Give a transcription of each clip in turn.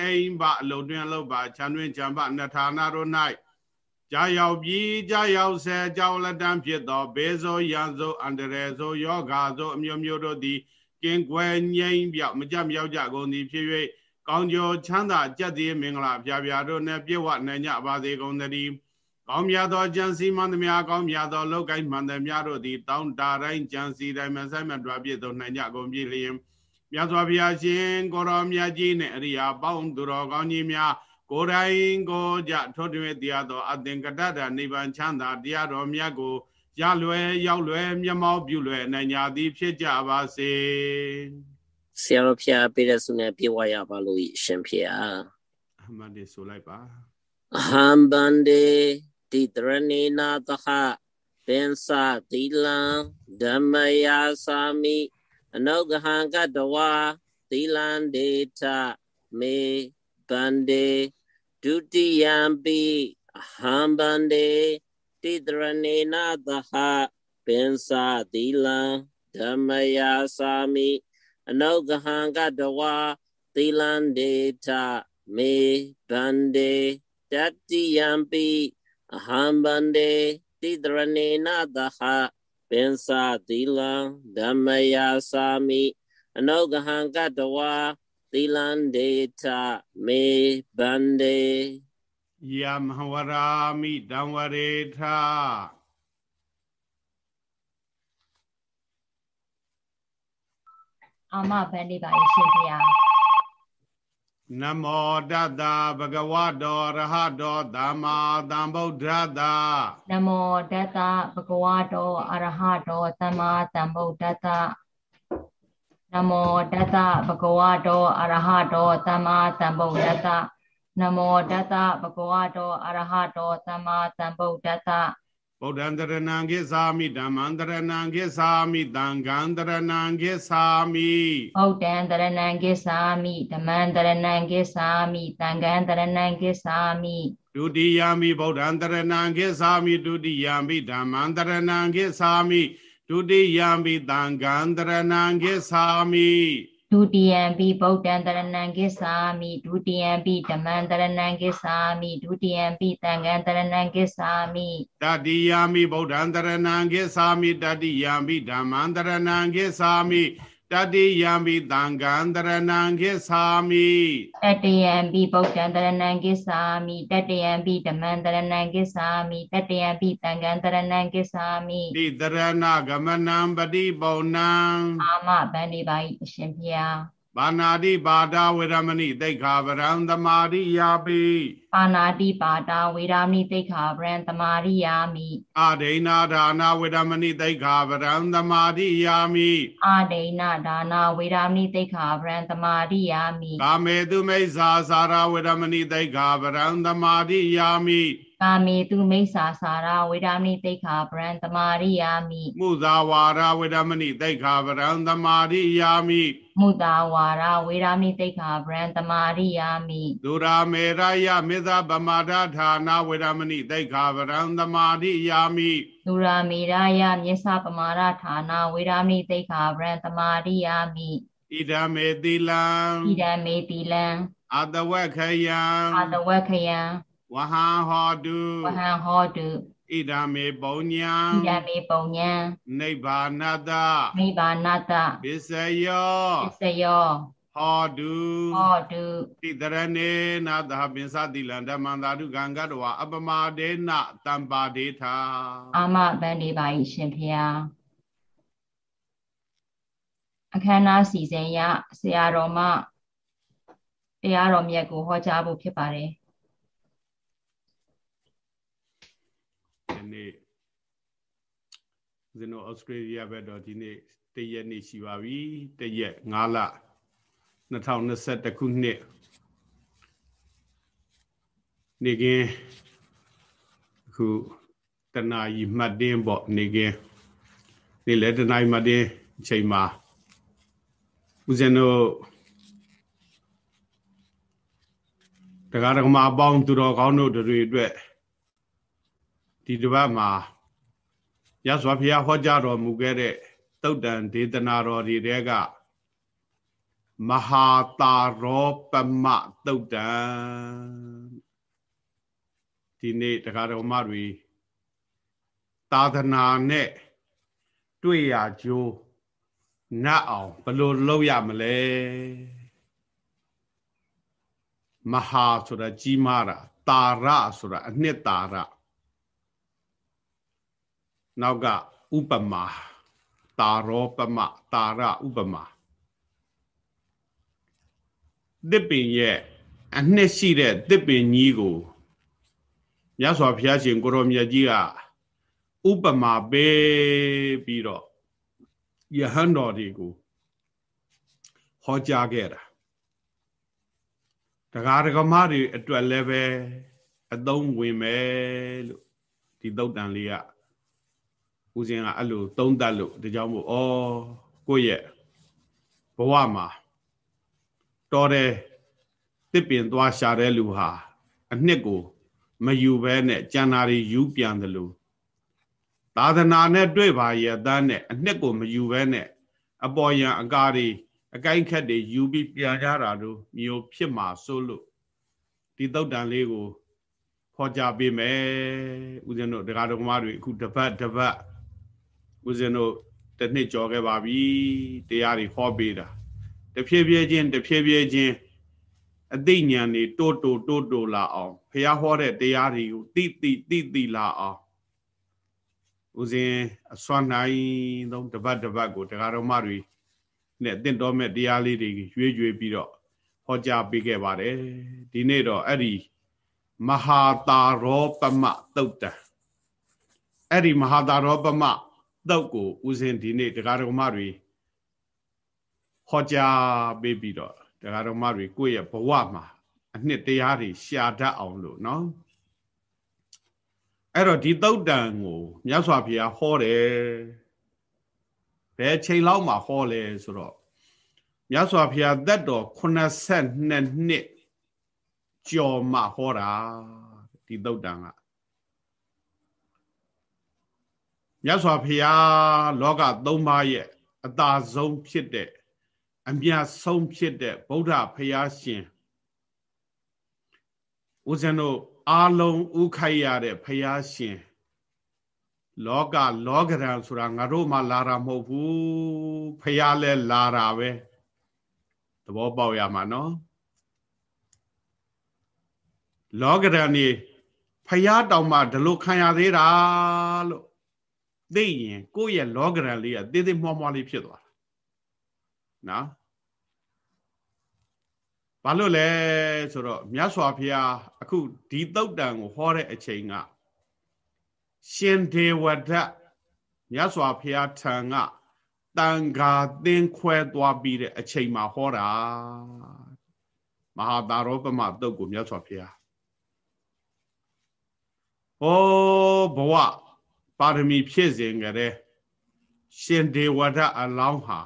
အိမ်ပါအလုံးတွင်အလုံးပါခြံတွင်ခြံပါနှစ်ဌာနတို့၌ကြာရောက်ပြီးကြာရောက်ဆဲကြောက်လက်တန်းဖြစ်သောဘေဇောရန်ဇောအန္တရေဇောယောဂါဇောအမျိုးမျိုးတို့သည်ကင်းကွယ်ငြိမ်ပြောက်မကြမြောက်ကြကုန်သည်ဖြစ်၍ကောင်းကျော်ချမ်းသာကြက်သည်မင်္ဂလာပြပြတို့နှင့်ပြည့်ဝနိုင်ကြပါစေကုန်သတည်းကောင်းမြတ်သောကြံစီမှန်သမျှကောင်းမြတ်သောလောကိုင်းမှန်သမျှတို့သည်တောင်းတာတိုင်းကြံစီတိုင်းမဆိုင်မတွားပြည့်စုံနိုင်ကြကုန်ပြီလျင် မြတ်စွာဘုရားရှင်ကိုရောမြတ်ကြီးနှင့်အရိယာပေါင်းသူတော်ကောင်းကြီးများကိုယ်တိုင်ကိုကြထောထွေတရားတော်အသင်္ကတတနိဗ္ဗာန်ချမ်းသာတရားတော်မြတ်ကိုရလွယ်ရောက်လွယ်မျက်မှောက်ပြုလွယ်နိုင်ကြသည်ဖြစ်ကြပါစေဆရာတော်ဖျားပေးတဲ့ဆုနဲ့ပြေဝရပါလို့ရှင်ဖျားအမှန်တည်းဆိုလိုက်ပါအဟံဗန္ဒေတိတရဏေနာသဟပင်္စသီလံဓမ္မယာသာမိ အနုဂဟံကတဝါသီလံဒေထမေဗန္ဒေဒုတိယံပိအဟံဗန္ဒေတိတရဏေနာသဟပင်္စသီလံဓမ္မယာသာမိအနုဂဟံကတဝါသီလံဒေထမေဗန္ဒေတတိယံပိအဟံဗန္ဒေတိတရဏေနသဟ ပင်္စသီလံဓမ္မယာသာမိအနုဂဟံကတဝါသီလံဒေထမေဗန္ဒေယမဟဝရာမိတံဝရေထအာမဗန္ဒီပါရှင်ဖေယ နမောတတဗဂဝတောရဟတောသမ္မာသမ္ဗုဒ္ဓတနမောတတဗဂဝတောအရဟတောသမ္မာသမ္ဗုဒ္ဓတနမောတတဗဂဝတောအရဟတောသမ္မာသမ္ဗုဒ္ဓတနမောတတဗဂဝတောအရဟတောသမ္မာသမ္ဗုဒ္ဓတ ဗုဒ္ဓံတရဏံကိသာမိဓမ္မံတရဏံကိသာမိသံဃံတရဏံကိသာမိဗုဒ္ဓံတရဏံကိသာမိဓမ္မံတရဏံကိသာမိသံဃံတရဏံကိသာမိဒုတိယမိဗုဒ္ဓံတရဏံကိသာမိဒုတိယမိဓမ္မံတရဏံကိသာမိဒုတိယမိသံဃံတရဏံကိသာမိ ဒုတိယံပိဗုဒ္ဓံတရဏံကိသာမိဒုတိယံပိဓမ္မံတရဏံကိသာမိဒုတိယံပိသံဃံတရဏံကိသာမိတတိယမိဗုဒ္ဓံတရဏံကိသာမိတတိယံပိဓမ္မံတရဏံကိသာမိ တတိယံပိသံဃံတရဏံကိသာမိတတိယံပိဗုဒ္ဓံတရဏံကိသာမိတတိယံပိဓမ္မံတရဏံကိသာမိတတိယံပိသံဃံတရဏံကိသာမိတိတရဏဂမနံပฏิပုံနံအာမဗန္ဒီပါဤအရှင်ဖျား ပါဏာတိပါဒဝေရမဏိတိခာဗရံသမာရိယာပိပါဏာတိပါဒဝေရမဏိတိခာဗရံသမာရိယာမိအာဒိဏဒါနာဝေရမဏိတိခာဗရံသမာရိယာမိအာဒိဏဒါနာဝေရမဏိတိခာဗရံသမာရိယာမိကာမေတုမိစ္ဆာစာရဝေရမဏိတိခာဗရံသမာရိယာမိ ကာမေတုမိစ္ဆာစာရဝေဒာမိတိခာဗရံတမာရိယာမိမုသာဝါရဝေဒမဏိတိခာဗရံတမာရိယာမိမုသာဝါရဝေဒာမိတိခာဗရံတမာရိယာမိဒုရာမေရယမေသာဗမာဒဌာနာဝေဒမဏိတိခာဗရံတမာရိယာမိဒုရာမေရယမေသပမာရဌာနာဝေဒာမိတိခာဗရံတမာရိယာမိဣဒမေတိလံဣဒမေတိလံအတဝခယံအတဝခယံ ဝဟံဟောတုဝဟံဟောတုဣဒာမေပုံညာဣဒာမေပုံညာနိဗ္ဗာနတနိဗ္ဗာနတပစ္စယောပစ္စယောဟောတုဟောတုတိတရဏေနာသပင်စတိလံဓမ္မန္တာတုကံကတဝအပမဒေနတံပါဒေထာအာမဗန္ဒီပါဤရှင်ဖျားအခမ်းအနားစီစဉ်ရဆရာတော်မှတရားတော်မြတ်ကိုဟောကြားဖို့ဖြစ်ပါတယ် နေ့ဦးဇင်းတို့ဩစတြေးလျဘက်တော့ဒီနေ့တရက်နေ့ရှိပါပြီတရက်9လ2021ခုနှစ်နေကင်းအခုတနာကြီးမှတ်တင်းပေါ့နေကင်းနေ့လည်းတနာကြီးမှတ်တင်းအချိန်မှာဦးဇင်းတို့တရားဓမ္မအပေါင်းသူတော်ကောင်းတို့တွေအတွက် ဒီတစ်ပတ်မှာရသော်ဘုရားဟောကြားတော်မူခဲ့တဲ့တုတ်တန်ဒေသနာတော်တွေတဲကမဟာတာရောပမတုတ်တံဒီနေ့တရားတော်မတွေသာသနာနဲ့တွေ့ရကြိုးနတ်အောင်ဘယ်လိုလုပ်ရမလဲမဟာဆိုတာကြီးမားတာတာရဆိုတာအနှစ်တာရ နောက်ကဥပမာတာရောပမတာရဥပမာတစ်ပင်ရဲ့အနှစ်ရှိတဲ့တစ်ပင်ကြီးကိုမြတ်စွာဘုရားရှင်ကိုရောမြတ်ကြီးကဥပမာပေးပြီးတော့ယဟန်တော်တွေကိုဟောကြားခဲ့တာတရားဒဂမတွေအတွက်လည်းပဲအသုံးဝင်မယ်လို့ဒီသုတ်တန်လေးက ဦးဇင်းကအဲ့လိုသုံးတတ်လို့ဒါကြောင့်မို့ဩကိုယ့်ရဲ့ဘဝမှာတော်တယ်တစ်ပင်သွားရှာတဲ့လူဟာအနှစ်ကိုမယူဘဲနဲ့ကျန်တာတွေယူပြန်တယ်လို့သာသနာနဲ့တွေ့ပါရဲ့အသားနဲ့အနှစ်ကိုမယူဘဲနဲ့အပေါ်ယံအကားတွေအကိုင်းခက်တွေယူပြီးပြန်ကြတာတို့မျိုးဖြစ်မှာစိုးလို့ဒီတုတ်တန်လေးကိုဖော်ကြပေးမယ်ဦးဇင်းတို့တရားတော်မတွေအခုတပတ်တပတ် ဦးဇင်းတို့တစ်နှစ်ကြော်ခဲ့ပါပြီတရားတွေဟောပေးတာတဖြည်းဖြည်းချင်းတဖြည်းဖြည်းချင်းအသိဉာဏ်တွေတိုးတိုးတိုးတိုးလာအောင်ဖះဟောတဲ့တရားတွေကိုတိတိတိတိလာအောင်ဦးဇင်းအစွမ်းနိုင်ဆုံးတပတ်တပတ်ကိုတရားတော်မတွေနဲ့တင့်တော်မဲ့တရားလေးတွေရွေးရွေးပြီးတော့ဟောကြားပေးခဲ့ပါတယ်ဒီနေ့တော့အဲ့ဒီမဟာတာရောပမတုတ်တံအဲ့ဒီမဟာတာရောပမ တုတ်ကိုဦးဇင်းဒီနေ့တရားတော်မတွေဟောကြားပေးပြီးတော့တရားတော်မတွေကိုယ့်ရဲ့ဘဝမှာအနှစ်တရားတွေရှာတတ်အောင်လို့နော်အဲ့တော့ဒီတုတ်တန်ကိုမြတ်စွာဘုရားဟောတယ်ဘယ်ချိန်လောက်မှဟောလဲဆိုတော့မြတ်စွာဘုရားသက်တော်82နှစ်ကျော်မှဟောတာဒီတုတ်တန်က မြတ်စွာဘုရားလောကသုံးပါးရဲ့အသာဆုံးဖြစ်တဲ့အမြတ်ဆုံးဖြစ်တဲ့ဗုဒ္ဓဘုရားရှင်ဦးဇင်းတို့အားလုံးဥခိုက်ရတဲ့ဘုရားရှင်လောကလောကရန်ဆိုတာငါတို့မှလာတာမဟုတ်ဘူးဘုရားလဲလာတာပဲသဘောပေါက်ရမှာနော်လောကရန်นี่ဖယားတောင်မှဒီလိုခံရသေးတာလို့ သိရင်ကိုယ့်ရဲ့လောကရန်လေးကသေးသေးမွှားမွှားလေးဖြစ်သွားတာနော်ဘာလို့လဲဆိုတော့မြတ်စွာဘုရားအခုဒီတုတ်တန်ကိုဟောတဲ့အချိန်ကရှင်ဒေဝဒတ်မြတ်စွာဘုရားထံကတန်ဃာသင်ခွဲသွားပြီးတဲ့အချိန်မှာဟောတာမဟာတာရောပမတုတ်ကိုမြတ်စွာဘုရားဩဘဝ ပါရမီဖြည့်စဉ်ကြတဲ့ရှင်ဒေဝဒတ်အလောင်းဟာ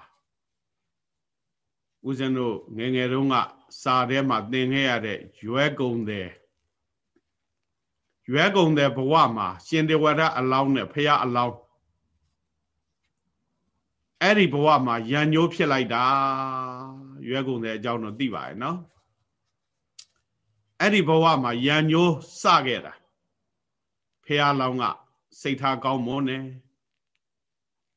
ဦးဇင်းတို့ငငယ်တုန်းကစာထဲမှာသင်ခဲ့ရတဲ့ရွဲကုံတဲ့ရွဲကုံတဲ့ဘဝမှာရှင်ဒေဝရအလောင်းနဲ့ဖះအလောင်းအဲ့ဒီဘဝမှာရံညိုးဖြစ်လိုက်တာရွဲကုံတဲ့အကြောင်းတော့သိပါရဲ့နော်အဲ့ဒီဘဝမှာရံညိုးစခဲ့တာဖះအလောင်းက စိတ်ထားကောင်းမွန်တယ်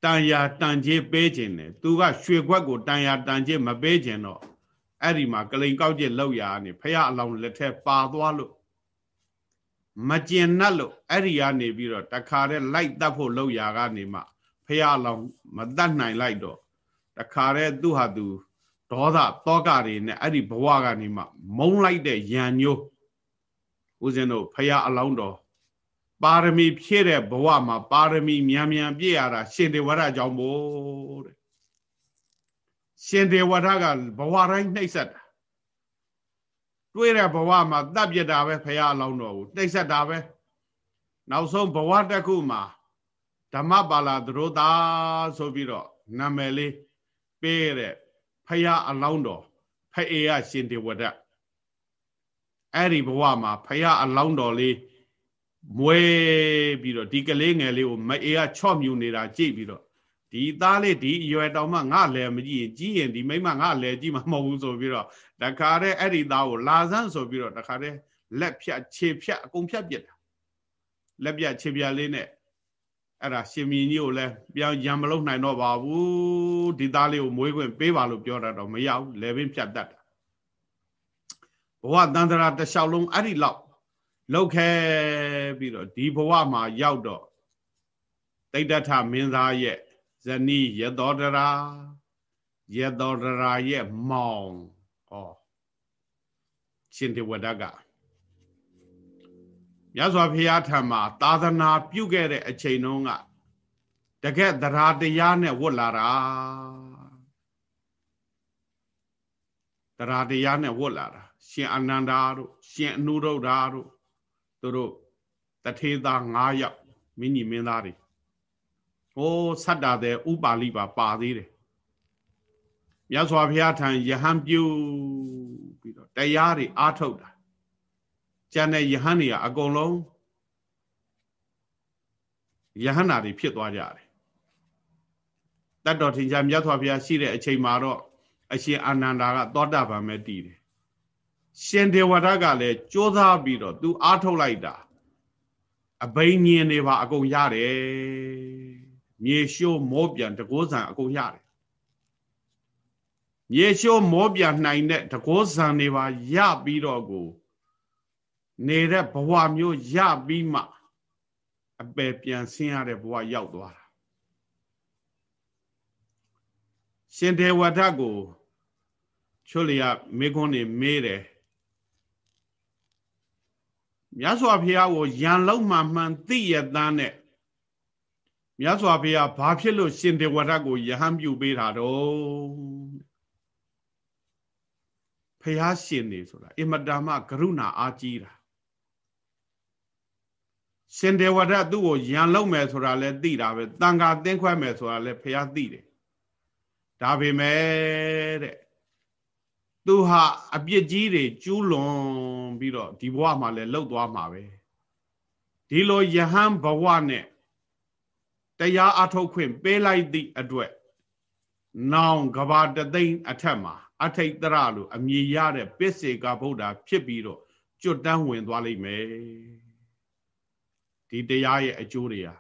တန်ရာတန်ကြီးပေးခြင်းတယ်သူကရွှေခွက်ကိုတန်ရာတန်ကြီးမပေးခြင်းတော့အဲ့ဒီမှာကလိန်ကောက်ကျစ်လောက်ရာနေဖះအလောင်းလက်ထက်ပါသွားလို့မကျင်နှက်လို့အဲ့ဒီကနေပြီးတော့တခါတည်းလိုက်တတ်ဖို့လောက်ရာကနေမှဖះအလောင်းမတတ်နိုင်လိုက်တော့တခါတည်းသူ့ဟာသူဒေါသတောကတွေနဲ့အဲ့ဒီဘဝကနေမှမုံလိုက်တဲ့ယံညိုးဦးဇင်းတို့ဖះအလောင်းတော် ပါရမီဖြည့်တဲ့ဘဝမှာပါရမီမြန်မြန်ပြည့်ရတာရှင်တေဝရကြောင့်မို့တဲ့ရှင်တေဝရကဘဝတိုင်းနှိမ့်ဆက်တာတွေးတဲ့ဘဝမှာတတ်ပြတာပဲဖရာအလောင်းတော်ကိုနှိမ့်ဆက်တာပဲနောက်ဆုံးဘဝတစ်ခုမှာဓမ္မပါဠသရောတာဆိုပြီးတော့နာမည်လေးပေးတဲ့ဖရာအလောင်းတော်ဖအေရရှင်တေဝဒအဲ့ဒီဘဝမှာဖရာအလောင်းတော်လေး မွဲပြီးတော့ဒီကလေးငယ်လေးကိုမအေးကချော့မြူနေတာကြည့်ပြီးတော့ဖဒီသားလေးဒီအရွယ်တောင်မှငါလည်းမကြည့်ရင်ကြီးရင်ဒီမိမငါလည်းကြည့်မှာမဟုတ်ဘူးဆိုပြီးတော့တခါတည်းအဲ့ဒီသားကိုလာစမ်းဆိုပြီးတော့တခါတည်းလက်ဖြတ်ခြေဖြတ်အကုန်ဖြတ်ပြစ်တာလက်ပြခြေပြလေးနဲ့အဲ့ဒါရှင်မင်းကြီးကိုလည်းပြန်ရံမလုံးနိုင်တော့ပါဘူးဒီသားလေးကိုမွေးခွင့်ပေးပါလို့ပြောတာတော့မရဘူးလေပင်ဖြတ်တတ်တာဘဝတန်တရာတစ်လျှောက်လုံးအဲ့ဒီလောက် လောက်ခဲပြီးတော့ဒီဘဝမှာရောက်တော့တိဋ္ဌထမင်းသားရဲ့ဇနီးရသောတရာရသောတရာရဲ့မောင်ဩရှင်တေဝဒကမြတ်စွာဘုရားထံမှာသာသနာပြုခဲ့တဲ့အချိန်တုန်းကတကက်တရားတရားနဲ့ဝတ်လာတာတရားတရားနဲ့ဝတ်လာတာရှင်အနန္ဒာတို့ရှင်အနုရုဒ္ဓာတို့ သူတို့တထေသား9ယောက်မင်းကြီးမင်းသားတွေဟိုးဆတ်တာတဲ့ဥပါလိပါပါသေးတယ်မြတ်စွာဘုရားထံယဟန်ပြုပြီးတော့တရားတွေအားထုတ်တာကျန်တဲ့ယဟန်တွေကအကုန်လုံးယဟန်နာတွေဖြစ်သွားကြတယ်တတ်တော်ထင်ရှားမြတ်စွာဘုရားရှိတဲ့အချိန်မှာတော့အရှင်အာနန္ဒာကသောတာပန်ပဲတည်တယ် ရှင်ဒေဝရကလည်းကြိုးစားပြီးတော့သူအားထုတ်လိုက်တာအဘိညာဉ်တွေပါအကုန်ရတယ်မြေရှိုးမောပြန်တကောဇံအကုန်ရတယ်မြေရှိုးမောပြန်နိုင်တဲ့တကောဇံတွေပါရပြီးတော့ကိုနေတဲ့ဘဝမျိုးရပြီးမှအပယ်ပြန်ဆင်းရတဲ့ဘဝရောက်သွားတာရှင်ဒေဝဒတ်ကိုချွတ်လျာမေခွန်းနေမေးတယ် မြတ်စွာဘုရားကိုယံလုံးမှမှန်သိရသားနဲ့မြတ်စွာဘုရားဘာဖြစ်လို့ရှင်ဒေဝရတ်ကိုယဟန်ပြုပေးတာတော့ဘုရားရှင်နေဆိုတာအင်မတန်မှကရုဏာအားကြီးတာရှင်ဒေဝရတ်သူ့ကိုယံလုံးမယ်ဆိုတာလည်းသိတာပဲတန်ခါတင်းခွဲမယ်ဆိုတာလည်းဘုရားသိတယ်ဒါပေမဲ့တဲ့ သူဟာအပြစ်ကြီးတွေကျူးလွန်ပြီးတော့ဒီဘဝမှာလည်းလှုပ်သွားမှာပဲဒီလိုယဟန်ဘဝနဲ့တရားအထုတ်ခွင့်ပေးလိုက်သည့်အတွက်နောင်ကဘာတသိန်းအထက်မှာအထိတ်တရလို့အမည်ရတဲ့ပစ္စေကဗုဒ္ဓဖြစ်ပြီးတော့ကျွတ်တန်းဝင်သွားလိမ့်မယ်ဒီတရားရဲ့အကျိုးတွေဟာ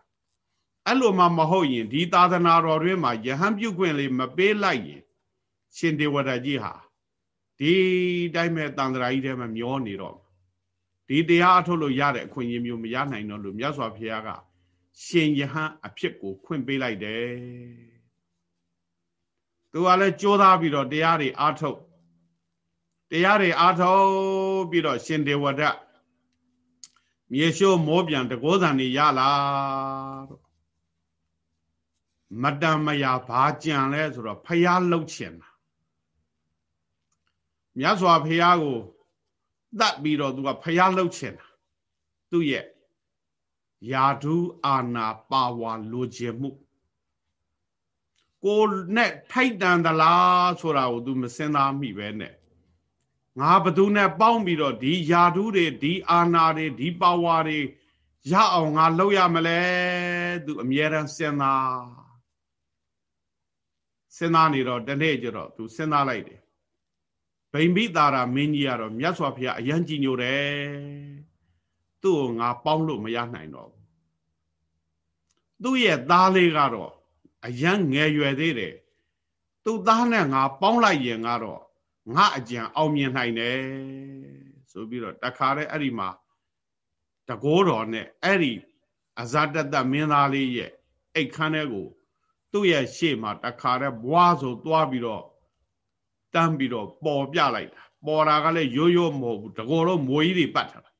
အဲ့လိုမှမဟုတ်ရင်ဒီသာသနာတော်တွင်မှာယဟန်ပြုခွင့်လေးမပေးလိုက်ရင်ရှင်ဒေဝရကြီးဟာ ဒီတိုင်းမဲ့တန်ត្រာကြီးထဲမှာမျောနေတော့ဒီတရားအထုတ်လို့ရတဲ့အခွင့်အရေးမျိုးမရနိုင်တော့လို့မြတ်စွာဘုရားကရှင်ယဟန်အဖြစ်ကိုခွင့်ပေးလိုက်တယ်သူကလည်းကြိုးစားပြီးတော့တရားတွေအားထုတ်တရားတွေအားထုတ်ပြီးတော့ရှင်ဒေဝဒတ်မြေရှိုးမောပြန်တကောဇံနေရလာတော့မတန်မယာဘာကြံလဲဆိုတော့ဖျားလှုပ်ချင်တာ မြတ်စွာဘုရားကိုတတ်ပြီးတော့သူကဖျားလှုပ်ချင်တာသူ့ရဲ့ယာဓုအာနာပါဝါလိုချင်မှုကိုနဲ့ထိုက်တန်သလားဆိုတာကို तू မစင်သားမိပဲနဲ့ငါဘသူနဲ့ပေါင်းပြီးတော့ဒီယာဓုတွေဒီအာနာတွေဒီပါဝါတွေရအောင်ငါလုပ်ရမလဲ तू အမြဲတမ်းစင်သားစင်သားနေတော့တနေ့ကျတော့ तू စင်သားလိုက်တယ် ဗိမ္ပိတာရာမင်းကြီးကတော့မြတ်စွာဘုရားအယံကြည်ညိုတယ်သူ့ကိုငါပေါင်းလို့မရနိုင်တော့ဘူးသူ့ရဲ့သားလေးကတော့အယံငယ်ရွယ်သေးတယ်သူ့သားနဲ့ငါပေါင်းလိုက်ရင်ကတော့ငါအကြံအောင်မြင်နိုင်တယ်ဆိုပြီးတော့တခါတည်းအဲ့ဒီမှာတကိုးတော်နဲ့အဲ့ဒီအဇတတမင်းသားလေးရဲ့အိတ်ခမ်းထဲကို သူ့ရဲ့ရှေ့မှာတခါတည်းဘွားဆိုသွားပြီးတော့ တန်းပြီးတော့ပေါ်ပြလိုက်တာပေါ်တာကလည်းရိုးရိုးမဟုတ်ဘူးတကောလုံးမွေကြီးတွေပတ်ထားတာ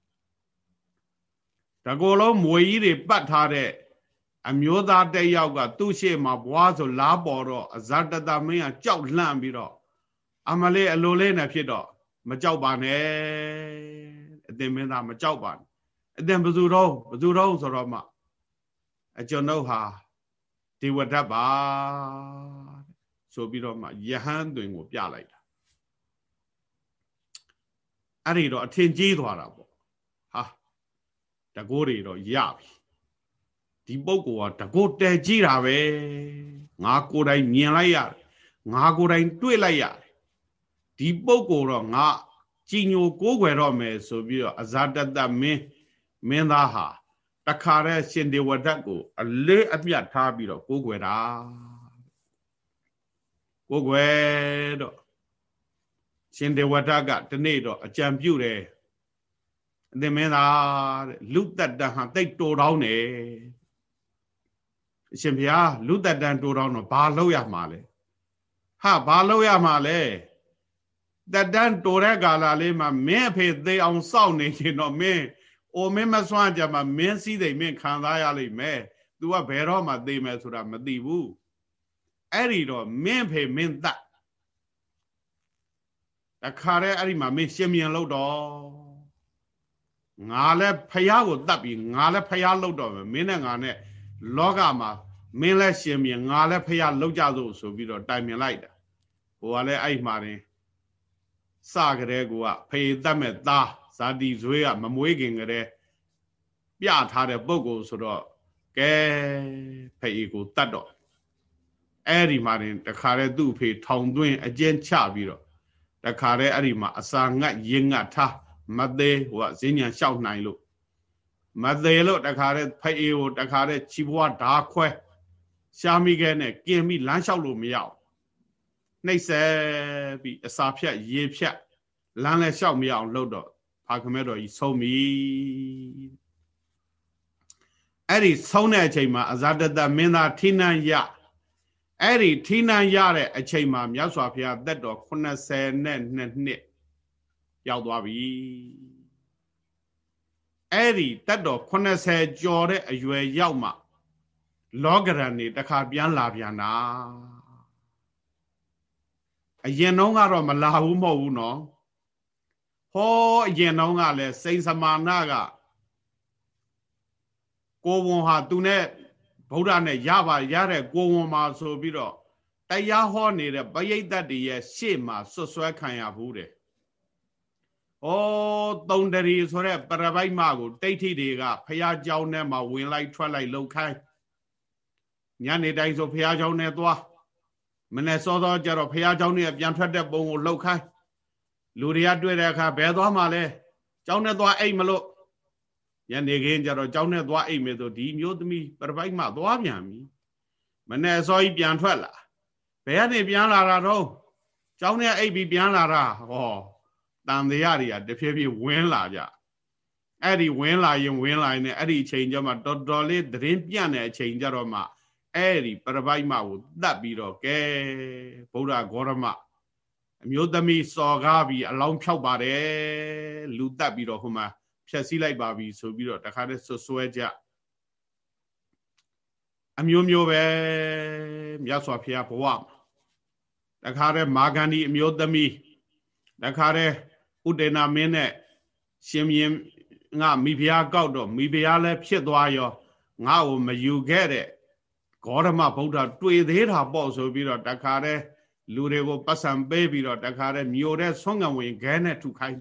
တကောလုံးမွေကြီးတွေပတ်ထားတဲ့အမျိုးသားတယောက်ကသူ့ရှေ့မှာဘွားဆိုလားပေါ်တော့အဇတတမင်းကကြောက်လှန့်ပြီးတော့အမလေးအလိုလေးနဲ့ဖြစ်တော့မကြောက်ပါနဲ့အသင်မင်းသားမကြောက်ပါနဲ့အသင်ဘယ်သူတော့ဘယ်သူတော့ဆိုတော့မှအကျွန်ုပ်ဟာဒေဝဒတ်ပါ ဆိုပြီးတော့မှယဟန်တွင်ကို ပြလိုက်တာအဲ့ဒီတော့အထင်ကြီးသွားတာပေါ့ဟာတကိုးတွေတော့ရပြီဒီပုဂ္ဂိုလ်ကတကုတ်တဲကြည့်တာပဲငါကိုယ်တိုင်မြင်လိုက်ရတယ်ငါကိုယ်တိုင်တွေ့လိုက်ရတယ်ဒီပုဂ္ဂိုလ်တော့ငါကြည်ညိုကိုးကွယ်တော့မယ်ဆိုပြီးတော့အဇာတတမင်းမင်းသားဟာတခါတည်းရှင်ဒေဝဒတ်ကို အလေးအမြတ်ထားပြီးတော့ကိုးကွယ်တာ ကိုးကွယ်တော့ရှင်ဒေဝဒတ်ကဒီနေ့တော့အကြံပြုတယ်အသင်မင်းသားတဲ့လူတက်တန်ဟာတိတ်တိုတောင်းတယ်အရှင်ဘုရားလူတက်တန်တိုတောင်းတော့ဘာလုပ်ရမှာလဲဟာဘာလုပ်ရမှာလဲတက်တန်တိုတဲ့ကာလလေးမှာမင်းအဖေသေအောင်စောင့်နေရင်တော့မင်းအိုမင်းမစွန့်ကြမှာမင်းစည်းစိမ်မင်းခံစားရလိမ့်မယ် तू ကဘယ်တော့မှသေမယ်ဆိုတာမသိဘူး အဲ့ဒီတော့မင်းဖေမင်းတတ်တခါတည်းအဲ့ဒီမှာမင်းရှင်မြန်လို့တော့ငါလည်းဖះကိုတတ်ပြီးငါလည်းဖះလှုပ်တော့မယ်မင်းနဲ့ငါနဲ့လောကမှာမင်းလည်းရှင်မြင်ငါလည်းဖះလှုပ်ကြစို့ဆိုပြီးတော့တိုင်မြင်လိုက်တာဟိုကလည်းအဲ့မှာတင်စကြတဲ့ကူကဖေတတ်မဲ့သားဇာတိဇွေးကမမွေးခင်ကြတဲ့ပြထားတဲ့ပုံကိုဆိုတော့ကဲဖေကိုတတ်တော့ အဲ့ဒီမှာတင်တခါတည်းသူ့ဖေထောင်သွင်းအကျဉ်းချပြီးတော့တခါတည်းအဲ့ဒီမှာအစာငတ်ရင်ငတ်ထားမသေးဟိုကဈဉ္ညာလျှောက်နိုင်လို့မသေးလို့တခါတည်းဖအေးကိုတခါတည်းခြိဘွားဓာခွဲရှားမိခဲနဲ့กินပြီးလမ်းလျှောက်လို့မရအောင်နှိပ်ဆက်ပြီးအစာဖြတ်ရေဖြတ်လမ်းလည်းလျှောက်မရအောင်လုပ်တော့ဖာခမဲတော်ကြီးဆုံးပြီအဲ့ဒီဆုံးတဲ့အချိန်မှာအဇာတတမင်းသားထိနန်းရ အဲ့ဒီထိနန်းရတဲ့အချိန်မှာမြတ်စွာဘုရားသက်တော်82နှစ်ရောက်သွားပြီအဲ့ဒီတက်တော်80ကျော်တဲ့အရွယ်ရောက်မှလောကရန်နေတခါပြန်လာပြန်တာအရင်တော့ကတော့မလာဘူးမဟုတ်ဘူးနော်ဟောအရင်တော့ကလည်းစိန်စမာနာကကိုဝန်ဟာသူနဲ့ ဗုဒ္ဓနဲ့ရပါရတဲ့ကိုဝန်မှာဆိုပြီးတော့တရားဟောနေတဲ့ပရိသတ်တွေရဲ့ရှေ့မှာဆွဆွဲခံရဘူးတဲ့ဩသုံးတရီဆိုတဲ့ပရပိုက်မကိုတိဋ္ဌိတွေကဖះเจ้าနဲ့မှဝင်လိုက်ထွက်လိုက်လှုပ်ခိုင်းညနေတိုင်းဆိုဖះเจ้าနဲ့သွားမနေ့စောစောကျတော့ဖះเจ้าနဲ့ပြန်ထွက်တဲ့ပုံကိုလှုပ်ခိုင်းလူတွေကတွေ့တဲ့အခါဘယ်သွားမှလဲเจ้าနဲ့သွားအိတ်မလို့ ညနေခင်းကျတော့ကြောင်းနဲ့သွားအိတ်မယ်ဆိုဒီမျိုးသမီးပရပိုက်မှသွားပြန်ပြီမနေ့အစောကြီးပြန်ထွက်လာဘယ်ကနေပြန်လာတာတော့ကြောင်းနဲ့အိတ်ပြီးပြန်လာတာဟောတန်တရားတွေကတဖြည်းဖြည်းဝင်းလာကြအဲ့ဒီဝင်းလာရင်ဝင်းလာရင်အဲ့ဒီအချိန်ကျမှတော်တော်လေးသတင်းပြန့်တဲ့အချိန်ကျတော့မှအဲ့ဒီပရပိုက်မကိုတတ်ပြီးတော့ကဲဗုဒ္ဓဂေါရမအမျိုးသမီးစော်ကားပြီးအလောင်းဖြောက်ပါတယ်လူတတ်ပြီးတော့ဟိုမှာ ဖြက်စီးလိုက်ပါပြီဆိုပြီးတော့တခါတည်းဆွဆွဲကြအမျိုးမျိုးပဲမြတ်စွာဘုရားဘဝတခါတည်းမာဂန္ဒီအမျိုးသမီးတခါတည်းဥဒေနာမင်းနဲ့ရှင်မြင်းငါမိဖုရားကောက်တော့မိဖုရားလည်းဖြစ်သွားရောငါ့ကိုမယူခဲ့တဲ့ဂေါရမဗုဒ္ဓတွေ့သေးတာပေါ့ဆိုပြီးတော့တခါတည်းလူတွေကိုပတ်စံပေးပြီးတော့တခါတည်းမြို့တဲ့ဆွမ်းငံဝင်ခဲနဲ့ထုခိုင်း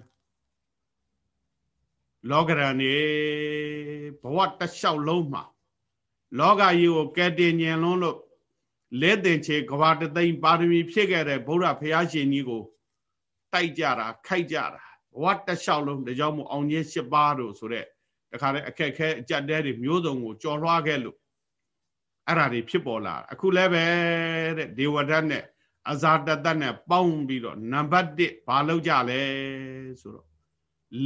လောကရန်နေဘဝတလျှောက်လုံးမှာလောကကြီးကိုကဲတင်ញင်လွန်းလို့လဲတင်ချေကဘာတသိမ့်ပါရမီဖြစ်ခဲ့တဲ့ဗုဒ္ဓဘုရားရှင်ကြီးကိုတိုက်ကြတာခိုက်ကြတာဘဝတလျှောက်လုံးဒါကြောင့်မို့အောင်ကြီး၈ပါးတို့ဆိုတဲ့တခါတည်းအခက်ခဲအကြက်တဲတွေမျိုးစုံကိုကြော်လွှားခဲ့လို့အဲ့ဓာတွေဖြစ်ပေါ်လာအခုလည်းပဲတဲ့ဒေဝဒတ်နဲ့အဇာတတနဲ့ပေါင်းပြီးတော့နံပါတ်1ဘာလုပ်ကြလဲဆိုတော့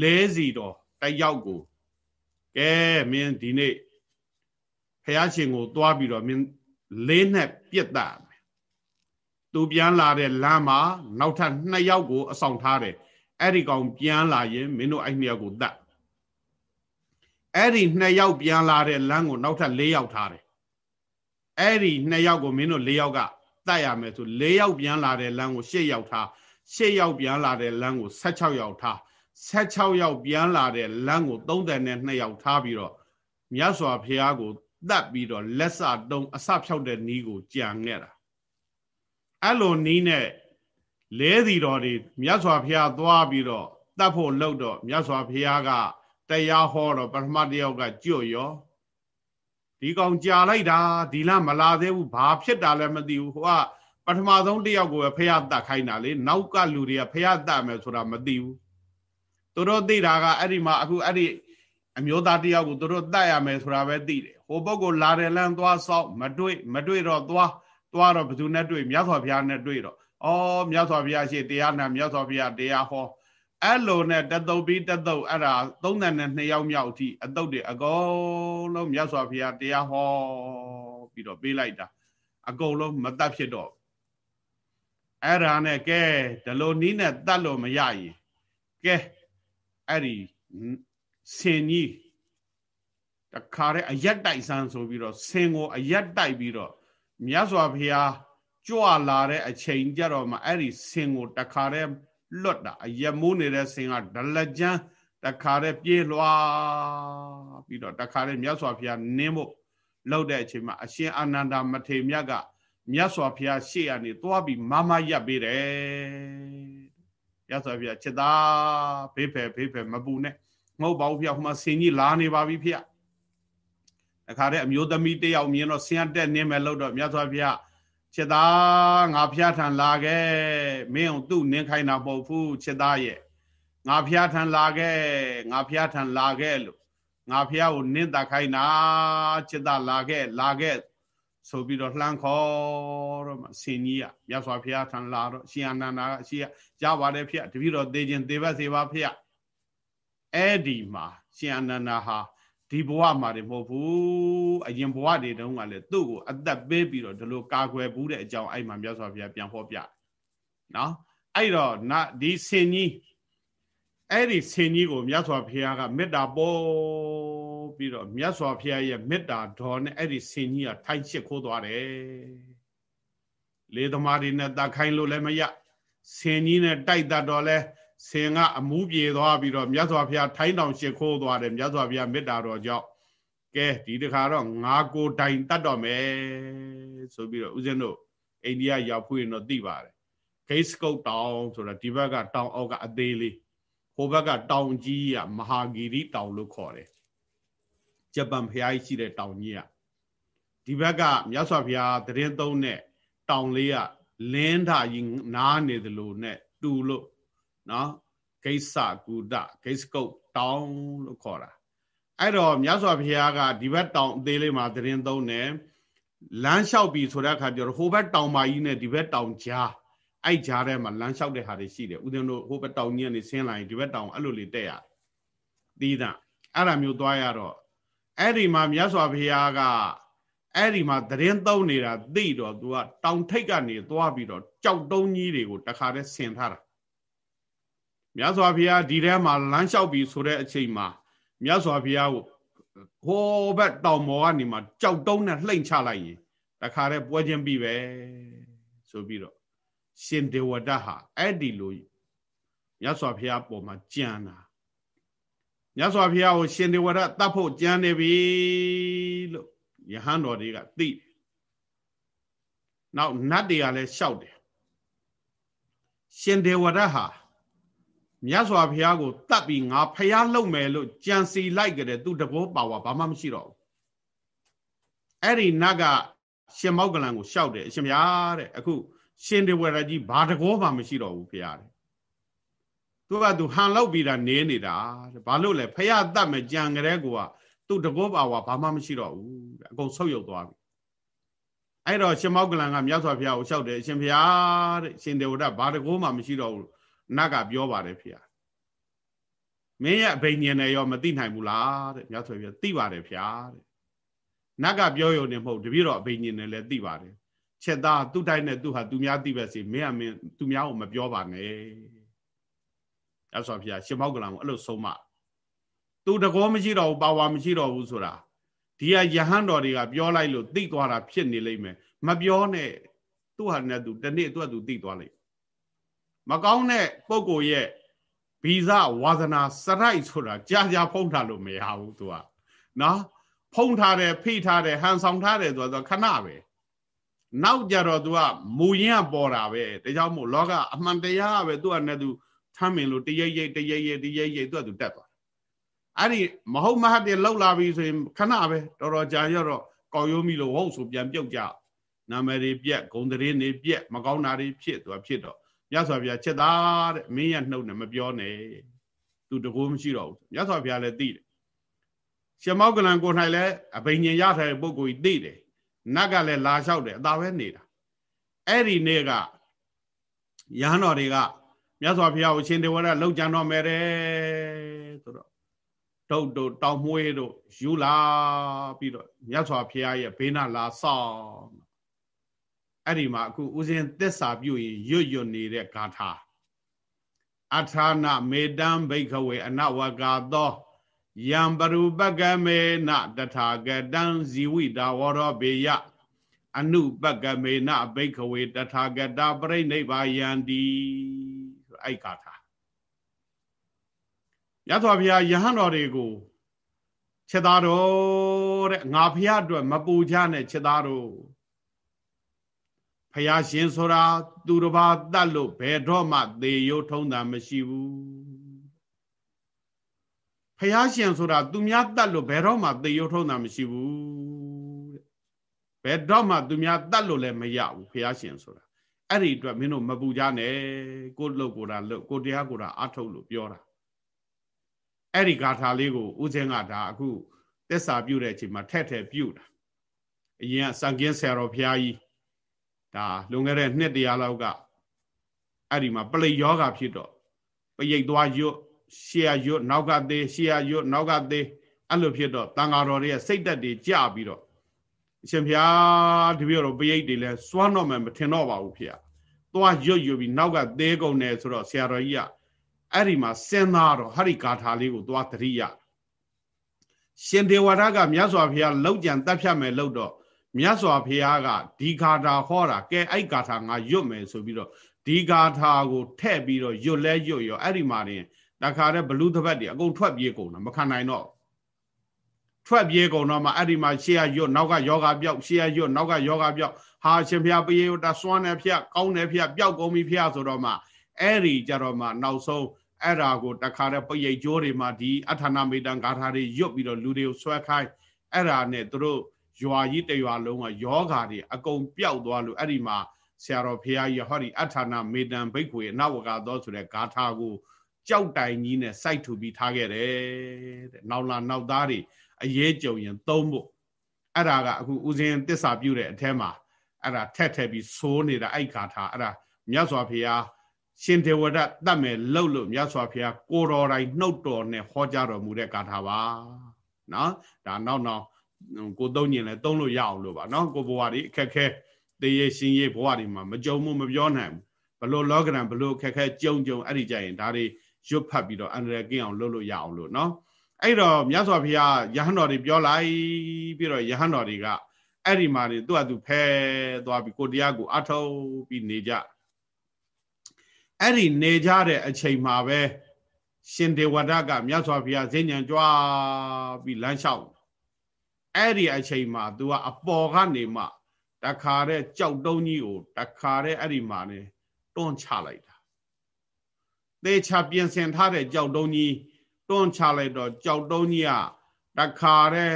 လဲစီတော့ တယောက်ကိုကဲမင်းဒီနေ့ဖះရှင်ကိုသွားပြီးတော့မင်းလေးနဲ့ပြစ်တာသူပြန်လာတဲ့လမ်းမှာနောက်ထပ်2ယောက်ကိုအဆောင်ထားတယ်အဲ့ဒီကောင်ပြန်လာရင်မင်းတို့အဲ့2ယောက်ကိုတတ်အဲ့ဒီ2ယောက်ပြန်လာတဲ့လမ်းကိုနောက်ထပ်4ယောက်ထားတယ်အဲ့ဒီ2ယောက်ကိုမင်းတို့4ယောက်ကတတ်ရမယ်ဆို4ယောက်ပြန်လာတဲ့လမ်းကို8ယောက်ထား8ယောက်ပြန်လာတဲ့လမ်းကို16ယောက်ထား 16ယောက်ပြန်လာတဲ့လမ်းကို32ယောက်ထားပြီးတော့မြတ်စွာဘုရားကိုတတ်ပြီးတော့လက်စတုံးအစဖြောက်တဲ့နီးကိုကြံခဲ့တာအဲ့လိုနီးနဲ့လဲစီတော်တွေမြတ်စွာဘုရားသွားပြီးတော့တတ်ဖို့လှုပ်တော့မြတ်စွာဘုရားကတရားဟောတော့ပထမတယောက်ကကြွရောဒီဒီကောင်ကြာလိုက်တာဒီလမလာသေးဘူးဘာဖြစ်တာလဲမသိဘူးဟိုကပထမဆုံးတယောက်ကိုပဲဖះတတ်ခိုင်းတာလေနောက်ကလူတွေကဖះတတ်မယ်ဆိုတာမသိဘူး သူတို့သိတာကအဲ့ဒီမှာအခုအဲ့ဒီအမျိုးသားတယောက်ကိုသူတို့တတ်ရမယ်ဆိုတာပဲသိတယ်ဟိုပုဂ္ဂိုလ်လာတယ်လမ်းသွားဆောက်မတွေ့မတွေ့တော့သွားသွားတော့ဘယ်သူနဲ့တွေ့မြတ်စွာဘုရားနဲ့တွေ့တော့ဩမြတ်စွာဘုရားရှိတရားနာမြတ်စွာဘုရားတရားဟောအဲ့လိုနဲ့တသုတ်ပြီးတသုတ်အဲ့ဒါ32ယောက်မြောက်အထိအတုတ်တွေအကုန်လုံးမြတ်စွာဘုရားတရားဟောပြီးတော့ပေးလိုက်တာအကုန်လုံးမတတ်ဖြစ်တော့အဲ့ဒါနဲ့ကဲဒီလိုနီးနဲ့တတ်လို့မရရင်ကဲ အဲ့ဒီဆင်ကြီးတခါတည်းအရက်တိုက်ဆန်းဆိုပြီးတော့ဆင်ကိုအရက်တိုက်ပြီးတော့မြတ်စွာဘုရားကြွလာတဲ့အချိန်ကြတော့မှအဲ့ဒီဆင်ကိုတခါတည်းလွတ်တာအရက်မိုးနေတဲ့ဆင်ကဒလကြမ်းတခါတည်းပြေးလွှာပြီးတော့တခါတည်းမြတ်စွာဘုရားနင်းဖို့လောက်တဲ့အချိန်မှာအရှင်အာနန္ဒာမထေမြတ်ကမြတ်စွာဘုရားရှေ့ကနေသွားပြီးမမရပ်ပေးတယ် မြတ်စွာဘုရားချက်သားဘေးဖယ်ဘေးဖယ်မပူနဲ့မဟုတ်ပါဘူးဖေဟိုမှာဆင်ကြီးလာနေပါပြီဖေတခါတည်းအမျိုးသမီးတယောက်မြင်တော့ဆင်ရတက်နင်းမယ်လို့တော့မြတ်စွာဘုရားချက်သားငါဖျားထန်လာခဲ့မင်းအောင်သူ့နင်းခိုင်းတာမဟုတ်ဘူးချက်သားရဲ့ငါဖျားထန်လာခဲ့ငါဖျားထန်လာခဲ့လို့ငါဖျားကိုနင်းတာခိုင်းတာချက်သားလာခဲ့လာခဲ့ ဆိုပြီးတော့လှမ်းခေါ်တော့မှဆင်ကြီးကမြတ်စွာဘုရားထံလာတော့ရှင်အနန္ဒာကအရှိရပါတယ်ဖေတပည့်တော်သေခြင်းသေဘတ်စေပါဖေအဲ့ဒီမှာရှင်အနန္ဒာဟာဒီဘဝမှာတွေမဟုတ်ဘူးအရင်ဘဝတွေတုန်းကလည်းသူ့ကိုအသက်ပေးပြီးတော့ဒီလိုကာကွယ်ဘူးတဲ့အကြောင်းအဲ့မှာမြတ်စွာဘုရားပြန်ဟောပြနော်အဲ့တော့နာဒီဆင်ကြီးအဲ့ဒီဆင်ကြီးကိုမြတ်စွာဘုရားကမေတ္တာပေါ် ပြီးတော့မြတ်စွာဘုရားရဲ့မေတ္တာတော်နဲ့အဲ့ဒီဆင်ကြီးကထိုင်ချစ်ခိုးသွားတယ်လေသမားတွေနဲ့တတ်ခိုင်းလို့လည်းမရဆင်ကြီးနဲ့တိုက်တတ်တော့လဲဆင်ကအမူးပြေသွားပြီးတော့မြတ်စွာဘုရားထိုင်းတောင်ရှ िख ိုးသွားတယ်မြတ်စွာဘုရားမေတ္တာတော်ကြောင့်ကဲဒီတခါတော့ငါကိုတိုင်တတ်တော့မယ်ဆိုပြီးတော့ဦးဇင်းတို့အိန္ဒိယရောက်ဖွေးတော့သိပါတယ်ဂိတ်စကုတ်တောင်ဆိုတာဒီဘက်ကတောင်အောက်ကအသေးလေးဟိုဘက်ကတောင်ကြီးကမဟာဂီရီတောင်လို့ခေါ်တယ် ဂျပန်ဖျားကြီးရှိတဲ့တောင်ကြီးကဒီဘက်ကမြတ်စွာဘုရားတရင်သုံးတဲ့တောင်လေးကလင်းဓာကြီးနားနေသလိုနဲ့တူလို့နော်ဂိစ္ဆကူဒဂိစ္ဆကုတ်တောင်လို့ခေါ်တာအဲ့တော့မြတ်စွာဘုရားကဒီဘက်တောင်အသေးလေးမှာတရင်သုံးတယ်လမ်းလျှောက်ပြီဆိုတဲ့အခါကျတော့ဟိုဘက်တောင်မာကြီးနဲ့ဒီဘက်တောင်ကြားအဲ့ကြားထဲမှာလမ်းလျှောက်တဲ့ဟာတွေရှိတယ်ဥဒင်းတို့ဟိုဘက်တောင်ကြီးကနေဆင်းလာရင်ဒီဘက်တောင်အဲ့လိုလေးတက်ရသီးသန့်အဲ့ဒါမျိုးသွားရတော့ အဲ့ဒီမှာမြတ်စွာဘုရားကအဲ့ဒီမှာသတင်းသုံးနေတာသိတော့သူကတောင်ထိပ်ကနေသွားပြီးတော့ကြောက်တုံးကြီးတွေကိုတခါတည်းဆင်ထားတာမြတ်စွာဘုရားဒီထဲမှာလမ်းလျှောက်ပြီးဆိုတဲ့အချိန်မှာမြတ်စွာဘုရားကိုဟိုဘက်တောင်ပေါ်ကနေမှကြောက်တုံးနဲ့လှိမ့်ချလိုက်ရင်တခါတည်းပွဲချင်းပြီပဲဆိုပြီးတော့ရှင်ဒေဝဒဟာအဲ့ဒီလိုမြတ်စွာဘုရားပေါ်မှာကြံတာ မြတ်စွာဘုရားကိုရှင်ဒေဝရတတ်ဖို့ကြံနေပြီလို့ယဟန်တော်တွေကသိတယ်။နောက်နတ်တွေကလည်းရှောက်တယ်။ရှင်ဒေဝရဟာမြတ်စွာဘုရားကိုတတ်ပြီးငါဖျားလုံမယ်လို့ကြံစီလိုက်ကြတယ်သူတဘောပါဝါဘာမှမရှိတော့ဘူး။အဲ့ဒီနတ်ကရှင်မောက်ကလန်ကိုရှောက်တယ်အရှင်ဘုရားတဲ့အခုရှင်ဒေဝရကြီးဘာတကောမှမရှိတော့ဘူးဘုရားတဲ့ သူကသူဟန်လောက်ပြီးတာနေနေတာဘာလို့လဲဖះတတ်မကြံကြတဲ့ကိုကသူတကောပါဝါဘာမှမရှိတော့ဘူးအကုန်ဆုတ်ယုတ်သွားပြီအဲ့တော့ရှင်မောက်ကလန်ကမြတ်စွာဘုရားကိုလျှောက်တယ်ရှင်ဘုရားတဲ့ရှင်ဒေဝဒဘာတကောမှမရှိတော့ဘူးနတ်ကပြောပါတယ်ဖေမင်းရဲ့အဘိညာဉ်နဲ့ရောမသိနိုင်ဘူးလားတဲ့မြတ်စွာဘုရားသိပါတယ်ဖေတဲ့နတ်ကပြောရုံနဲ့မဟုတ်တပည့်တော်အဘိညာဉ်နဲ့လည်းသိပါတယ်ချက်သားသူ့တိုင်းနဲ့သူ့ဟာသူများသိပဲစီမင်းကမင်းသူများကိုမပြောပါနဲ့ ရသော်ဖေရှင်မောက်ကလံကိုအဲ့လိုဆုံးမသူတကောမရှိတော့ဘူးပါဝါမရှိတော့ဘူးဆိုတာဒီကယဟန်တော်တွေကပြောလိုက်လို့သိသွားတာဖြစ်နေလိမ့်မယ်မပြောနဲ့သူ့ဟာနဲ့သူတနေ့သူ့ဟာသူသိသွားလိမ့်မကောင်းတဲ့ပုံကိုရဲ့ဗီဇဝါသနာစရိုက်ဆိုတာကြာကြာဖုံးထားလို့မရဘူးသူကနော်ဖုံးထားတယ်ဖိထားတယ်ဟန်ဆောင်ထားတယ်ဆိုတော့ခဏပဲနောက်ကြတော့ तू ကမူရင်းကပေါ်တာပဲဒါကြောင့်မို့လောကအမှန်တရားပဲ तू ကနဲ့ तू ထမ်းမင်လို့တရိပ်ရိပ်တရိပ်ရိပ်တရိပ်ရိပ် तू က तू တက်သွားအဲ့ဒီမဟုတ်မဟုတ်တွေလောက်လာပြီဆိုရင်ခဏပဲတော်တော်ကြာရတော့ကောက်ရိုးမိလို့ဟုတ်ဆိုပြန်ပြုတ်ကြနာမည်တွေပြက်ဂုံတရေနေပြက်မကောင်းတာတွေဖြစ်သူကဖြစ်တော့မြတ်စွာဘုရားချက်သားတဲ့မင်းရနှုတ်နဲ့မပြောနဲ့သူတကူမရှိတော့ဘူးမြတ်စွာဘုရားလည်းသိတယ်ရှင်မောကလန်ကို၌လည်းအဘိညာဉ်ရထားတဲ့ပုဂ္ဂိုလ်ကြီးသိတယ်နတ်ကလည်းလာလျှောက်တယ်အသာပဲနေတာအဲ့ဒီနေ့ကရဟန်းတော်တွေက မြတ်စွာဘုရားကိုရှင်တေဝရလောက်ကြံတော်မယ်တဲ့ဆိုတော့တုတ်တို့တောင်မွေးတို့ယူလာပြီးတော့မြတ်စွာဘုရားရဲ့ဘေးနာလာဆောင်အဲ့ဒီမှာအခုဥစဉ်သစ္စာပြုရင်ရွတ်ရွတ်နေတဲ့ဂါထာအထာနာမေတံဘိခဝေအနဝကာသောယံပရုပကမေနတထာဂတံဇီဝိတာဝရောဘေယအနုပကမေနဘိခဝေတထာဂတပရိနိဗ္ဗာယံတိ ဆိုအဲ့ဂါထာရသော်ဘုရားယဟန်တော်တွေကိုချက်သားတော်တဲ့ငါဘုရားအတွက်မပူကြနဲ့ချက်သားတော်ဖယားရှင်ဆိုတာသူတစ်ပါးတတ်လို့ဘယ်တော့မှသေရုပ်ထုံးတာမရှိဘူးဖယားရှင်ဆိုတာသူများတတ်လို့ဘယ်တော့မှသေရုပ်ထုံးတာမရှိဘူးတဲ့ဘယ်တော့မှသူများတတ်လို့လည်းမရဘူးဖယားရှင်ဆိုတာ အဲ့ဒီအတွက်မင်းတို့မပူကြနဲ့ကိုလှုပ်ကိုတာလှုပ်ကိုတရားကိုတာအထုတ်လို့ပြောတာအဲ့ဒီဂါထာလေးကိုဦးစင်းကဒါအခုသစ္စာပြုတဲ့အချိန်မှာထက်ထက်ပြုတာအရင်ကစံကင်းဆရာတော်ဘုရားကြီးဒါလွန်ခဲ့တဲ့နှစ်တရာလောက်ကအဲ့ဒီမှာပလိယောဂါဖြစ်တော့ပရိတ်သွားရွတ်ရှေ့ရွတ်နောက်ကသေးရှေ့ရွတ်နောက်ကသေးအဲ့လိုဖြစ်တော့တန်ဃာတော်တွေရဲ့စိတ်သက်တွေကြပြီးတော့ အရှင်ဘုရားတပည့်တော်ပရိတ်တွေလဲစွမ်းတော့မှမထင်တော့ပါဘူးဖေ။သွားရွတ်ရွတ်ပြီးနောက်ကသေးကုန်တယ်ဆိုတော့ဆရာတော်ကြီးကအဲ့ဒီမှာစဉ်းစားတော့ဟာဒီဂါထာလေးကိုသွားတရိယရှင်ဒေဝရကမြတ်စွာဘုရားလောက်ကြံတက်ဖြတ်မယ်လို့တော့မြတ်စွာဘုရားကဒီဂါထာဟောတာကဲအဲ့ဂါထာငါရွတ်မယ်ဆိုပြီးတော့ဒီဂါထာကိုထဲ့ပြီးတော့ရွတ်လဲရွတ်ရောအဲ့ဒီမှာတင်တခါတည်းဘလူးသဘက်တွေအကုန်ထွက်ပြေးကုန်တာမခံနိုင်တော့ ထွက်ပြေးကုန်တော့မှအဲ့ဒီမှာရှေ့ကရွတ်နောက်ကယောဂပြောက်ရှေ့ကရွတ်နောက်ကယောဂပြောက်ဟာရှင်ဘုရားပြေးတာစွမ်းတယ်ဖျက်ကောင်းတယ်ဖျက်ပျောက်ကုန်ပြီဖျက်ဆိုတော့မှအဲ့ဒီကြတော့မှနောက်ဆုံးအဲ့ဒါကိုတခါတည်းပိယိတ်ကြိုးတွေမှာဒီအထာဏမေတ္တန်ဂါထာတွေရွတ်ပြီးတော့လူတွေကိုဆွဲခိုင်းအဲ့ဒါနဲ့သူတို့ရွာကြီးတရွာလုံးကယောဂါတွေအကုန်ပျောက်သွားလို့အဲ့ဒီမှာဆရာတော်ဖရာကြီးဟောဒီအထာဏမေတံဘိက္ခွေအနဝကသောဆိုတဲ့ဂါထာကိုကြောက်တိုင်ကြီးနဲ့စိုက်ထူပြီးထားခဲ့တယ်တဲ့နောက်လာနောက်သားတွေ အရေးကြုံရင်သုံးဖို့အဲ့ဒါကအခုဦးဇင်းတစ္ဆာပြုတဲ့အထဲမှာအဲ့ဒါထက်ထက်ပြီးစိုးနေတာအဲ့ဂါထာအဲ့ဒါမြတ်စွာဘုရားရှင်ဒေဝဒတ်တတ်မယ်လှုပ်လို့မြတ်စွာဘုရားကိုတော်တိုင်နှုတ်တော်နဲ့ဟောကြားတော်မူတဲ့ဂါထာပါနော်ဒါနောက်နောက်ကိုသုံးညင်လဲသုံးလို့ရအောင်လို့ပါနော်ကိုဘဝတွေအခက်ခဲတေးရရှင်ရေးဘဝတွေမှာမကြုံမှုမပြောနိုင်ဘူးဘလို့လောကရန်ဘလို့အခက်ခဲကြုံကြုံအဲ့ဒီကြရင်ဒါတွေရွတ်ဖတ်ပြီးတော့အန္တရာယ်ကင်းအောင်လုပ်လို့ရအောင်လို့နော် အဲ့တော့မြတ်စွာဘုရားယဟန်တော်တွေပြောလိုက်ပြီးတော့ယဟန်တော်တွေကအဲ့ဒီမှာတွေသူ့အတူဖဲသွားပြီးကိုတရားကိုအထောက်ပြီးနေကြအဲ့ဒီနေကြတဲ့အချိန်မှာပဲရှင်ဒေဝဒကမြတ်စွာဘုရားဈဉ္ဉံကြွားပြီးလမ်းလျှောက်အဲ့ဒီအချိန်မှာ तू ကအပေါ်ကနေမှတခါတဲ့ကြောက်တုံးကြီးကိုတခါတဲ့အဲ့ဒီမှာနေတွန်းချလိုက်တာသေချာပြင်ဆင်ထားတဲ့ကြောက်တုံးကြီး တွန်းချလိုက်တော့ကြောက်တုံးကြီးကတခါတဲ့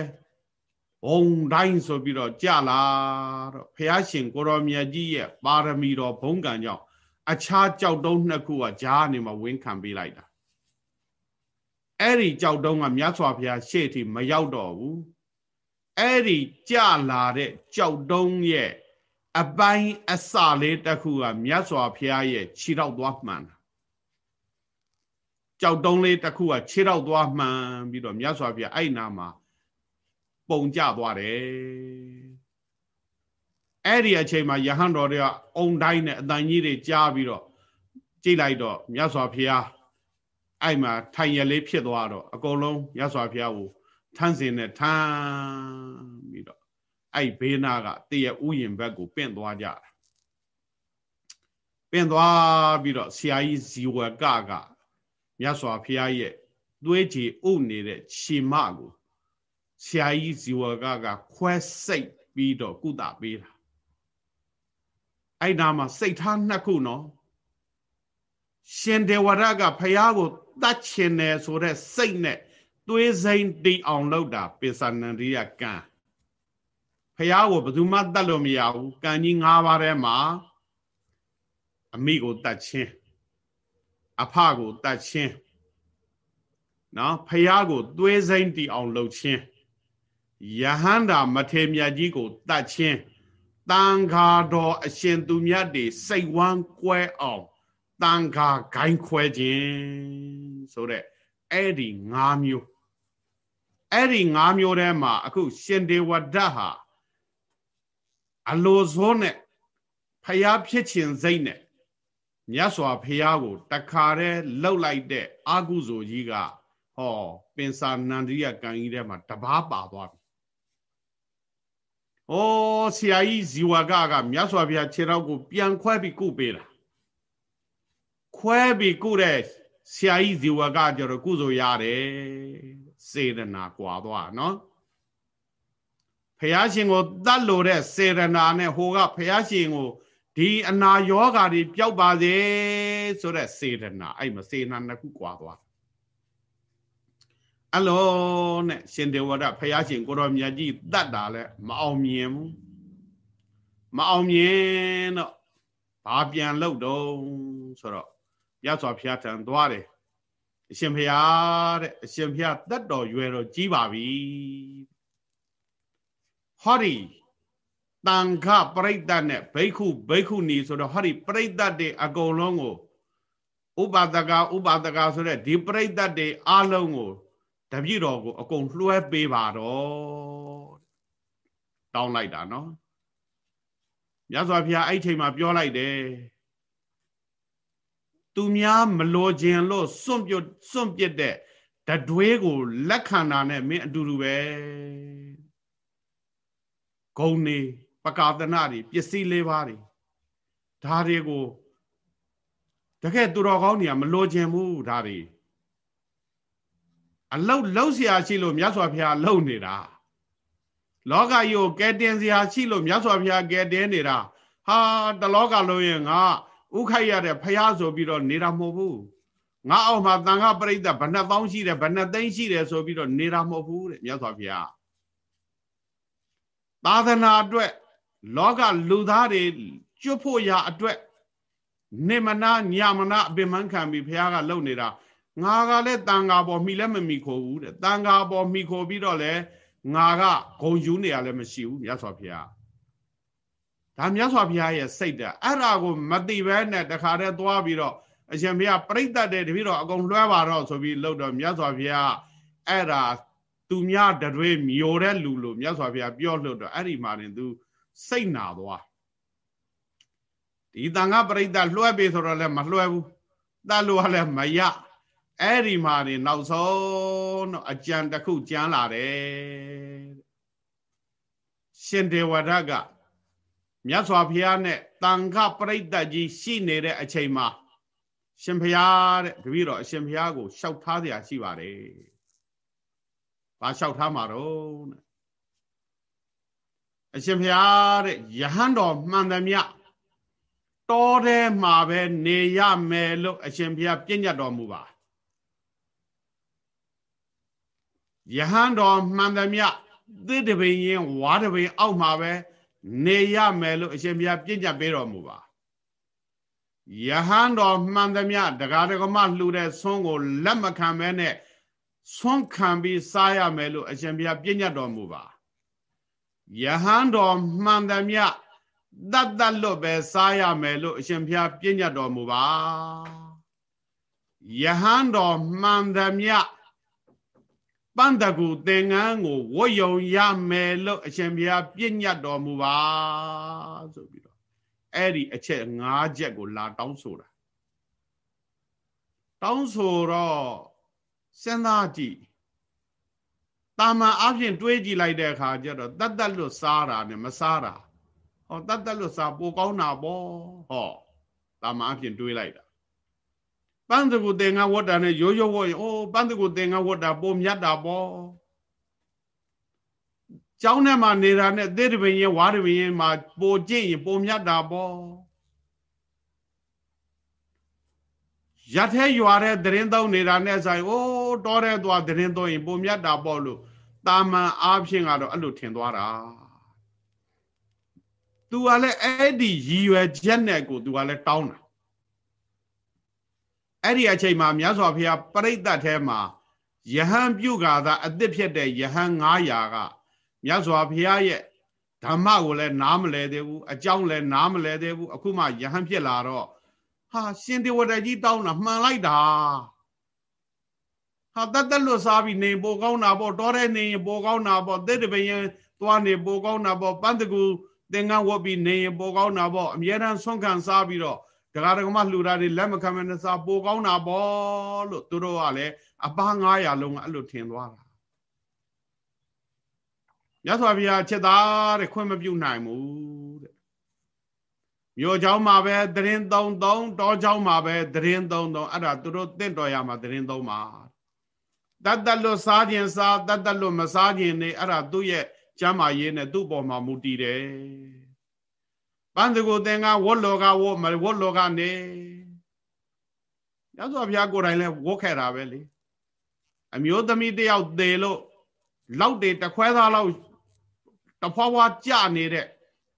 ဘုံတိုင်းဆိုပြီးတော့ကြလာတော့ဘုရားရှင်ကိုရောမြတ်ကြီးရဲ့ပါရမီတော်ဘုံကံကြောင့်အခြားကြောက်တုံးနှစ်ခုကကြားနေမှာဝင်းခံပေးလိုက်တာအဲ့ဒီကြောက်တုံးကမြတ်စွာဘုရားရှေ့ထိမရောက်တော့ဘူးအဲ့ဒီကြလာတဲ့ကြောက်တုံးရဲ့အပိုင်းအစလေးတစ်ခုကမြတ်စွာဘုရားရဲ့ခြေထောက်သွားမှန်တာ ကြောက်တုံးလေးတစ်ခုကခြေထောက်သွားမှန်ပြီးတော့မြတ်စွာဘုရားအဲ့နာမှာပုံကြသွားတယ်အဲ့ဒီအချိန်မှာယဟန်တော်တွေကအုံတိုင်းနဲ့အတန်ကြီးတွေကြားပြီးတော့ကြိတ်လိုက်တော့မြတ်စွာဘုရားအဲ့မှာထိုင်ရလေးဖြစ်သွားတော့အကုန်လုံးမြတ်စွာဘုရားကိုထန်းစင်နဲ့ထန်းပြီးတော့အဲ့ဘေးနာကတည့်ရဥယျင်ဘက်ကိုပင့်သွားကြတာပင့်သွားပြီးတော့ဆရာကြီးဇီဝကက မြတ်စွာဘုရားရဲ့သွေးကြည်ဥနေတဲ့ခြေမကိုဆရာကြီးဇီဝကကခွဲစိတ်ပြီးတော့ကုသပေးတာအဲ့ဒါမှာစိတ်ထားနှစ်ခုနော်ရှင်ဒေဝရကဖះကိုတတ်ချင်တယ်ဆိုတဲ့စိတ်နဲ့သွေးစိမ့်တီအောင်လုပ်တာပိဿနန္ဒိယကံဖဖះကိုဘယ်သူမှတတ်လို့မရဘူးကံကြီး၅ပါးထဲမှာအမိကိုတတ်ခြင်း အဖကိုတတ်ခြင်းနော်ဖះကိုသွေးစိမ့်တီအောင်လှုပ်ခြင်းယဟန္တာမထေမြတ်ကြီးကိုတတ်ခြင်းတန်ခါတော်အရှင်သူမြတ်တွေစိတ်ဝမ်းကွဲအောင်တန်ခါဂိုင်းခွဲခြင်းဆိုတဲ့အဲ့ဒီ၅မျိုးအဲ့ဒီ၅မျိုးထဲမှာအခုရှင်ဒေဝဒတ်ဟာအလိုစိုးနဲ့ဖျားဖြစ်ခြင်းစိတ်နဲ့ မြတ်စွာဘုရားကိုတခါတည်းလှုပ်လိုက်တဲ့အာကုဇိုကြီးကဟောပင်စာနန္ဒိယကံကြီးထဲမှာတပားပါသွားပြီ။ဩဆရာကြီးဇီဝကကမြတ်စွာဘုရားခြေထောက်ကို ပြန်ခွဲပြီးကုပေးတာ။ခွဲပြီးကုတဲ့ဆရာကြီးဇီဝကကျတော့ကုသိုလ်ရတယ်စေရနာကွာသွားနော်။ဖះရှင်ကိုတတ်လို့တဲ့စေရနာနဲ့ဟိုကဖះရှင်ကို ဒီအနာယောဂါတွေပျောက်ပါစေဆိုတဲ့စေတနာအဲ့မစေနာနှစ်ခုကွာသွားအလောနဲ့ရှင်ဒေဝရဖယားရှင်ကိုတော်မြတ်ကြီးတတ်တာလဲမအောင်မြင်ဘူးမအောင်မြင်တော့ဘာပြန်လို့တုံးဆိုတော့ရသော်ဖျားထံသွားတယ်အရှင်ဖျားတဲ့အရှင်ဖျားတတ်တော်ရွယ်တော်ကြီးပါပြီဟောဒီ တန်ခပရိသတ်နဲ့ဘိက္ခုဘိက္ခုနီဆိုတော့ဟောဒီပရိသတ်တွေအကုန်လုံးကိုဥပါဒကဥပါဒကဆိုတဲ့ဒီပရိသတ်တွေအလုံးကိုတပြည့်တော်ကိုအကုန်လွှဲပေးပါတော့တောင်းလိုက်တာနော်မြတ်စွာဘုရားအဲ့ချိန်မှာပြောလိုက်တယ်သူများမလိုခြင်းလို့စွန့်ပြတ်စွန့်ပြစ်တဲ့တတွေးကိုလက်ခံတာနဲ့မင်းအတူတူပဲဂုံနေပ ကာသနာတွေပစ္စည်းလေးပါးတွေဒါတွေကိုတကယ်သူတော်ကောင်းတွေကမလိုချင်ဘူးဒါတွေအလုတ်လှုပ်เสียရှိလို့မြတ်စွာဘုရားလှုပ်နေတာလောကကြီးကိုကဲတင်เสียရှိလို့မြတ်စွာဘုရားကဲတင်နေတာဟာတလောကလုံးရင်ငါဥခိုက်ရတဲ့ဘုရားဆိုပြီးတော့နေတာမဟုတ်ဘူးငါအောက်မှာတန်ခါပရိသတ်ဘဏ္ဍသောင်းရှိတယ်ဘဏ္ဍသိန်းရှိတယ်ဆိုပြီးတော့နေတာမဟုတ်ဘူးတဲ့မြတ်စွာဘုရားသာသနာအတွက် လောကလူသားတွေကျွတ်ဖို့ရာအတွက်နေမနာညမနာအပင်မခံပြီးဘုရားကလုပ်နေတာငါကလည်းတန်ဃာပေါ်မိလည်းမမိခိုဘူးတဲ့တန်ဃာပေါ်မိခိုပြီးတော့လဲငါကဂုံယူနေရလည်းမရှိဘူးမြတ်စွာဘုရားဒါမြတ်စွာဘုရားရဲ့စိတ်တဲ့အဲ့ဒါကိုမတိပဲနဲ့တခါတည်းသွားပြီးတော့အရှင်ဘုရားပြိတ္တတဲ့တပည့်တော်အကုန်လွှဲပါတော့ဆိုပြီးလှုပ်တော့မြတ်စွာဘုရားအဲ့ဒါသူများတတွေမျိုးတဲ့လူလို့မြတ်စွာဘုရားပြောလှုပ်တော့အဲ့ဒီမှာတင်သူ စိတ်နာသွားဒီတန်ခါပရိသတ်လွှဲပေးဆိုတော့လည်းမလွှဲဘူးတတ်လို့လည်းမရအဲ့ဒီမှာနေနောက်ဆုံးတော့အကြံတစ်ခုကြမ်းလာတယ်ရှင်ဒေဝဒကမြတ်စွာဘုရားနဲ့တန်ခပရိသတ်ကြီးရှိနေတဲ့အချိန်မှာရှင်ဘုရားတဲ့တပည့်တော်အရှင်ဘုရားကိုလျှောက်ထားเสียရှိပါတယ်။ဘာလျှောက်ထားမှာတော့ အရှင်ဘုရားတဲ့ယဟန်တော်မှန်သမျှတောထဲမှာပဲနေရမယ်လို့အရှင်ဘုရားပြည့်ညတ်တော်မူပါယဟန်တော်မှန်သမျှသစ်တပင်ရင်ဝါတပင်အောက်မှာပဲနေရမယ်လို့အရှင်ဘုရားပြည့်ညတ်ပေးတော်မူပါယဟန်တော်မှန်သမျှတရားဒဂမလှူတဲ့ဆွန်းကိုလက်မခံဘဲနဲ့ဆွန်းခံပြီးစားရမယ်လို့အရှင်ဘုရားပြည့်ညတ်တော်မူပါ ယဟန်တော်မှန်သမျှတတ်တတ်လွတ်ပဲစားရမယ်လို့အရှင်ဘုရားပြည့်ညတ်တော်မူပါယဟန်တော်မှန်သမျှပန္တကူသင်္ကန်းကိုဝတ်ယုံရမယ်လို့အရှင်ဘုရားပြည့်ညတ်တော်မူပါဆိုပြီးတော့အဲ့ဒီအချက်၅ချက်ကိုလာတောင်းဆိုတာတောင်းဆိုတော့စဉ်းစားကြည့် တာမန်အဖြစ်တွေးကြည့်လိုက်တဲ့အခါကျတော့တတ်တတ်လွတ်စားတာနဲ့မစားတာဟောတတ်တတ်လွတ်စားပိုကောင်းတာပေါ့ဟောတာမန်အဖြစ်တွေးလိုက်တာပန်းတကူတင်ငါဝတ်တာနဲ့ရိုးရိုးဝတ်ရင်အိုးပန်းတကူတင်ငါဝတ်တာပိုမြတ်တာပေါ့ကျောင်းထဲမှာနေတာနဲ့သေတပင်ရင်ဝါတပင်ရင်မှာပိုကျင့်ရင်ပိုမြတ်တာပေါ့ရထဲရွာတဲ့သတင်းသုံးနေတာနဲ့ဆိုင်အိုးတောထဲသွားသတင်းသုံးရင်ပုံမြတ်တာပေါ့လို့ တာမန်အားဖြင့်ကတော့အဲ့လိုထင်သွားတာ तू ကလည်းအဲ့ဒီရည်ရွယ်ချက်နဲ့ကို तू ကလည်းတောင်းတာအဲ့ဒီအချိန်မှာမြတ်စွာဘုရားပြိဋ္ဌတ်ထဲမှာယဟန်ပြုကာသာအသစ်ဖြစ်တဲ့ယဟန်900ကမြတ်စွာဘုရားရဲ့ဓမ္မကိုလည်းနားမလဲသေးဘူးအကြောင်းလည်းနားမလဲသေးဘူးအခုမှယဟန်ဖြစ်လာတော့ဟာရှင်တေဝတကြီးတောင်းတာမှန်လိုက်တာ ဟာတတ်တက်လွတ်စားပြီးနေပိုကောင်းတာပေါ့တော်တဲ့နေရင်ပိုကောင်းတာပေါ့သစ်တပင်သွားနေပိုကောင်းတာပေါ့ပန်းတကူသင်္ကန်းဝတ်ပြီးနေရင်ပိုကောင်းတာပေါ့အမြဲတမ်းဆွန့်ခံစားပြီးတော့ဒကာဒကမလှူတာတွေလက်မခံမနဲ့စားပိုကောင်းတာပေါ့လို့သူတို့ကလည်းအပား900လုံးကအဲ့လိုထင်သွားတာမြတ်စွာဘုရားချက်သားတဲ့ခွင့်မပြုနိုင်ဘူးတဲ့မြို့เจ้าမှာပဲသတင်းသုံးသုံးတောเจ้าမှာပဲသတင်းသုံးသုံးအဲ့ဒါသူတို့တင့်တော်ရမှာသတင်းသုံးပါ တတ်တလွတ်စားခြင်းစားတတ်တလွတ်မစားခြင်းနေအဲ့ဒါသူ့ရဲ့ကျမ်းမာရေးနဲ့သူ့ပေါ်မှာမူတည်တယ်ပန်းစကိုသင်္ကဝတ်လောကဝတ်မဝတ်လောကနေရသော်ဘုရားကိုယ်တိုင်လဲဝတ်ခဲ့တာပဲလေအမျိုးသမီးတယောက်သေလို့လောက်တွေတခွဲသားလောက်တဖွာဖွာကြနေတဲ့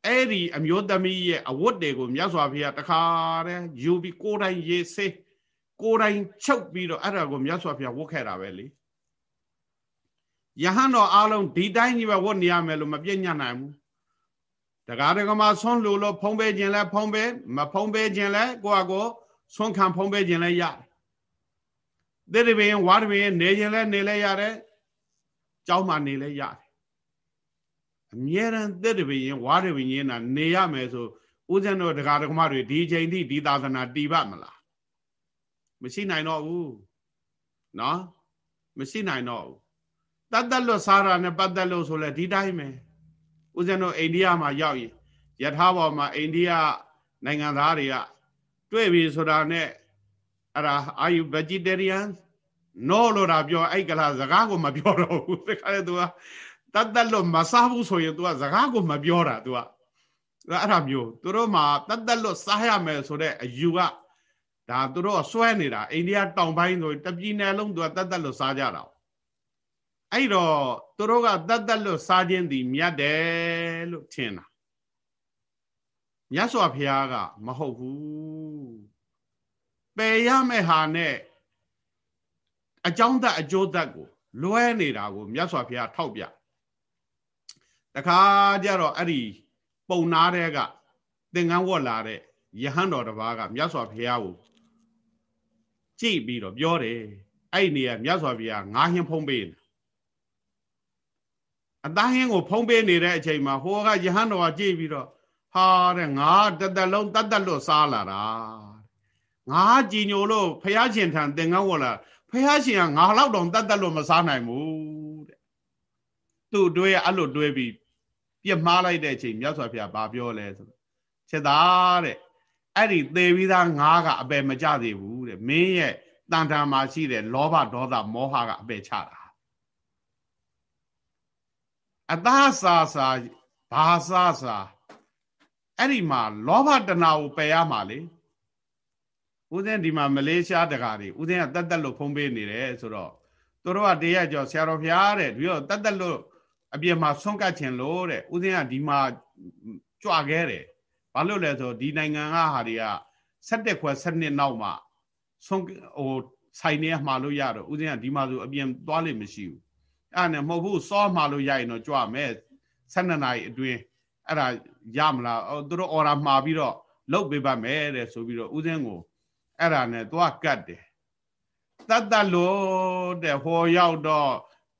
အဲ့ဒီအမျိုးသမီးရဲ့အဝတ်တွေကိုမြတ်စွာဘုရားတခါတည်းယူပြီးကိုယ်တိုင်ရေးဆေး ကိုယ်တိုင်ချုပ်ပြီးတော့အဲ့ဒါကိုမြတ်စွာဘုရားဝတ်ခဲ့တာပဲလေယဟန်တော်အားလုံးဒီတိုင်းကြီးပဲဝတ်နေရမယ်လို့မပြည့်ညတ်နိုင်ဘူးတကားတကမှာဆွန်းလို့လို့ဖုံးပေးခြင်းလဲဖုံးပေးမဖုံးပေးခြင်းလဲကိုယ့်အကိုဆွန်းခံဖုံးပေးခြင်းလဲရတယ်တိရပင်ဝါရပင်နေခြင်းလဲနေလဲရတယ်ကြောင်းမှနေလဲရတယ်အမြဲတမ်းတိရပင်ဝါရပင်ရင်နာနေရမယ်ဆိုဦးဇင်းတို့တကားတကမတွေဒီချိန်ထိဒီသာသနာတည်ပါမလား မရှိနိုင်တော့ဘူးနော်မရှိနိုင်တော့ဘူးတတ်တက်လွတ်စားတာနဲ့ပတ်သက်လို့ဆိုလဲဒီတိုင်းပဲဦးဇင်းတို့အိန္ဒိယမှာရောက်ရင်ယထာဘော်မှာအိန္ဒိယနိုင်ငံသားတွေကတွေ့ပြီဆိုတာနဲ့အဲ့ဒါ are you vegetarian no လို့တာပြောအဲ့ကလာစကားကိုမပြောတော့ဘူးတခါလေ तू ကတတ်တက်လို့မစားဘူးဆိုရင် तू ကစကားကိုမပြောတာ तू ကအဲ့ဒါမျိုးသူတို့မှာတတ်တက်လို့စားရမယ်ဆိုတဲ့အယူက ဒါသူတို့ကစွဲနေတာအိန္ဒိယတောင်ပိုင်းဆိုတပြည်နယ်လုံး तू ကတတ်တက်လို့စားကြတာအဲ့တော့သူတို့ကတတ်တက်လို့စားခြင်းသည်မြတ်တယ်လို့ထင်တာမြတ်စွာဘုရားကမဟုတ်ဘူးပယ်ရမယ့်ဟာနဲ့အကြောင်းသက်အကျိုးသက်ကို လွဲနေတာကိုမြတ်စွာဘုရားထောက်ပြတခါကျတော့အဲ့ဒီပုံနာတဲ့ကသင်္ကန်းဝတ်လာတဲ့ယဟန်တော်တစ်ပါးကမြတ်စွာဘုရားကို ကြည့်ပြီးတော့ပြောတယ်အဲ့ဒီနေရာမြတ်စွာဘုရားငါးဟင်းဖုံးပေးနေအသားဟင်းကိုဖုံးပေးနေတဲ့အချိန်မှာဟိုကယဟန်တော်ကကြည့်ပြီးတော့ဟာတဲ့ငါတသက်လုံးတတ်တတ်လို့စားလာတာငါကြည်ညိုလို့ဖះရှင်ထံသင်္ကန်းဝတ်လာဖះရှင်ကငါလောက်တောင်တတ်တတ်လို့မစားနိုင်ဘူးတဲ့သူ့တွေးအဲ့လိုတွေးပြီးပြစ်မှားလိုက်တဲ့အချိန်မြတ်စွာဘုရားဗာပြောလဲဆိုတော့ချက်သားတဲ့ အဲ့ဒီသေပြီးသားငါးကအပယ်မကြသေးဘူးတဲ့မင်းရဲ့တန်ထာမှာရှိတဲ့လောဘဒေါသမောဟကအပယ်ချတာအသားစာစာဘာစာစာအဲ့ဒီမှာလောဘတဏှာကိုပယ်ရမှာလေဦးဇင်းဒီမှာမလေးရှားတကာတွေဦးဇင်းကတက်တက်လို့ဖုံးပေးနေတယ်ဆိုတော့သူတို့ကတရားကြောဆရာတော်ဖျားတဲ့ပြီးတော့တက်တက်လို့အပြင်မှာဆွန့်ကတ်ခြင်းလို့တဲ့ဦးဇင်းကဒီမှာကြွခဲ့တယ် ဘာလို့လဲဆိုဒီနိုင်ငံကဟာတွေက17ခွဲ17နောက်မှဆုံးဟိုဆိုင်နေမှာလို့ရတော့ဦးဇင်းကဒီမှာဆိုအပြင်သွားလိမ့်မရှိဘူးအဲ့နဲ့မဟုတ်ဘူးစောမှာလို့ရရင်တော့ကြွမယ်12နာရီအတွင်းအဲ့ဒါရမလားသူတို့အော်ရာမှာပြီးတော့လုတ်ပေးပါမယ်တဲ့ဆိုပြီးတော့ဦးစင်းကိုအဲ့ဒါနဲ့သွားကတ်တယ်တတ်တလို့တဲ့ဟောရောက်တော့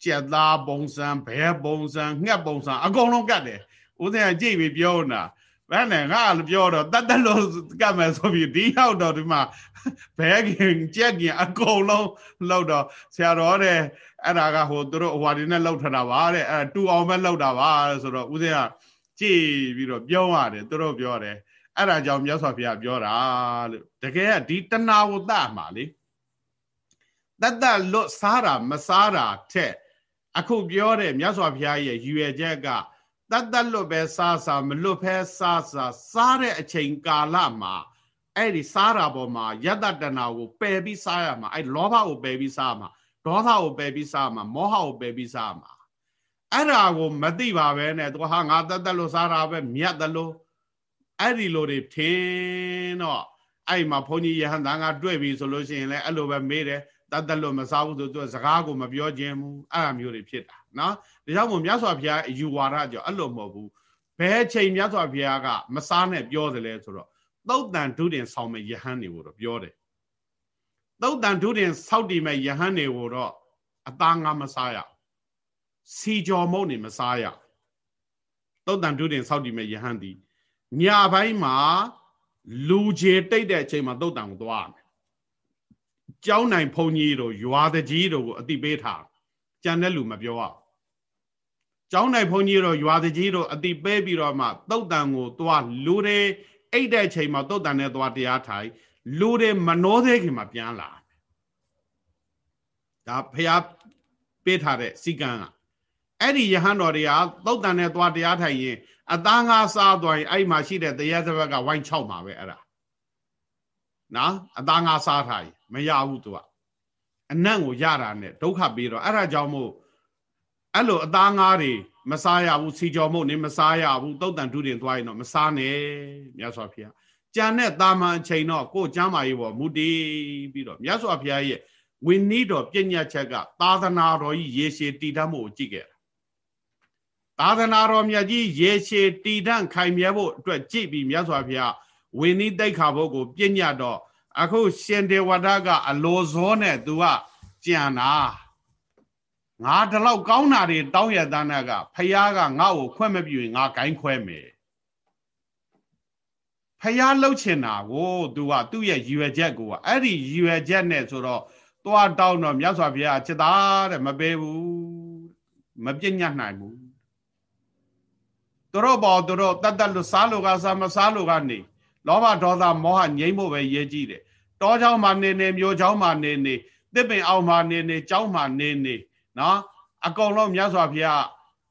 ကြက်သားပုံစံဘဲပုံစံငှက်ပုံစံအကုန်လုံးကတ်တယ်ဦးစင်းကကြည့်ပြီးပြောနေတာ ဘယ်နဲ့ငါလည်းပြောတော့တတ်တလို့ကတ်မယ်ဆိုပြီးဒီရောက်တော့ဒီမှာဘဲခင်ကြက်ခင်အကုန်လုံးလောက်တော့ဆရာတော်တဲ့အဲ့ဒါကဟိုသူတို့ဟိုဟာဒီနဲ့လောက်ထတာပါတဲ့အဲ့တူအောင်ပဲလောက်တာပါဆိုတော့ဦးစင်းကကြည်ပြီးတော့ပြောရတယ်သူတို့ပြောတယ်အဲ့ဒါကြောင့်မြတ်စွာဘုရားပြောတာလို့တကယ်ကဒီတဏှာကိုတတ်မှာလေတတ်တလွတ်စားတာမစားတာထက်အခုပြောတဲ့မြတ်စွာဘုရားရဲ့ရည်ရွယ်ချက်က တတ်တလွတ်ပဲစားစားမလွတ်ဖဲစားစားစားတဲ့အချိန်ကာလမှာအဲ့ဒီစားတာပေါ်မှာယတ္တတဏှာကိုပယ်ပြီးစားရမှာအဲ့လောဘကိုပယ်ပြီးစားမှာဒေါသကိုပယ်ပြီးစားမှာမောဟကိုပယ်ပြီးစားမှာအဲ့ဒါကိုမသိပါပဲနဲ့သူဟာငါတတ်တလို့စားတာပဲမြတ်တယ်လို့အဲ့ဒီလိုတွေထင်တော့အဲ့မှာဘုန်းကြီးယဟန်သားကတွေ့ပြီဆိုလို့ရှိရင်လည်းအဲ့လိုပဲမေးတယ်တတ်တလို့မစားဘူးဆိုသူစကားကိုမပြောခြင်းဘူးအဲ့လိုမျိုးတွေဖြစ်တာ နော်ဒါကြောင့်မို့မြတ်စွာဘုရားအယူဝါဒကြောင့်အဲ့လိုမဟုတ်ဘူးဘယ်ချိန်မြတ်စွာဘုရားကမစားနဲ့ပြောတယ်လဲဆိုတော့သုတ်တန်ဒုတင်ဆောင်မဲ့ယဟန်တွေကိုတော့ပြောတယ်သုတ်တန်ဒုတင်ဆောက်တည်မဲ့ယဟန်တွေကိုတော့အသားငါမစားရစီကြော်မုံနေမစားရသုတ်တန်ဒုတင်ဆောက်တည်မဲ့ယဟန်ဒီညပိုင်းမှာလူကျေတိတ်တဲ့အချိန်မှာသုတ်တန်ကိုသွားမယ်ကျောင်းနိုင်ဘုံကြီးတို့ရွာတကြီးတို့ကိုအတိပေးထားကြံတဲ့လူမပြောရ ကျောင်းနိုင်ဘုံကြီးတို့ရွာတကြီးတို့အတိပေးပြီးတော့မှသုတ်တန်ကိုသွားလူတွေအိတ်တဲ့အချိန်မှာသုတ်တန်နဲ့သွားတရားထိုင်လူတွေမနှောသေးခင်မှာပြန်လာဒါဖះပေးထားတဲ့စီကံကအဲ့ဒီယဟန်တော်တွေကသုတ်တန်နဲ့သွားတရားထိုင်ရင်အသားငါစားသွားရင်အဲ့မှာရှိတဲ့တရားစဘက်ကဝိုင်းချောက်မှာပဲအဲ့ဒါနော်အသားငါစားထားရင်မရဘူးသူကအနံ့ကိုရတာနဲ့ဒုက္ခပေးတော့အဲ့ဒါကြောင့်မို့ အဲ့လိုအသားငါတွေမစားရဘူးစီကြော်မို့နေမစားရဘူးတုတ်တန်ဒုတင်သွားရင်တော့မစားနဲ့မြတ်စွာဘုရားကြံတဲ့တာမန်အချိန်တော့ကိုယ်ကျမ်းမာရေးပေါ်မူတည်ပြီးတော့မြတ်စွာဘုရားရဲ့ဝိနည်းတော်ပြညတ်ချက်ကသာသနာတော်ကြီးရေရှည်တည်တတ်မှုကိုကြည့်ခဲ့သာသနာတော်မြတ်ကြီးရေရှည်တည်တံ့ခိုင်မြဲဖို့အတွက်ကြည့်ပြီးမြတ်စွာဘုရားဝိနည်းတိတ်ခါဖို့ကိုပြညတ်တော့အခုရှင်ဒေဝဒကအလိုဇောနဲ့သူကကြံတာ ငါဒီလောက်ကောင်းတာတွေတောင်းရတဲ့နာကဖះကငါ့ကိုခွင့်မပြုရင်ငါဂိုင်းခွဲမယ်ဖះလှုပ်ချင်တာကိုသူကသူ့ရဲ့ရည်ရွယ်ချက်ကိုကအဲ့ဒီရည်ရွယ်ချက်နဲ့ဆိုတော့သွားတောင်းတော့မြတ်စွာဘုရားจิตသားတဲ့မပေးဘူးမပြည့်ညတ်နိုင်ဘူးသူတို့ဘောသူတို့တတ်တတ်လို့စားလို့ကစားမစားလို့ကနေလောဘဒေါသမောဟငြိမ့်ဖို့ပဲရေးကြည့်တယ်တောเจ้าမှာနေနေမြို့เจ้าမှာနေနေတစ်ပင်အောင်မှာနေနေเจ้าမှာနေနေ နော်အကုန်လုံးမြတ်စွာဘုရား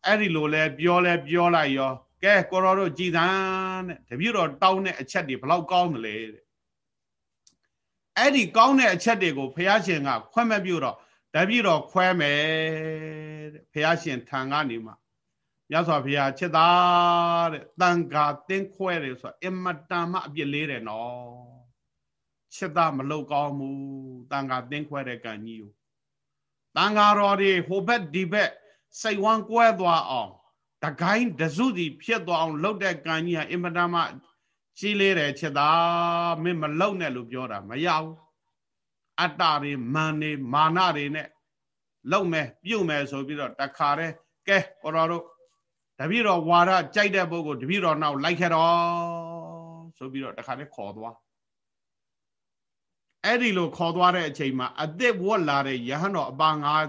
အဲ့ဒီလိုလဲပြောလဲပြောလိုက်ရောကဲကိုရောတို့ကြည်သန်းတဲ့တပြည့်တော်တောင်းတဲ့အချက်တွေဘလောက်ကောင်းတယ်လေတဲ့အဲ့ဒီကောင်းတဲ့အချက်တွေကိုဘုရားရှင်ကခွင့်မပြုတော့တပြည့်တော်ခွဲမယ်တဲ့ဘုရားရှင်ထံကနေမှမြတ်စွာဘုရားချက်သားတဲ့တန်ခါတင်းခွဲတယ်ဆိုတာအင်မတန်မှအပြစ်လေးတယ်နော်ချက်သားမလောက်ကောင်းဘူးတန်ခါတင်းခွဲတဲ့ကံကြီးကို တန်ခါတော်တွေဟိုဘက်ဒီဘက်စိတ်ဝမ်းကွဲသွားအောင်တကိုင်းတစုစီဖြစ်သွားအောင်လှုပ်တဲ့ကံကြီးဟာအင်မတန်မှကြီးလေးတယ်ချက်သားမင်းမလုံနဲ့လို့ပြောတာမရဘူးအတ္တတွေမာန်တွေမာနတွေနဲ့လုံမယ်ပြုတ်မယ်ဆိုပြီးတော့တခါတည်းကဲကိုတော်တို့တပည့်တော်ဝါရကြိုက်တဲ့ပုဂ္ဂိုလ်တပည့်တော်နောက်လိုက်ခဲ့တော့ဆိုပြီးတော့တခါတည်းခေါ်သွား အဲ့ဒီလိုခေါ်သွားတဲ့အချိန်မှာအသက်ဝတ်လာတဲ့ယဟန်တော်အပါ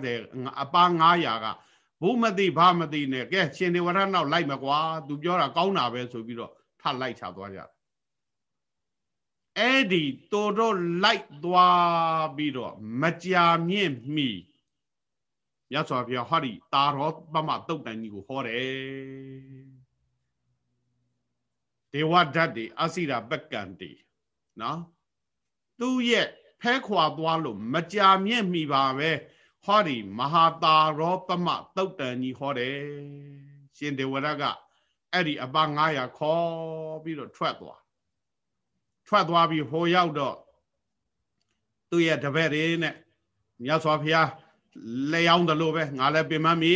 90အပါ900ကဘုမသိဘာမသိနဲ့ကဲရှင်ဒေဝရနောက်လိုက်မကွာသူပြောတာကောင်းတာပဲဆိုပြီးတော့ထလိုက်ချသွားကြတယ်အဲ့ဒီတိုးတော့လိုက်သွားပြီးတော့မကြာမြင့်မိရသော်ဘုရားဟောဒီတာရောပမတုတ်တန်ကြီးကိုဟောတယ်ဒေဝဓာတ်တွေအစိရာပက်ကံတွေနော် သူ့ရဲ့ဖဲခွာသွားလို့မကြာမြင့်မိပါပဲဟောဒီမဟာတာရောပမတုတ်တန်ကြီးဟောတယ်ရှင်ဒေဝရကအဲ့ဒီအပ900ခေါ်ပြီးတော့ထွက်သွားထွက်သွားပြီးဟိုရောက်တော့သူ့ရဲ့တပည့်တွေနဲ့မြတ်စွာဘုရားလျှောင်းတယ်လို့ပဲငါလည်းပင်မမီ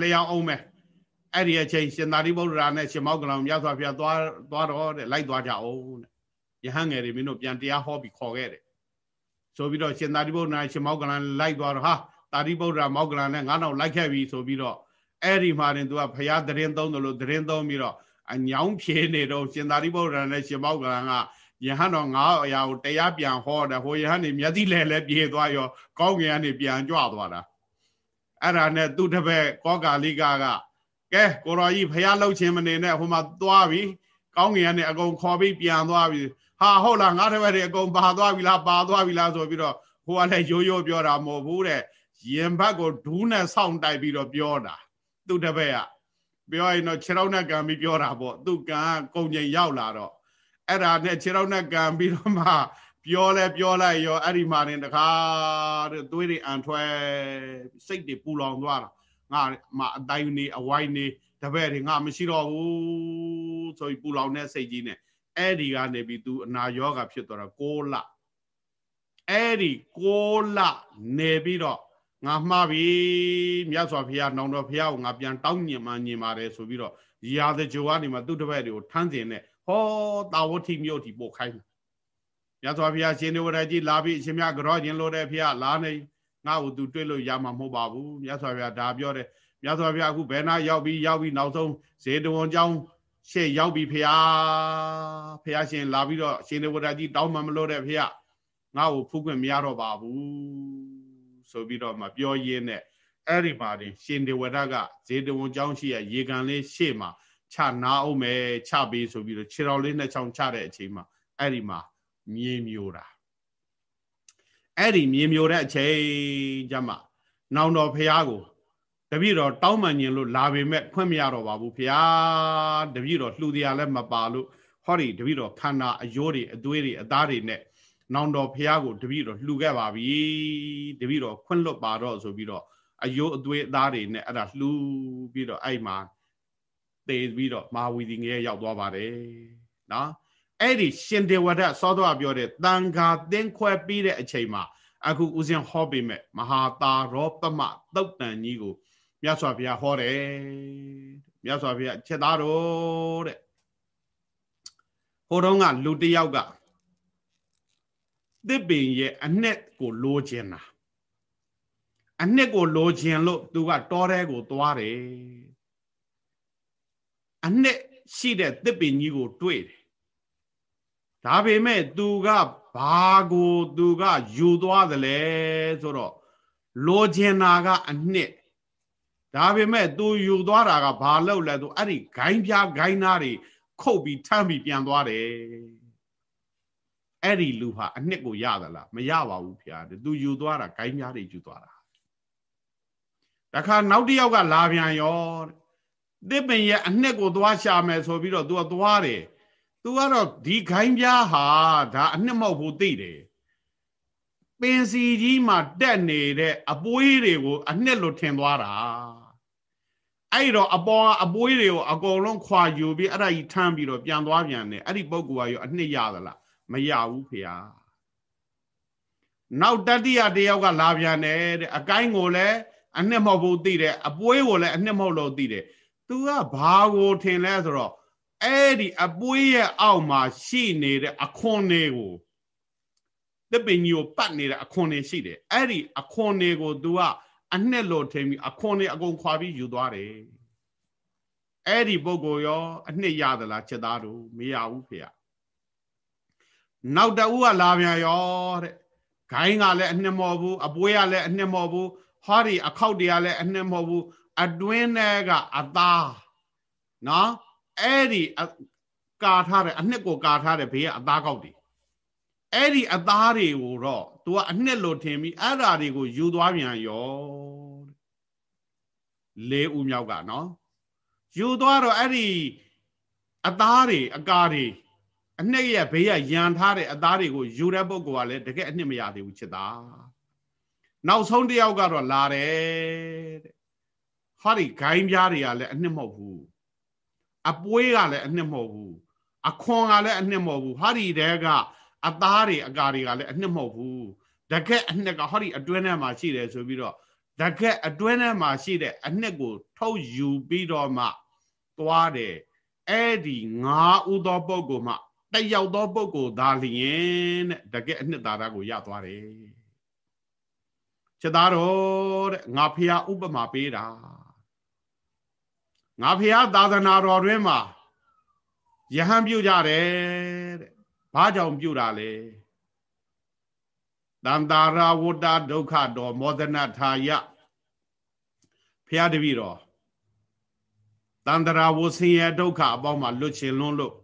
လျှောင်းအောင်မယ်အဲ့ဒီအချိန်ရှင်သာရိပုတ္တရာနဲ့ရှင်မောက္ကလံမြတ်စွာဘုရားသွားသွားတော့တဲ့လိုက်သွားကြအောင်တဲ့ ယဟန်ငယ်တွေမင်းတို့ပြန်တရားဟောပြီးခေါ်ခဲ့တယ်ဆိုပြီးတော့ရှင်သာရိပုတ္တရာရှင်မောက္ကလံလိုက်သွားတော့ဟာသာရိပုတ္တရာမောက္ကလံနဲ့ငါတော့လိုက်ခဲ့ပြီဆိုပြီးတော့အဲ့ဒီမှာတင်သူကဘုရားတရင်သုံးတယ်လို့တရင်သုံးပြီးတော့အညောင်းဖြေနေတော့ရှင်သာရိပုတ္တရာနဲ့ရှင်မောက္ကလံကယဟန်တော်ငါအရာကိုတရားပြန်ဟောတယ်ဟိုယဟန်နေမျက်စိလဲလဲပြေသွားရောကောင်းကင်ကနေပြန်ကြွသွားတာအဲ့ဒါနဲ့သူတပည့်ကောကာလိကကကဲကိုတော်ကြီးဖះလှုပ်ခြင်းမနေနဲ့ဟိုမှာသွားပြီကောင်းကင်ကနေအကုန်ခေါ်ပြီးပြန်သွားပြီ ဟာဟုတ်လားငါတပည့်တွေအကုန်ပါသွားပြီလားပါသွားပြီလားဆိုပြီးတော့ဟိုကလည်းရိုးရိုးပြောတာမဟုတ်ဘူးတဲ့ရင်ဘတ်ကိုဒူးနဲ့စောင့်တိုက်ပြီးတော့ပြောတာသူတပည့်ကပြောရင်တော့ခြေထောက်နဲ့ကံပြီးပြောတာပေါ့သူကံကုံချိန်ရောက်လာတော့အဲ့ဒါနဲ့ခြေထောက်နဲ့ကံပြီးတော့မှပြောလဲပြောလိုက်ရောအဲ့ဒီမှာနေတခါတဲ့သွေးတွေအန်ထွက်စိတ်တွေပူလောင်သွားတာငါမအတိုင်းနေအဝိုင်းနေတပည့်တွေငါမရှိတော့ဘူးဆိုပြီးပူလောင်တဲ့စိတ်ကြီးနဲ့ အဲ့ဒီကနေပြီး तू အနာယောဂဖြစ်သွားတာ6လအဲ့ဒီ6လနေပြီးတော့ငါမှားပြီမြတ်စွာဘုရားနောင်တော်ဘုရားကိုငါပြန်တောင်းညင်မှညင်ပါတယ်ဆိုပြီးတော့ရာဇကြိုကနေမှသူ့တပည့်တွေကိုထမ်းစင်နဲ့ဟောတာဝတိမြို့ထိပို့ခိုင်းမြတ်စွာဘုရားရှင်နေဝရကြီးလာပြီးအရှင်မြတ်ကြောခြင်းလို့တဲ့ဘုရားလာနေငါ့ကိုသူတွေ့လို့ရမှာမဟုတ်ပါဘူးမြတ်စွာဘုရားဒါပြောတယ်မြတ်စွာဘုရားအခုဘယ်နာရောက်ပြီးရောက်ပြီးနောက်ဆုံးဇေတဝန်ကျောင်း ရှေ့ရောက်ပြီဖះဖះရှင်လာပြီးတော့ရှင်နေဝရကြီးတောင်းမှမလို့တဲ့ဖះငါ့ကိုဖူးခွင့်မရတော့ပါဘူးဆိုပြီးတော့မှပြောရင်းနဲ့အဲ့ဒီမှာတင်ရှင်ဒေဝရကဇေတဝန်ကျောင်းရှိရရေကန်လေးရှေ့မှာချနာအောင်မယ်ချပေးဆိုပြီးတော့ခြေတော်လေးနဲ့ချောင်းချတဲ့အချိန်မှာအဲ့ဒီမှာမြေမျိုးတာအဲ့ဒီမြေမျိုးတဲ့အချိန်ကျမှနောင်တော်ဖះကို တပည့်တော်တောင်းမှန်ញင်လို့လာပေမဲ့ခွင့်မရတော့ပါဘူးဖះတပည့်တော်လှူတရားလည်းမပါလို့ဟောဒီတပည့်တော်ခန္ဓာအယိုးတွေအသွေးတွေအသားတွေနဲ့နောင်တော်ဖះကိုတပည့်တော်လှူခဲ့ပါပြီတပည့်တော်ခွင့်လွတ်ပါတော့ဆိုပြီးတော့အယိုးအသွေးအသားတွေနဲ့အဲ့ဒါလှူပြီးတော့အဲ့မှာတည်ပြီးတော့မာဝီဒီငယ်ရောက်သွားပါတယ်နော်အဲ့ဒီရှင်ဒေဝဒတ်စောတော်ပြောတဲ့တန်ခါသင်ခွဲပြီးတဲ့အချိန်မှာအခုဦးဇင်းဟောပေးမဲ့မဟာတာရောပမသုတ်တန်ကြီးကို မြတ်စွာဘုရားဟောတယ်မြတ်စွာဘုရားချက်သားတော်တဲ့ဟိုတုန်းကလူတယောက်ကသစ်ပင်ရဲ့အနှစ်ကိုလိုချင်တာအနှစ်ကိုလိုချင်လို့သူကတောထဲကိုသွားတယ်အနှစ်ရှိတဲ့သစ်ပင်ကြီးကိုတွေ့တယ်ဒါပေမဲ့သူကဘာကိုသူကယူသွားတယ်လဲဆိုတော့လိုချင်တာကအနှစ် ဒါပေမဲ့သူယူသွားတာကဘာလို့လဲသူအဲ့ဒီဂိုင်းပြားဂိုင်းသားတွေခုတ်ပြီးထမ်းပြီးပြန်သွားတယ်အဲ့ဒီလူဟာအနှစ်ကိုရသလားမရပါဘူးဖျားသူယူသွားတာဂိုင်းပြားတွေယူသွားတာတခါနောက်တစ်ယောက်ကလာပြန်ရောတစ်ပင်ရဲ့အနှစ်ကိုသွားရှာမယ်ဆိုပြီးတော့သူကသွားတယ်သူကတော့ဒီခိုင်းပြားဟာဒါအနှစ်မဟုတ်ဘူးသိတယ်ပင်စီကြီးမှာတက်နေတဲ့အပွေးတွေကို အနှစ်လို့ထင်သွားတာ အဲ့တော့အပေါ်အပွေးတွေကိုအကုန်လုံးခွာယူပြီးအဲ့ဒါကြီးထမ်းပြီးတော့ပြန်သွားပြန်တယ်အဲ့ဒီပုံကရောအနှစ်ရသလားမရဘူးဖေဟာနောက်တတိယတယောက်ကလာပြန်တယ်တဲ့အကိုင်းကိုလည်းအနှစ်မဟုတ်ဘူးသိတယ်အပွေးကိုလည်းအနှစ်မဟုတ်လို့သိတယ်သူကဘာကိုထင်လဲဆိုတော့အဲ့ဒီအပွေးရဲ့အောက်မှာရှိနေတဲ့အခွန်တွေကိုတပင်ကြီးကိုပတ်နေတဲ့အခွန်တွေရှိတယ်အဲ့ဒီအခွန်တွေကို तू က အနှစ်လို့ထင်ပြီးအခွန်တွေအကုန်ခွာပြီးယူသွားတယ်အဲ့ဒီပုဂ္ဂိုလ်ရော အနှစ်ရသလားချက်သားတို့မရဘူးဖေ။နောက်တဦးကလာပြန်ရောတဲ့။ဂိုင်းကလည်းအနှစ်မဟုတ်ဘူးအပွေးကလည်းအနှစ်မဟုတ်ဘူးဟောဒီအခောက်တွေကလည်းအနှစ်မဟုတ်ဘူးအတွင်းထဲကအသားနော်အဲ့ဒီကာထားတဲ့အနှစ်ကိုကာထားတဲ့ဘေးကအသားကောက်တွေအဲ့ဒီအသားတွေကိုတော့ तू ကအနှစ်လို့ထင်ပြီးအဲ့ဓာတွေကိုယူသွားပြန်ရောလေးဦးမြောက်ကနော်ယူသွားတော့အဲ့ဒီအသားတွေအကာတွေအနှစ်ရဲ့ဘေးကရန်ထားတဲ့အသားတွေကိုယူတဲ့ပုဂ္ဂိုလ်ကလည်းတကယ်အနှစ်မရသေးဘူးချစ်သားနောက်ဆုံးတစ်ယောက်ကတော့လာတယ်တဲ့ဟာဒီဂိုင်းပြားတွေကလည်းအနှစ်မဟုတ်ဘူးအပွေးကလည်းအနှစ်မဟုတ်ဘူးအခွန်ကလည်းအနှစ်မဟုတ်ဘူးဟာဒီတဲကအသားတွေအကာတွေကလည်းအနှစ်မဟုတ်ဘူး တကက်အနှစ်ကဟောဒီအတွင်းထဲမှာရှိတယ်ဆိုပြီးတော့တကက်အတွင်းထဲမှာရှိတဲ့အနှစ်ကို ထုတ်ယူပြီးတော့မှသွားတယ်အဲ့ဒီငါးဥသောပုဂ္ဂိုလ်မှတယောက်သောပုဂ္ဂိုလ်သာလျင်တဲ့တကယ်အနှစ်သာရကိုရသွားတယ်ချက်သားတော်တဲ့ငါဖះဥပမာပေးတာငါဖះသာသနာတော်တွင်မှာယဟန်ပြုကြတယ်တဲ့ဘာကြောင့်ပြုတာလဲ တန်တာရာဝတ္တဒုက္ခတော်မောဒနာထာယဖះတပည့်တော်တန်တရာဝဆင်းရဲဒုက္ခအပေါင်းမှာလွတ်ချင်လွန်းလို့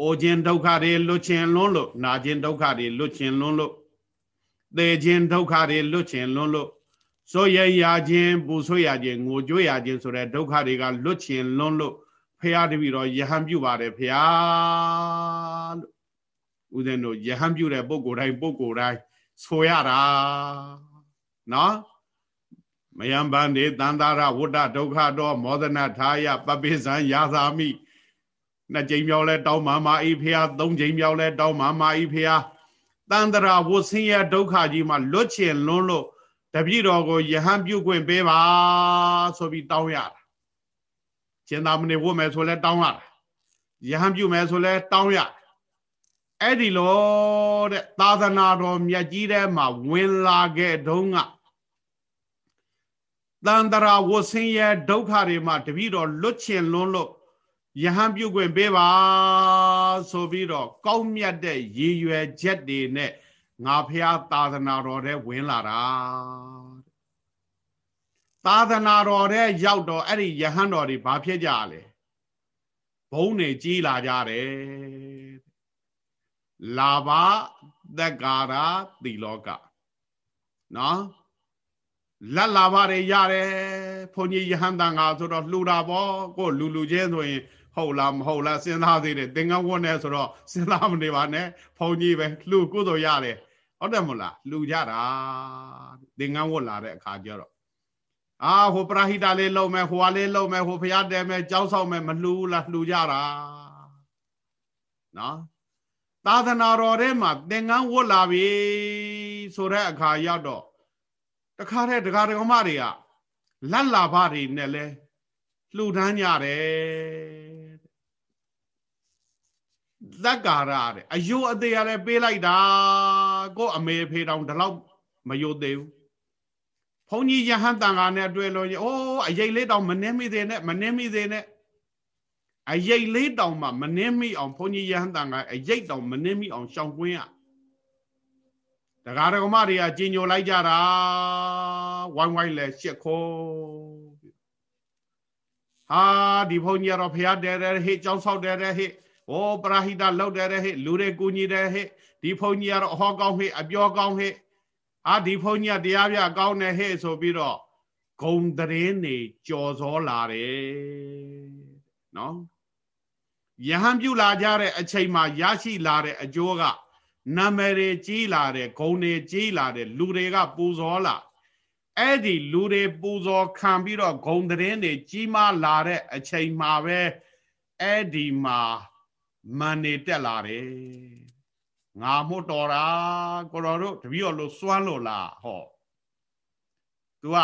အိုခြင်းဒုက္ခတွေလွတ်ချင်လွန်းလို့နာခြင်းဒုက္ခတွေလွတ်ချင်လွန်းလို့သေခြင်းဒုက္ခတွေလွတ်ချင်လွန်းလို့ဆိုရရခြင်းပူဆွေးရခြင်းငိုကြွေးရခြင်းဆိုတဲ့ဒုက္ခတွေကလွတ်ချင်လွန်းလို့ဖရာတပည့်တော်ယဟန်ပြုပါတယ်ဖရာလို့ဦးဇင်းတို့ယဟန်ပြုတဲ့ပုဂ္ဂိုလ်တိုင်းပုဂ္ဂိုလ်တိုင်း ဆိုရတာနော်မယံဗန္ဒေတန္တာရဝတ္တဒုက္ခတော့မောဒနာထာယပပိဇံယာသာမိနှစ်ကြိမ်မြောက်လဲတောင်းမာမာဤဖះသုံးကြိမ်မြောက်လဲတောင်းမာမာဤဖះတန္တရာဝဆင်းရဲဒုက္ခကြီးမှာလွတ်ချင်လွန်းလို့တပည့်တော်ကိုယဟန်ပြုခွင့်ပေးပါဆိုပြီးတောင်းရတာကျင်သာမဏေဝတ်မယ်ဆိုလဲတောင်းရတာယဟန်ပြုမယ်ဆိုလဲတောင်းရ အဲ့ဒီလိုတဲ့သာသနာတော်မြတ်ကြီးထဲမှာဝင်လာခဲ့တုန်းကတန္တရာဝဆင်းရဲဒုက္ခတွေမှာတပည့်တော်လွတ်ချင်လွန်းလို့ယဟန်ပြုခွင့်ပေးပါဆိုပြီးတော့ကောင်းမြတ်တဲ့ရည်ရွယ်ချက်တွေနဲ့ငါဖះသာသနာတော်ထဲဝင်လာတာသာသနာတော်ထဲရောက်တော့အဲ့ဒီယဟန်တော်တွေဘာဖြစ်ကြလဲဘုံနေကြီးလာကြတယ် လာဘသက်ကာရတိလောကနော်လက်လာပါတွေရတယ်ဘုန်းကြီးယဟန်တန်ကဆိုတော့လှူတာပေါ့ကိုလူလူချင်းဆိုရင်ဟုတ်လားမဟုတ်လားစဉ်းစားသေးတယ်သင်္ကန်းဝတ်နေဆိုတော့စဉ်းစားမနေပါနဲ့ဘုန်းကြီးပဲလှူကုသိုလ်ရတယ်ဟုတ်တယ်မလားလှူကြတာသင်္ကန်းဝတ်လာတဲ့အခါကျတော့အာဟိုပရာဟိတလေးလုံးမယ်ဟိုဟာလေးလုံးမယ်ဟိုဖျားတဲမယ်ကြောက်ဆောင်မယ်မလှူလားလှူကြတာနော် သာသနာတော်ထဲမှာသင်္ကန်းဝတ်လာပြီဆိုတဲ့အခါရောက်တော့တခါတည်းဒကာဒကမတွေကလက်လာဖတွေနဲ့လဲလှူဒန်းကြတယ်သက္ကာရတဲ့အယုအသေးရလဲပေးလိုက်တာကိုအမေဖေတောင်ဒီလောက်မယုတ်သေးဘူးဘုန်းကြီးယဟန်တန်ခါနဲ့တွေ့လို့အိုးအရေးလေးတောင်မနှင်းမိသေးနဲ့မနှင်းမိသေးနဲ့ အရိတ်လေးတောင်မှမနှင်းမိအောင်ဘုန်းကြီးယဟန်တန်ကအရိတ်တောင်မနှင်းမိအောင်ရှောင်ကွင်းရတရားတော်မတွေကကြီးညိုလိုက်ကြတာဝိုင်းဝိုင်းလဲရှစ်ခိုးဟာဒီဘုန်းကြီးကတော့ဖះတဲတဲ့ဟိကြောင်းဆောက်တဲတဲ့ဟိဟောပရာဟိတလောက်တဲတဲ့ဟိလူတွေကူညီတဲ့ဟိဒီဘုန်းကြီးကတော့အဟောကောင်းဟိအပြောကောင်းဟိအာဒီဘုန်းကြီးကတရားပြကောင်းတဲ့ဟိဆိုပြီးတော့ဂုံတရင်နေကြော်စောလာတယ်နော် ယဟန်ပြုလာကြတဲ့အချိန်မှာရရှိလာတဲ့အကျိုးကနာမည်တွေကြီးလာတယ်ဂုံတွေကြီးလာတယ်လူတွေကပူဇော်လာအဲ့ဒီလူတွေပူဇော်ခံပြီးတော့ဂုံသတင်းတွေကြီးမားလာတဲ့အချိန်မှာပဲအဲ့ဒီမှာမန်နေတက်လာတယ်ငါမို့တော်တာကိုတော်တို့တပည့်တော်လို့စွမ်းလို့လားဟော तू က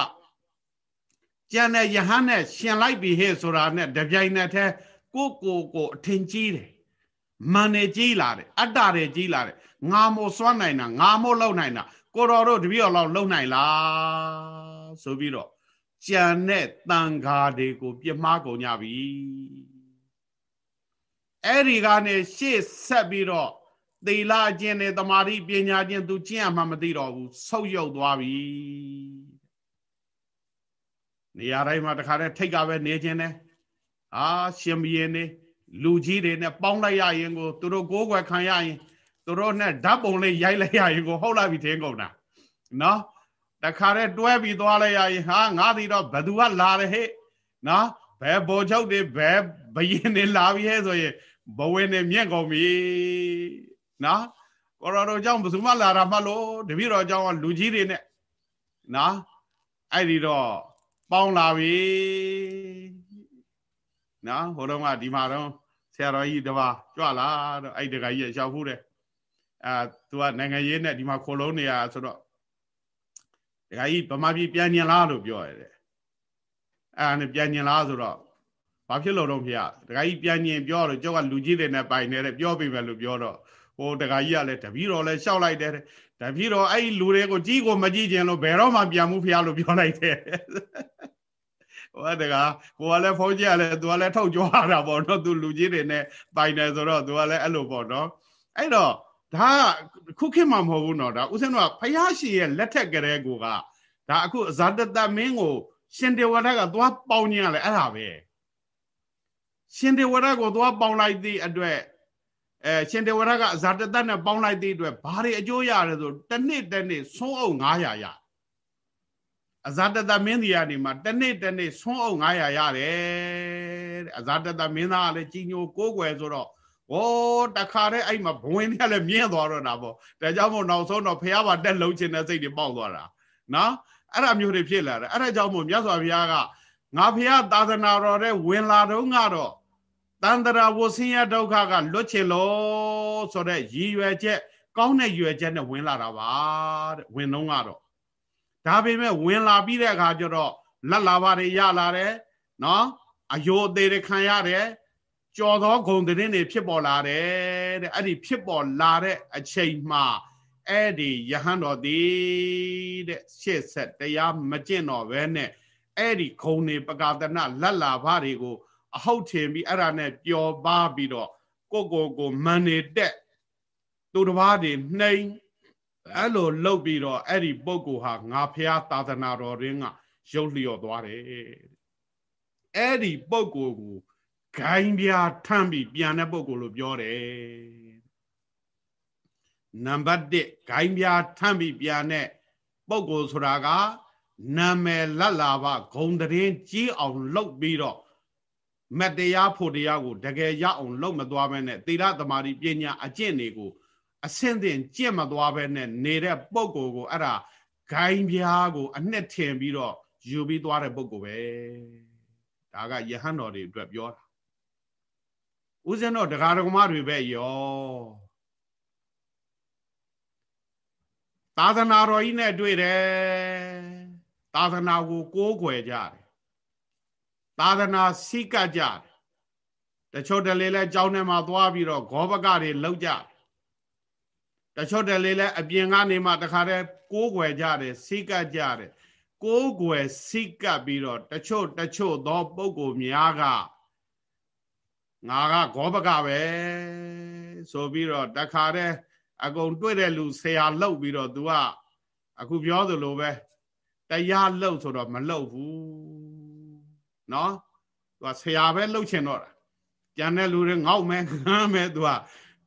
ကျန်တဲ့ယဟန်နဲ့ရှင်လိုက်ပြီဟဲ့ဆိုတာနဲ့တပြိုင်နက်တည်း ကိုကိုကိုအထင်ကြီးတယ်မန်နေကြီးလာတယ်အတ္တတွေကြီးလာတယ်ငါမို့စွမ်းနိုင်တာငါမို့လုံနိုင်တာကိုတော်တို့တပည့်တော်လောက်လုံနိုင်လားဆိုပြီးတော့ကြံတဲ့တန်ဃာတွေကို ပြမှားကုန်ကြပြီအဲ့ဒီကနေရှေ့ဆက်ပြီးတော့သီလအကျင့်နဲ့တမာတိပညာကျင့်သူကျင့်ရမှမသိတော့ဘူးဆုတ်ယုတ်သွားပြီနေရာတိုင်းမှာတခါတည်းထိတ်ကပဲနေခြင်းနဲ့ အာရှင်ဘီရင်နေလူကြီးတွေနဲ့ပေါင်းလိုက်ရရင်ကိုသူတို့ကိုးကွယ်ခံရရင်သူတို့နဲ့ဓာတ်ပုံလေးရိုက်လိုက်ရရင်ကိုဟုတ်လာပြီထင်ကုန်တာနော်တခါတည်းတွဲပြီးသွားလိုက်ရရင်ဟာငါသည်တော့ဘသူကလာတယ်ဟဲ့နော်ဘယ်ဘောချုပ်တွေဘယ်ဘယင်းတွေလာပြီဟဲ့ဆိုရင်ဘဝင်းတွေမြင့်ကုန်ပြီနော်ကိုရော်တော်ကြောင့်ဘယ်သူမှလာတာမှလို့တပည့်တော်ကြောင့်လူကြီးတွေနဲ့နော်အဲ့ဒီတော့ပေါင်းလာပြီ နော်ဟိုတော့ကဒီမှာတော့ဆရာတော်ကြီးတပါကြွလာတော့အဲ့တခါကြီးရှောက်ဖူးတယ်အာသူကနိုင်ငံရေးနဲ့ဒီမှာခိုလုံးနေရဆိုတော့တခါကြီးဗမာပြည်ပြန်ညင်လားလို့ပြောရတယ်အဲ့ဒါနဲ့ပြန်ညင်လားဆိုတော့ဘာဖြစ်လို့တော့ဖေတခါကြီးပြန်ညင်ပြောတော့ကျောက်ကလူကြီးတွေနဲ့ပိုင်နေတဲ့ပြောပြမယ်လို့ပြောတော့ဟိုတခါကြီးကလည်းတပည့်တော်လည်းရှောက်လိုက်တယ်တပည့်တော်အဲ့လူတွေကိုကြီးကိုမကြည့်ခြင်းလို့ဘယ်တော့မှပြန်မှုဖေလို့ပြောလိုက်တယ် ဟိုတကကိုကလည်းဖုန်းကြည့်ရလဲသူကလည်းထုတ်ကြွားတာပေါ့နော်သူလူကြီးတွေနဲ့ပိုင်တယ်ဆိုတော့သူကလည်းအဲ့လိုပေါ့နော်အဲ့တော့ဒါခုခေတ်မှမဟုတ်ဘူးနော်ဒါဥစဉ်တော့ဖယားရှင်ရဲ့လက်ထက်ကလေးကိုကဒါအခုဇာတတမင်းကို ရှင်တေဝရကသွားပေါင်းခြင်းရလဲအဲ့ဒါပဲရှင်တေဝရကိုသွားပေါင်းလိုက်သည့်အတွက်အဲရှင်တေဝရကဇာတတနဲ့ပေါင်းလိုက်သည့်အတွက်ဘာတွေအကျိုးရတယ်ဆိုတစ်နှစ်တစ်နှစ်ဆုံးအုပ်900ရ အဇာတတမင်းဒီကနေမှတစ်နှစ်တစ်နှစ်ဆုံးအုပ်900ရတယ်တဲ့အဇာတတမင်းသားကလည်းကြီးညိုကိုးကွယ်ဆိုတော့ဩတခါတည်းအဲ့မှာဘဝင်တွေကလည်းမြင့်သွားတော့တာပေါ့ဒါကြောင့်မို့နောက်ဆုံးတော့ဖះပါတက်လုံးချင်တဲ့စိတ်တွေပေါက်သွားတာနော်အဲ့ဒါမျိုးတွေဖြစ်လာတယ်အဲ့ဒါကြောင့်မို့မြတ်စွာဘုရားကငါဖះသာသနာတော်တဲ့ဝင်လာတော့ကတော့တန္တရာဝဆင်းရဲဒုက္ခကလွတ်ချင်လို့ဆိုတဲ့ရည်ရွယ်ချက် ကောင်းတဲ့ရွယ်ချက်နဲ့ဝင်လာတာပါတဲ့ဝင်တော့ကတော့ ဒါပေမဲ့ဝင်လာပြီးတဲ့အခါကျတော့လက်လာပါတွေရလာတယ်နော်အယိုအသေးတွေခံရတယ်ကြော်သောဂုံသတင်းတွေဖြစ်ပေါ်လာတယ်တဲ့အဲ့ဒီဖြစ်ပေါ်လာတဲ့အချိန်မှာအဲ့ဒီယဟန်တော်သည်တဲ့ရှေ့ဆက်တရားမကျင့်တော့ဘဲနဲ့အဲ့ဒီဂုံတွေပကာသနာလက်လာပါတွေကို အဟုတ်ထင်ပြီးအဲ့ဒါနဲ့ပျော်ပါပြီးတော့ကိုကိုကိုမန်နေတက်သူတစ်ပါးတွေနှိမ် အဲ့လိုလှုပ်ပြီးတော့အဲ့ဒီပုဂ္ဂိုလ်ဟာငါဖះသာသနာတော်ရင်းကရုပ်လျော့သွားတယ်အဲ့ဒီပုဂ္ဂိုလ်ကိုဂိုင်းပြားထမ်းပြီးပြန်တဲ့ပုဂ္ဂိုလ်လို့ပြောတယ်နံပါတ်1ဂိုင်းပြားထမ်းပြီးပြန်တဲ့ပုဂ္ဂိုလ်ဆိုတာကနာမည်လတ်လာပါဂုံတရင်ကြီးအောင်လှုပ်ပြီးတော့မတရားဖို့တရားကိုတကယ်ရအောင်လှုပ်မသွားဘဲနဲ့သီလသမารိပညာအကျင့်တွေကို အဆင့်တင်ကျင့်မသွားဘဲနဲ့နေတဲ့ပုံကိုကိုအဲ့ဒါဂိုင်းပြားကို အနှစ်ထင်ပြီးတော့ယူပြီးသွားတဲ့ပုံကိုပဲဒါကယဟန်တော်တွေအတွက်ပြောတာဦးဇင်းတော်တရားတော်မတွေပဲရောသာသနာတော်ကြီးနဲ့တွေ့တယ်သာသနာကိုကိုးကွယ်ကြတယ်သာသနာစိကကြတယ်တချို့တလေလဲကြောင်းထဲမှာသွားပြီးတော့ဂောဘကတွေလောက်ကြတယ် တချို့တလေလဲအပြင်ကနေမှတခါတည်းကိုးကွယ်ကြတယ်စိကကြတယ်ကိုးကွယ်စိကပြီးတော့တချို့တချို့သောပုဂ္ဂိုလ်များကငါကဂောဘကပဲဆိုပြီးတော့တခါတည်းအကုန်တွေ့တဲ့လူဆရာလှုပ်ပြီးတော့ तू ကအခုပြောသလိုပဲတရားလှုပ်ဆိုတော့မလှုပ်ဘူးเนาะ तू ကဆရာပဲလှုပ်ချင်တော့တာကြံတဲ့လူတွေငေါ့မဲငမ်းမဲ तू က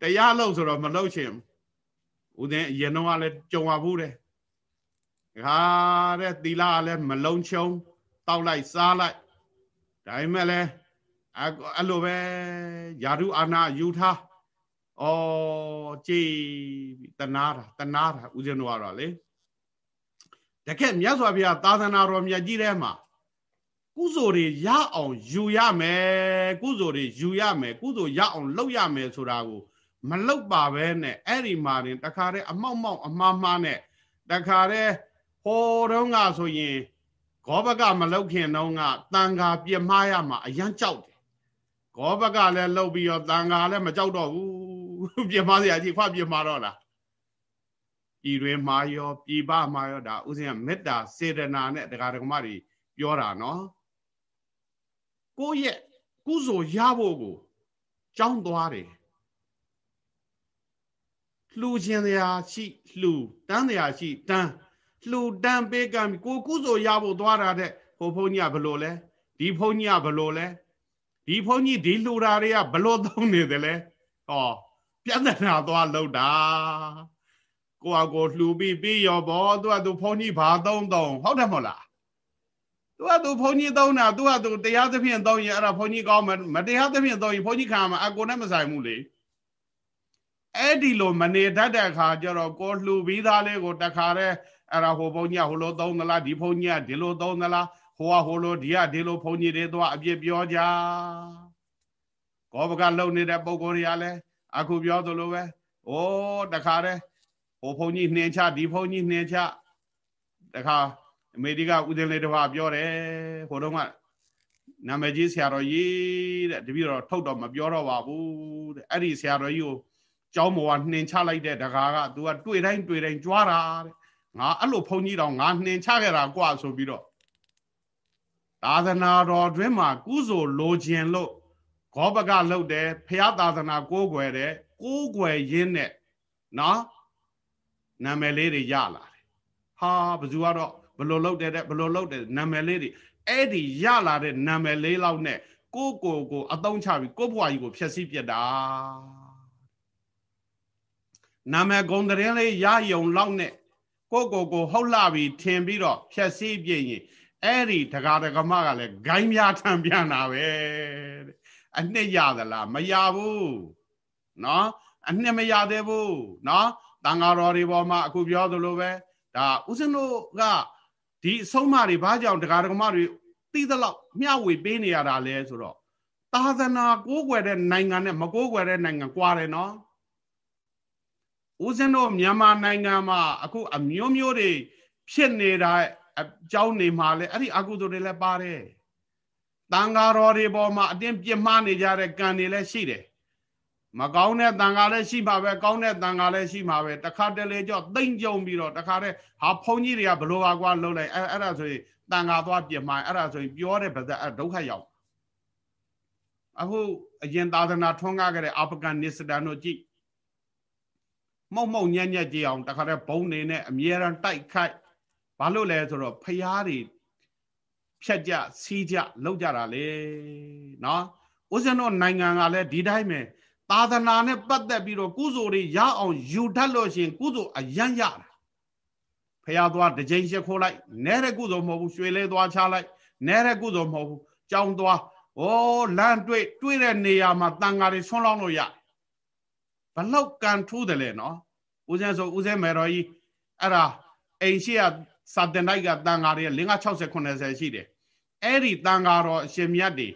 တရားလှုပ်ဆိုတော့မလှုပ်ချင် ဦးသိန်းအရင်တော့ကလည်းကြုံရဘူးတဲ့ခါတဲ့သီလကလည်းမလုံးချုံတောက်လိုက်စားလိုက်ဒါပေမဲ့လည်းအဲ့လိုပဲယာရုအာနာယူထားဩကြည်တနာတာတနာတာဦးဇင်းတို့ကတော့လေတကယ်မြတ်စွာဘုရားသာသနာတော်မြတ်ကြီးထဲမှာကုသိုလ်တွေရအောင်ယူရမယ်ကုသိုလ်တွေယူရမယ်ကုသိုလ်ရအောင်လုပ်ရမယ်ဆိုတာကို မလုပ်ပါပဲနဲ့အဲ့ဒီမှာတင်တခါတည်းအမောက်မောက်အမှားမှားနဲ့တခါတည်းဟိုတုန်းကဆိုရင်ဂောဘကမလုတ်ခင်တုန်းကတန်ဃာပြမှားရမှာအရန်ကြောက်တယ်ဂောဘကလည်းလှုပ်ပြီးတော့တန်ဃာလည်းမကြောက်တော့ဘူးပြမှားစရာကြီးခွပြမှားတော့လားပြည်တွင်မှာရောပြည်ပမှာရောဒါဥစဉ်ကမေတ္တာစေတနာနဲ့တရားဓမ္မတွေပြောတာနော်ကိုယ့်ရဲ့ကုသိုလ်ရဖို့ကိုကြောင်းသွားတယ် လှူခြင်းတရားရှိလှူတန်းတရားရှိတန်းလှူတန်းပေးကံကိုကုသိုလ်ရဖို့သွားတာတဲ့ဟိုဘုန်းကြီးကဘလို့လဲဒီဘုန်းကြီးကဘလို့လဲဒီဘုန်းကြီးဒီလှူတာတွေကဘလို့သုံးနေတယ်လဲဟောပြဿနာသွားလောက်တာကိုကကိုလှူပြီးပြီးရောဘောသူကသူဘုန်းကြီးဘာသုံးသုံးဟုတ်တယ်မဟုတ်လားသူကသူဘုန်းကြီးသုံးတာသူကသူတရားသဖြင့်သုံးရင်အဲ့ဒါဘုန်းကြီးကောင်းမယ်မတရားသဖြင့်သုံးရင်ဘုန်းကြီးခံမှာအကိုနဲ့မဆိုင်ဘူးလေ အဲ့ဒီလိုမနေတတ်တဲ့အခါကျတော့ကိုလှူပြီးသားလေးကိုတခါတည်းအဲ့ဒါဟိုဘုန်းကြီးကဟိုလိုသုံးသလားဒီဘုန်းကြီးကဒီလိုသုံးသလားဟိုကဟိုလိုဒီကဒီလိုဘုန်းကြီးတွေတော့အပြစ်ပြောကြကောဘကလုံနေတဲ့ပုံကိုယ်တွေကလည်းအခုပြောသလိုပဲအိုးတခါတည်းဟိုဘုန်းကြီးနှင်ချဒီဘုန်းကြီးနှင်ချတခါအမေရိကဦးဇင်းလေးတစ်ပါးပြောတယ်ဟိုတုန်းကနာမည်ကြီးဆရာတော်ကြီးတဲ့တပည့်တော်ထုတ်တော့မပြောတော့ပါဘူးတဲ့အဲ့ဒီဆရာတော်ကြီးကို ကျောင်းပေါ်ကနှင်ချလိုက်တဲ့တကားက तू ကတွေ့တိုင်းတွေ့တိုင်းကြွားတာတဲ့ငါအဲ့လိုဘုန်းကြီးတော်ငါနှင်ချခဲ့တာกว่าဆိုပြီးတော့သာသနာတော်တွင်မှာကုစုလိုခြင်းလို့ဂောပကလှုပ်တယ်ဖះသာသနာကိုးကွယ်တယ်ကိုးကွယ်ရင်းနဲ့နော်နာမည်လေးတွေရလာတယ်ဟာဘယ်သူကတော့ဘလို့လှုပ်တယ်တဲ့ဘလို့လှုပ်တယ်နာမည်လေးတွေအဲ့ဒီရလာတဲ့နာမည်လေးလောက်နဲ့ကိုကိုကိုအတုံးချပြီးကိုဘွားကြီးကိုဖျက်ဆီးပြစ်တာ နာမည်ဂုံတရင်လေးရယုံလောက်နဲ့ကိုကိုကိုဟုတ်လာပြီးထင်ပြီးတော့ဖြက်စီးပြည့်ရင်အဲ့ဒီတကာတကမကလည်းဂိုင်းများထံပြန်တာပဲအနှစ်ရသလားမရဘူးနော်အနှစ်မရသေးဘူးနော်တန်ဃာတော်တွေပေါ်မှာအခုပြောသလိုပဲဒါဥစဉ်တို့ကဒီအဆုံးအမတွေဘာကြောင့်တကာတကမတွေသိသလောက်မျှဝေပေးနေရတာလဲဆိုတော့သာသနာကိုးကွယ်တဲ့နိုင်ငံနဲ့မကိုးကွယ်တဲ့နိုင်ငံကွာတယ်နော် ဦးဇင်းတို့မြန်မာနိုင်ငံမှာအခုအမျိုးမျိုးတွေဖြစ်နေတာအကြောင်းနေမှာလဲအဲ့ဒီအကုသိုလ်တွေလည်းပါတယ်တန်ဃာတော်တွေပေါ်မှာအတင်းပြစ်မှားနေကြတဲ့ကံတွေလည်းရှိတယ်မကောင်းတဲ့တန်ဃာလည်းရှိမှာပဲကောင်းတဲ့တန်ဃာလည်းရှိမှာပဲတခါတလေကြောသိမ့်ကြုံပြီးတော့တခါတည်းဟာဘုန်းကြီးတွေကဘလို့ပါကွာလှုပ်လိုက်အဲ့အဲ့ဒါဆိုရင်တန်ဃာသွားပြစ်မှာအဲ့ဒါဆိုရင်ပြောတဲ့ဗဇက်အဲ့ဒုက္ခရောက်အခုအရင်သာသနာထွန်းကားခဲ့တဲ့အာဖဂန်နစ္စတန်တို့ကြည့် မှုံမှုံညံ့ညက်ကြည့်အောင်တခါတည်းဘုံနေနဲ့အမြဲတမ်းတိုက်ခိုက်ဘာလို့လဲဆိုတော့ဖျားတွေဖြတ်ကြစီးကြလောက်ကြတာလေနော်ဦးဇင်းတို့နိုင်ငံကလည်းဒီတိုင်းပဲသာသနာနဲ့ပတ်သက်ပြီးတော့ကုသိုလ်တွေရအောင်ယူတတ်လို့ရှင်ကုသိုလ်အယံ့ရတာဖះသွားတစ်ကြိမ်ရှစ်ခိုးလိုက်နဲတဲ့ကုသိုလ်မဟုတ်ဘူးရွှေလဲသွားချလိုက်နဲတဲ့ကုသိုလ်မဟုတ်ဘူးကြောင်းသွားဩလမ်းတွေ့တွေ့တဲ့နေရာမှာတန်ဃာတွေဆွန်းလောင်းလို့ရဘလောက်ကန်ထူးတယ်လေနော် ဦးဇင်းဆိုဦးဇင်းမေတော်ကြီးအဲ့ဒါအိမ်ရှိကစာတင်တိုက်ကတန်ဃာတွေ5 60 80ရှိတယ်အဲ့ဒီတန်ဃာတော်အရှင်မြတ်တွေ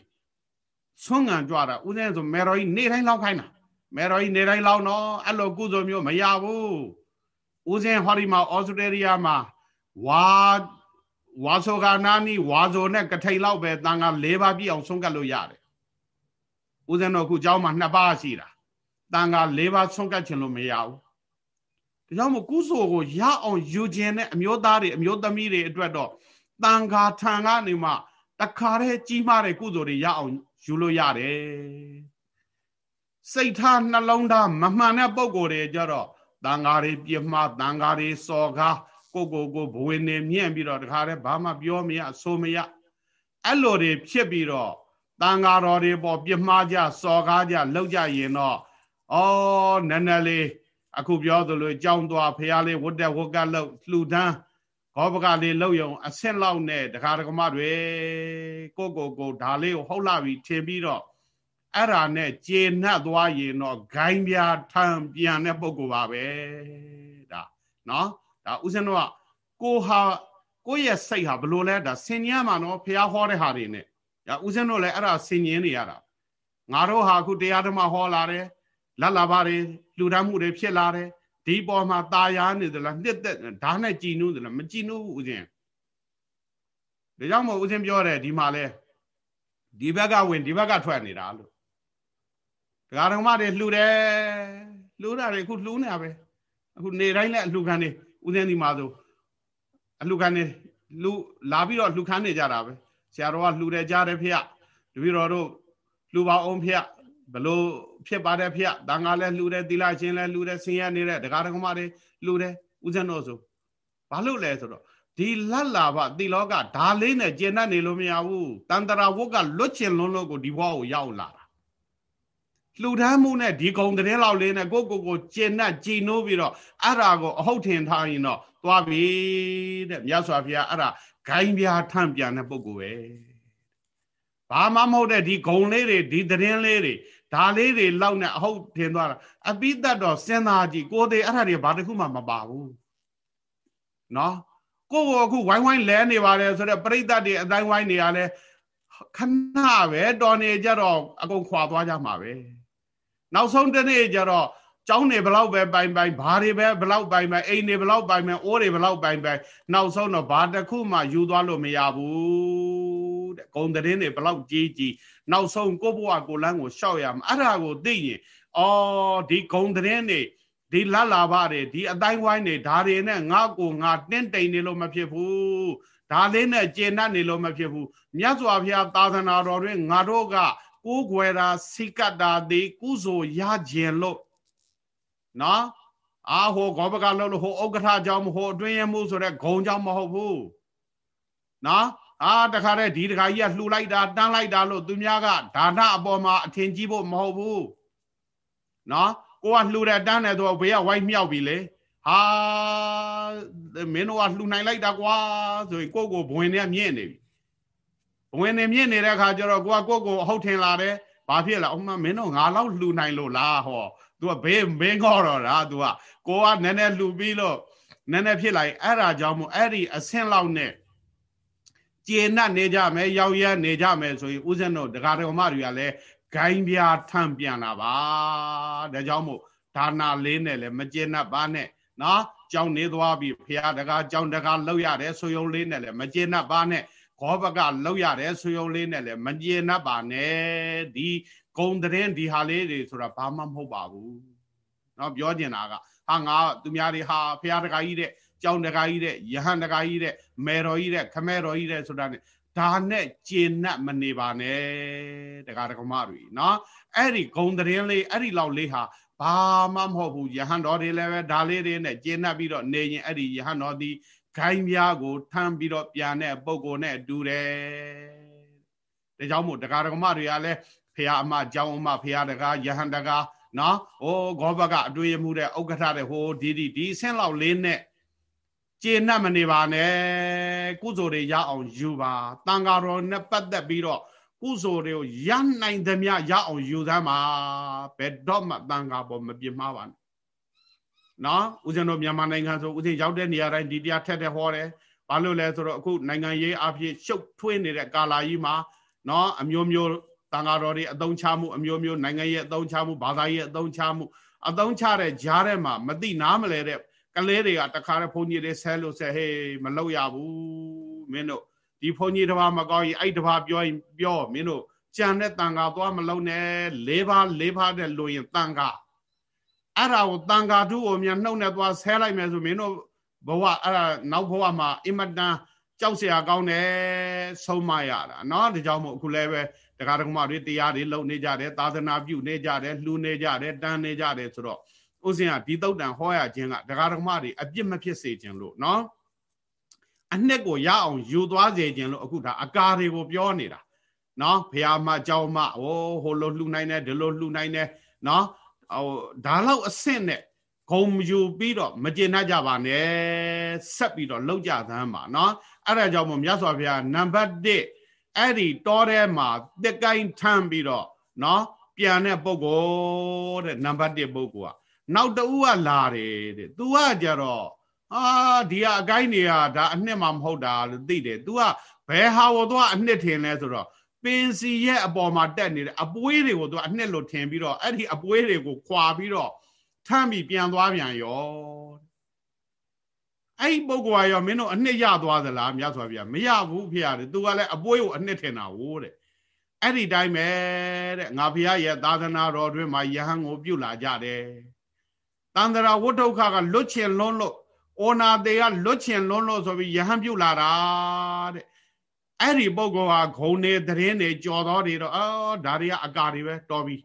ဆွမ်းငံကြွတာဦးဇင်းဆိုမေတော်ကြီးနေတိုင်းလောက်ခိုင်းတာမေတော်ကြီးနေတိုင်းလောက်နော်အဲ့လိုကုသိုလ်မျိုးမရဘူးဦးဇင်းဟောဒီမှာဩစတြေးလျမှာဝါဝါဆိုကနာနီဝါဆိုနဲ့ကထိန်လောက်ပဲတန်ခါ၄ပါးပြည့်အောင်ဆုံးကတ်လို့ရတယ်ဦးဇင်းတို့အခုเจ้าမှာနှစ်ပါးရှိတာတန်ခါ၄ပါးဆုံးကတ်ခြင်းလို့မရဘူး ဒါကြောင့်မို့ကုသိုလ်ကိုရအောင်ယူခြင်းနဲ့အမျိုးသားတွေအမျိုးသမီးတွေအတွက်တော့တန်ခါထံကနေမှတခါတည်းကြီးမားတဲ့ကုသိုလ်တွေရအောင်ယူလို့ရတယ်စိတ်ထားနှလုံးသားမမှန်တဲ့ပုံကိုယ်တွေကြတော့တန်ဃာတွေပြမတန်ဃာတွေစော်ကားကိုကိုကိုဘဝင်နေမြင့်ပြီးတော့တခါတည်းဘာမှပြောမရဆိုမရအဲ့လိုတွေဖြစ်ပြီးတော့တန်ဃာတော်တွေပေါ်ပြမှားကြစော်ကားကြလောက်ကြရင်တော့ဩနည်းနည်းလေး အခုပြောသလိုကြောင်းသွားဖះလေးဝတ်တက်ဝတ်ကလောက်လှူဒန်းဘောပကလေးလောက်ယုံအဆင့်လောက်နဲ့တခါတကမတွေကိုကိုကိုဒါလေးကိုဟုတ်လာပြီထင်ပြီးတော့အဲ့ဒါနဲ့ကျေနပ်သွားရင်တော့ဂိုင်းပြာထံပြန်တဲ့ပုံကိုပါပဲဒါနော်ဒါဥစဉ်တော့ကိုဟာကိုယ့်ရဲ့စိတ်ဟာဘလို့လဲဒါဆင်ញမ်းမှာနော်ဖះဟောတဲ့ဟာတွေနဲ့ဒါဥစဉ်တော့လည်းအဲ့ဒါဆင်ញင်းနေရတာငါတို့ဟာအခုတရားဓမ္မဟောလာတယ်လက်လာပါတွေ လှူဒန်းမှုတွေဖြစ်လာတယ်ဒီပေါ်မှာตาယာနေသလားနှစ်သက်ဓာတ်နဲ့ကြည်နူးသလားမကြည်နူးဘူးဥစဉ်ဒါကြောင့်မို့ဥစဉ်ပြောတယ်ဒီမှာလဲဒီဘက်ကဝင်ဒီဘက်ကထွက်နေတာလို့ဒကာတော်မတွေလှူတယ်လှူတာတွေအခုလှူနေတာပဲအခုနေတိုင်းလည်းအလှူခံနေဥစဉ်ဒီမှာဆိုအလှူခံနေလှူလာပြီးတော့လှူခံနေကြတာပဲဆရာတော်ကလှူတယ်ကြားတယ်ဖေတပည့်တော်တို့လှူပါအောင်ဖေဘလို့ ဖြစ်ပါတယ်ဖေတန်ခါလည်းလှူတယ်သီလရှင်လည်းလှူတယ်ဆင်းရဲနေတဲ့ဒကာတော်မတွေလှူတယ်ဥစဉ်တော်ဆိုဘာလို့လဲဆိုတော့ဒီလတ်လာဘတိလောကဒါလေးနဲ့ကျင်တတ်နေလို့မရဘူးတန်တရာဝတ်ကလွတ်ချင်လုံးလို့ကိုဒီဘဝကိုရောက်လာတာလှူဒန်းမှုနဲ့ဒီကုံတဲ့လောက်လေးနဲ့ကိုကိုကိုကျင်တတ်ကြည်နိုးပြီးတော့အဲ့ဒါကိုအဟုတ်ထင်ထားရင်တော့သွားပြီတဲ့မြတ်စွာဘုရားအဲ့ဒါဂိုင်းပြားထန့်ပြန်တဲ့ပုဂ္ဂိုလ်ပဲဘာမှမဟုတ်တဲ့ဒီဂုံလေးတွေဒီသတင်းလေးတွေ ဒါလေးတွေလောက်နဲ့အဟုတ်ထင်သွားတာအပိတတ်တော့စဉ်းစားကြည့်ကိုသေးအဲ့ဒါတွေဘာတစ်ခုမှမပါဘူးနော်ကိုကိုအခုဝိုင်းဝိုင်းလဲနေပါတယ်ဆိုတော့ပြိတ္တတွေအတိုင်းဝိုင်းနေရလဲခဏပဲတော်နေကြတော့အကုန်ခွာသွားကြမှာပဲနောက်ဆုံးတနေ့ကျတော့ကျောင်းနေဘလောက်ပဲပိုင်ပိုင်ဘာတွေပဲဘလောက်ပိုင်ပိုင်အိမ်တွေဘလောက်ပိုင်ပိုင်အိုးတွေဘလောက်ပိုင်ပိုင်နောက်ဆုံးတော့ဘာတစ်ခုမှယူသွားလို့မရဘူးတဲ့ဂုံသတင်းတွေဘလောက်ကြီးကြီး နောက်ဆုံးကိုဘဝကိုလန်းကိုရှောက်ရမှာအဲ့ဒါကိုသိရင်အော်ဒီဂုံသတင်းတွေဒီလတ်လာပါတယ်ဒီအတိုင်းဝိုင်းတွေဒါတွေနဲ့ငါ့ကိုငါတင်းတိမ်နေလို့မဖြစ်ဘူးဒါလေးနဲ့ကျေနပ်နေလို့မဖြစ်ဘူးမြတ်စွာဘုရားသာသနာတော်တွင်ငါတို့ကကိုးကွယ်တာစိကတ်တာဒီကုသိုလ်ရခြင်းလို့နော်အာဟိုဂောဘကလို့လို့ဟိုဥက္ကဋ္ဌကြောင့်မဟိုအတွင်းရမှုဆိုတဲ့ဂုံကြောင့်မဟုတ်ဘူးနော် အာတခါတည်းဒီတခါကြီးကလှူလိုက်တာတန်းလိုက်တာလို့သူများကဒါနအပေါ်မှာအထင်ကြီးဖို့မဟုတ်ဘူးနော်ကိုကလှူတဲ့တန်းတယ်ဆိုတော့ဘေးကဝိုင်းမြောက်ပြီလေဟာမင်းတို့ကလှူနိုင်လိုက်တာကွာဆိုရင်ကိုကိုဘဝင်နဲ့မြင့်နေပြီဘဝင်နဲ့မြင့်နေတဲ့အခါကျတော့ကိုကကိုကိုအဟုတ်ထင်လာတယ်ဘာဖြစ်လဲအမမင်းတို့ငါလောက်လှူနိုင်လို့လားဟော तू ကဘေးမင်းခေါ်တော့တာ तू ကကိုကနည်းနည်းလှူပြီးလို့နည်းနည်းဖြစ်လိုက်အဲ့ဒါကြောင့်မို့အဲ့ဒီအဆင့်လောက်နဲ့ ကျေနပ်နေကြမယ်ရောက်ရနေကြမယ်ဆိုရင်ဦးဇင်းတို့ဒကာတော်မတွေကလည်းဂိုင်းပြားထန့်ပြန်လာပါဒါကြောင့်မို့ဒါနာလေးနဲ့လည်းမကျေနပ်ပါနဲ့နော်ကြောင်းနေသွားပြီဖရာတကားကြောင်းတကားလောက်ရတယ်ဆွေယုံလေးနဲ့လည်းမကျေနပ်ပါနဲ့ဂောဘကလောက်ရတယ်ဆွေယုံလေးနဲ့လည်းမကျေနပ်ပါနဲ့ဒီဂုံတဲ့ဒီဟာလေးတွေဆိုတာဘာမှမဟုတ်ပါဘူးနော်ပြောကျင်တာကဟာငါသူများတွေဟာဖရာတကားကြီးတဲ့ ကြောင်းတကားကြီးတဲ့ယဟန်တကားကြီးတဲ့မေတော်ကြီးတဲ့ခမဲတော်ကြီးတဲ့ဆိုတာ ਨੇ ဒါနဲ့ကျေနပ်မနေပါနဲ့တကားတကမတွေเนาะအဲ့ဒီဂုံတရင်လေးအဲ့ဒီလောက်လေးဟာဘာမှမဟုတ်ဘူးယဟန်တော်တွေလည်းပဲဒါလေးတွေနဲ့ကျေနပ်ပြီးတော့နေရင်အဲ့ဒီယဟန်တော်ဒီဂိုင်းများကိုထမ်းပြီးတော့ပြန်တဲ့ပုံကိုနဲ့တူတယ်ဒါကြောင့်မို့တရားဓမ္မတွေကလည်းဖရာအမအကြောင်းအမဖရာတကားယဟန်တကားနော်ဟိုဂောဘကအတွေ့အမှုတဲ့ဥက္ကဋ္ဌတဲ့ဟိုဒီဒီဒီဆင်းလောက်လေးနဲ့ ကျေနပ်မနေပါနဲ့ကုသိုလ်တွေရအောင်ယူပါတန်ဃာတော်နဲ့ပတ်သက်ပြီးတော့ကုသိုလ်တွေကိုရနိုင်သမျှရအောင်ယူသမ်းပါဘယ်တော့မှတန်ခါပေါ်မပြစ်မှားပါနဲ့နော်ဦးဇင်းတို့မြန်မာနိုင်ငံဆိုဦးဇင်းရောက်တဲ့နေရာတိုင်းဒီတရားထက်တဲ့ဟောတယ်ဘာလို့လဲဆိုတော့အခုနိုင်ငံရေးအဖြစ်ရှုပ်ထွေးနေတဲ့ကာလာကြီးမှာနော်အမျိုးမျိုးတန်ဃာတော်တွေအသုံးချမှုအမျိုးမျိုးနိုင်ငံရေးအသုံးချမှုဘာသာရေးအသုံးချမှုအသုံးချတဲ့ကြားထဲမှာမသိနားမလဲတဲ့ ကလေးတွေကတခါတည်းဘုန်းကြီးတွေဆဲလို့ဆဲဟေးမလုပ်ရဘူးမင်းတို့ဒီဘုန်းကြီးတစ်ပါးမကောင်းရင်အဲ့တစ်ပါးပြောရင်ပြောမင်းတို့ကြံတဲ့တန်ခါသွားမလုံးနဲ့လေးပါးလေးပါးတဲ့လို့ရင်တန်ခါအဲ့ဒါကိုတန်ခါထုကိုမြန်နှုတ်နဲ့သွားဆဲလိုက်မယ်ဆိုမင်းတို့ဘဝအဲ့ဒါနောက်ဘဝမှာအင်မတန်ကြောက်เสียကောင်းတယ်ဆုံးမရတာเนาะဒီကြောင့်မို့အခုလည်းပဲတရားဓမ္မတွေတရားတွေလုံနေကြတယ်သာသနာပြုနေကြတယ်လှူနေကြတယ်တန်းနေကြတယ်ဆိုတော့ ဥစဉ်ကဒီတုတ်တန်ဟောရခြင်းကဒကာဒကမတွေအပြစ်မဖြစ်စေခြင်းလို့နော်အနှစ်ကိုရအောင်ယူသွားစေခြင်းလို့အခုဒါအကာတွေကိုပြောနေတာနော်ဖះမအကြောင်းမဟိုဟိုလိုလှူနိုင်တယ်ဒီလိုလှူနိုင်တယ်နော်ဟိုဒါလောက်အဆင့်နဲ့ဂုံယူပြီးတော့မကျေနပ်ကြပါနဲ့ဆက်ပြီးတော့လောက်ကြသမ်းပါနော်အဲ့ဒါကြောင့်မို့မြတ်စွာဘုရားနံပါတ်1အဲ့ဒီတောထဲမှာတက်ကိုင်းထမ်းပြီးတော့နော်ပြန်တဲ့ပုဂ္ဂိုလ်တဲ့နံပါတ်1ပုဂ္ဂိုလ်က နောက်တူကလာတယ်တဲ့ तू ကကြတော့အာဒီကအကိုင်းတွေကဒါအနှစ်မှမဟုတ်တာလို့သိတယ် तू ကဘယ်ဟာကိုသွားအနှစ်ထင်လဲဆိုတော့ပင်စီရဲ့အပေါ်မှာတက်နေတဲ့အပွေးတွေကို तू အနှစ်လို့ထင်ပြီးတော့အဲ့ဒီအပွေးတွေကိုခွာပြီးတော့ထမ်းပြီးပြန်သွားပြန်ရောအဲ့ဒီပုဂ္ဂိုလ်ကရောမင်းတို့အနှစ်ရသွားသလားမြတ်စွာဘုရားမရဘူးဖေရတယ် तू ကလည်းအပွေးကိုအနှစ်ထင်တာဝိုးတဲ့အဲ့ဒီတိုင်းပဲတဲ့ငါဘုရားရဲ့သာသနာတော်တွင်မှာယဟန်ကိုပြုလာကြတယ် တန္တရာဝဋ္ထုခကလွတ်ချင်လွန်းလို့ဩနာတေကလွတ်ချင်လွန်းလို့ဆိုပြီးယဟန်ပြုတ်လာတာတဲ့အဲ့ဒီပုဂ္ဂိုလ်ဟာဂုံနေသတင်းတွေကြော်တော်တွေတော့အော်ဒါတွေကအကာတွေပဲတော်ပြီ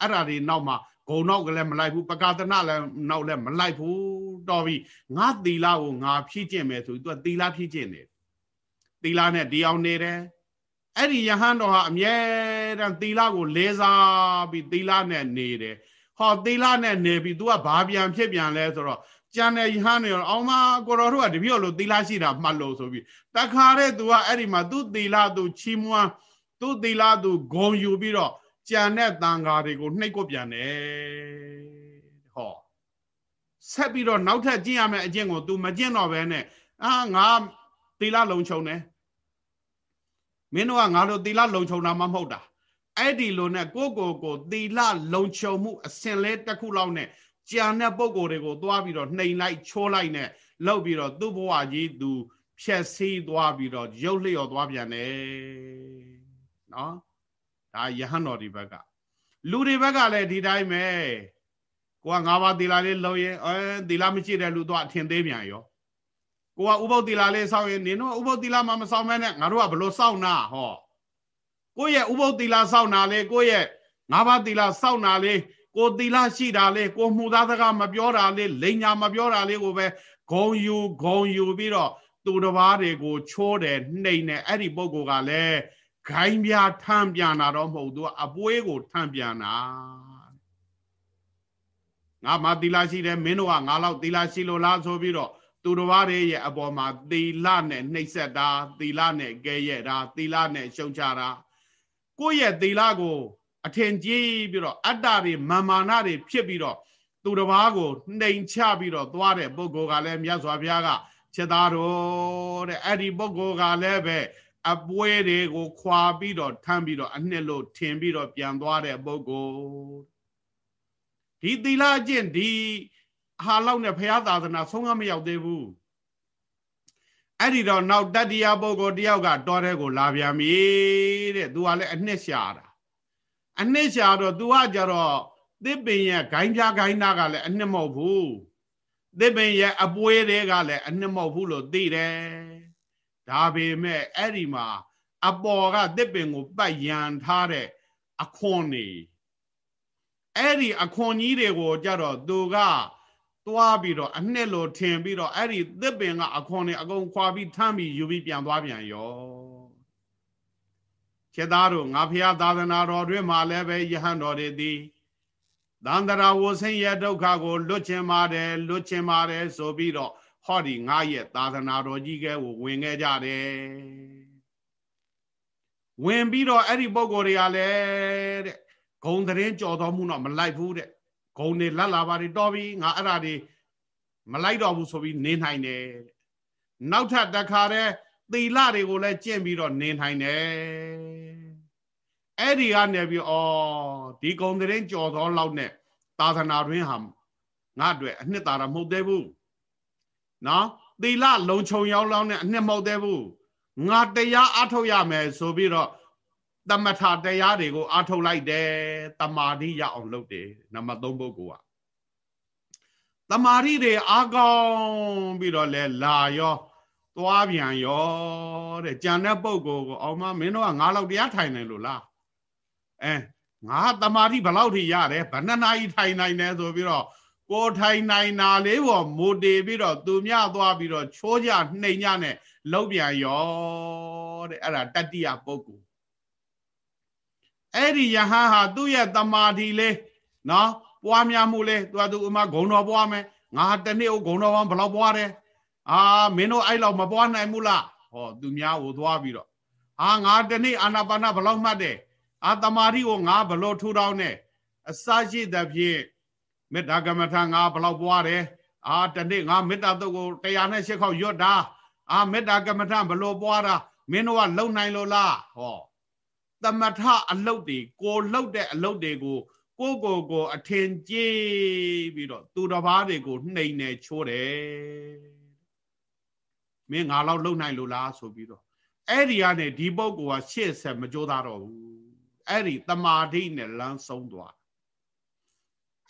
အဲ့ဒါတွေနောက်မှာဂုံနောက်ကလည်းမလိုက်ဘူးပကာသနလည်းနောက်လည်းမလိုက်ဘူးတော်ပြီငါသီလကိုငါဖြည့်ကျင့်မယ်ဆိုပြီးသူကသီလဖြည့်ကျင့်တယ်သီလနဲ့တရားနေတယ်အဲ့ဒီယဟန်တော်ဟာအမြဲတမ်းသီလကိုလေးစားပြီးသီလနဲ့နေတယ် ဟောသီလနဲ့နေပြီး तू ကဘာပြန်ဖြစ်ပြန်လဲဆိုတော့ကြံတဲ့ယဟန်တွေအောင်မကိုတော်တို့ကတပြည့်လို့သီလရှိတာမှတ်လို့ဆိုပြီးတခါတဲ့ तू ကအဲ့ဒီမှာသူ့သီလသူချီးမွမ်းသူ့သီလသူဂုံယူပြီးတော့ကြံတဲ့တန်ဃာတွေကိုနှိပ်ကွပြန်တယ်ဟောဆက်ပြီးတော့နောက်ထပ်ကျင့်ရမယ့်အကျင့်ကို तू မကျင့်တော့ဘဲနဲ့အာငါသီလလုံခြုံတယ်မင်းတို့ကငါတို့သီလလုံခြုံတာမှမဟုတ်တာ အဲ့ဒီလိုနဲ့ကိုကိုကိုသီလလုံခြုံမှုအစဉ်လဲတစ်ခုလောက်နဲ့ကြံတဲ့ပုံကိုယ်တွေကိုသွားပြီးတော့နှိမ်လိုက်ချိုးလိုက်နဲ့လောက်ပြီးတော့သူ့ဘဝကြီးသူဖြက်စီးသွားပြီးတော့ရုပ်လျော်သွားပြန်တယ်နော်ဒါယဟန်တော်ဒီဘက်ကလူတွေဘက်ကလည်းဒီတိုင်းပဲကိုကငါးပါးသီလလေးလုံရင်အဲသီလမရှိတဲ့လူတော့အထင်သေးပြန်ရောကိုကဥပုပ်သီလလေးစောင့်ရင်နင်တို့ဥပုပ်သီလမှမစောင့်မဲနဲ့ငါတို့ကဘလို့စောင့်နာဟော ကိုရဲ့ဥပုပ်သီလစောင့်နာလေကိုရဲ့ငါးပါးသီလစောင့်နာလေကိုသီလရှိတာလေကိုမှုသားစကားမပြောတာလေလိန်ညာမပြောတာလေးကိုပဲဂုံယူဂုံယူပြီးတော့သူတစ်ပါးတွေကိုချိုးတယ်နှိမ်တယ်အဲ့ဒီပုံကလည်းဂိုင်းပြားထမ်းပြန်တာတော့မဟုတ်သူအပွေးကိုထမ်းပြန်တာငါမှသီလရှိတယ်မင်းတို့ကငါလောက်သီလရှိလို့လားဆိုပြီးတော့သူတစ်ပါးတွေရဲ့အပေါ်မှာသီလနဲ့နှိပ်စက်တာသီလနဲ့ကဲရဲ့တာသီလနဲ့ရှုံချတာ ကိုယ့်ရဲ့သီလကို အထင်ကြီးပြီးတော့အတ္တတွေမာမာနတွေဖြစ်ပြီးတော့သူတစ်ပါးကိုနှိမ်ချပြီးတော့သွားတဲ့ပုဂ္ဂိုလ်ကလည်းမြတ်စွာဘုရားကချက်သားတော်တဲ့အဲ့ဒီပုဂ္ဂိုလ်ကလည်းပဲအပွဲတွေကိုခွာပြီးတော့ထမ်းပြီးတော့အနှစ်လို့ထင်ပြီးတော့ပြန်သွားတဲ့ပုဂ္ဂိုလ်ဒီသီလအကျင့်ဒီဟာလောက်နဲ့ဘုရားသာသနာဆုံးကမရောက်သေးဘူး အဲ့ဒီတော့နောက်တတ္တိယပုဂ္ဂိုလ်တယောက်ကတော်တဲ့ကိုလာပြန်ပြီတဲ့သူကလည်းအနှစ်ရှာတာအနှစ်ရှာတော့ तू ကကြတော့သစ်ပင်ရဲ့ဂိုင်းပြားဂိုင်းနာကလည်းအနှစ်မဟုတ်ဘူးသစ်ပင်ရဲ့အပွေးတွေကလည်းအနှစ်မဟုတ်ဘူးလို့သိတယ်ဒါပေမဲ့အဲ့ဒီမှာ အပေါ်ကသစ်ပင်ကိုပတ်ရန်ထားတဲ့အခွန်နေအဲ့ဒီအခွန်ကြီးတွေကိုကြတော့သူက သွားပြီးတော့အနှစ်လိုထင်ပြီးတော့အဲ့ဒီသစ်ပင်ကအခွန်နေအကုန်ခွာပြီးထမ်းပြီးယူပြီးပြန်သွားပြန်ရောခြေသားတို့ငါဖះသာသနာတော်တွင်မှာလည်းပဲယဟန်တော်တွေသည်သန္တရာဝဆင်းရဲဒုက္ခကိုလွတ်ချင်ပါတယ်လွတ်ချင်ပါတယ်ဆိုပြီးတော့ဟောဒီငါရဲ့သာသနာတော်ကြီးကဲကိုဝင်ခဲ့ကြတယ်ဝင်ပြီးတော့အဲ့ဒီပုံကိုယ်တွေကလည်းတဲ့ဂုံသတင်းကြော်တော်မှုတော့မလိုက်ဘူးတဲ့ ဂုံတွေလက်လာပါတွေတော်ပြီငါအဲ့ဒါတွေမလိုက်တော့ဘူးဆိုပြီးနေနိုင်တယ်နောက်ထပ်တစ်ခါတည်းသီလတွေကိုလည်းကျင့်ပြီးတော့နေနိုင်တယ်အဲ့ဒီကနေပြီးဩဒီဂုံသတင်းကြော်တော်လောက်နဲ့သာသနာတွင်ဟာငါအတွက်အနှစ်သာရမဟုတ်သေးဘူးနော်သီလလုံခြုံရောက်လောက်နဲ့အနှစ်မဟုတ်သေးဘူးငါတရားအထုတ်ရမယ်ဆိုပြီးတော့ တမထတရားတွေကိုအထုတ်လိုက်တယ်တမာတိရအောင်လုပ်တယ်နံပါတ်3ပုဂ္ဂိုလ်ကတမာတိတွေအာကောင်းပြီးတော့လဲလာရောသွားပြန်ရောတဲ့ကြံတဲ့ပုဂ္ဂိုလ်ကိုအောင်မမင်းတို့ကငါလောက်တရားထိုင်နိုင်လို့လားအဲငါတမာတိဘလောက်ထိရတယ်ဘယ်နှနာရီထိုင်နိုင်တယ်ဆိုပြီးတော့ကိုထိုင်နိုင်တာလေးပေါ်မိုတေပြီးတော့သူမြသွားပြီးတော့ချိုးကြနှိမ်ညနဲ့လောက်ပြန်ရောတဲ့အဲ့ဒါတတ္တိယပုဂ္ဂိုလ် အဲ့ဒီယဟန်ဟာသူ့ရဲ့တမာတိလေးနော်ပွားများမှုလေးသူကသူအမဂုံတော်ပွားမယ်ငါတနေ့ကိုဂုံတော်ပေါင်းဘယ်လောက်ပွားတယ်အာမင်းတို့အဲ့လောက်မပွားနိုင်ဘူးလားဟောသူများကိုသွားပြီးတော့အာငါတနေ့အာနာပါနဘယ်လောက်မှတ်တယ်အာတမာတိကိုငါဘယ်လိုထူထောင်နေအစရှိသဖြင့်မေတ္တာကမ္မထာငါဘယ်လောက်ပွားတယ်အာတနေ့ငါမေတ္တာတုတ်ကို108ခေါက်ရွတ်တာအာမေတ္တာကမ္မထာဘယ်လိုပွားတာမင်းတို့ကလုံနိုင်လို့လားဟော သမထအလုတ်တွေကိုလှုပ်တဲ့အလုတ်တွေကိုကိုကိုကိုအထင်ကြီးပြီးတော့သူတစ်ပါးတွေကိုနှိမ်နေချိုးတယ်မင်းငါလောက်လုံနိုင်လို့လားဆိုပြီးတော့အဲ့ဒီကနေဒီပုဂ္ဂိုလ်ကရှေ့ဆက်မကြိုးသားတော့ဘူးအဲ့ဒီတမာတိနဲ့လမ်းဆုံးသွား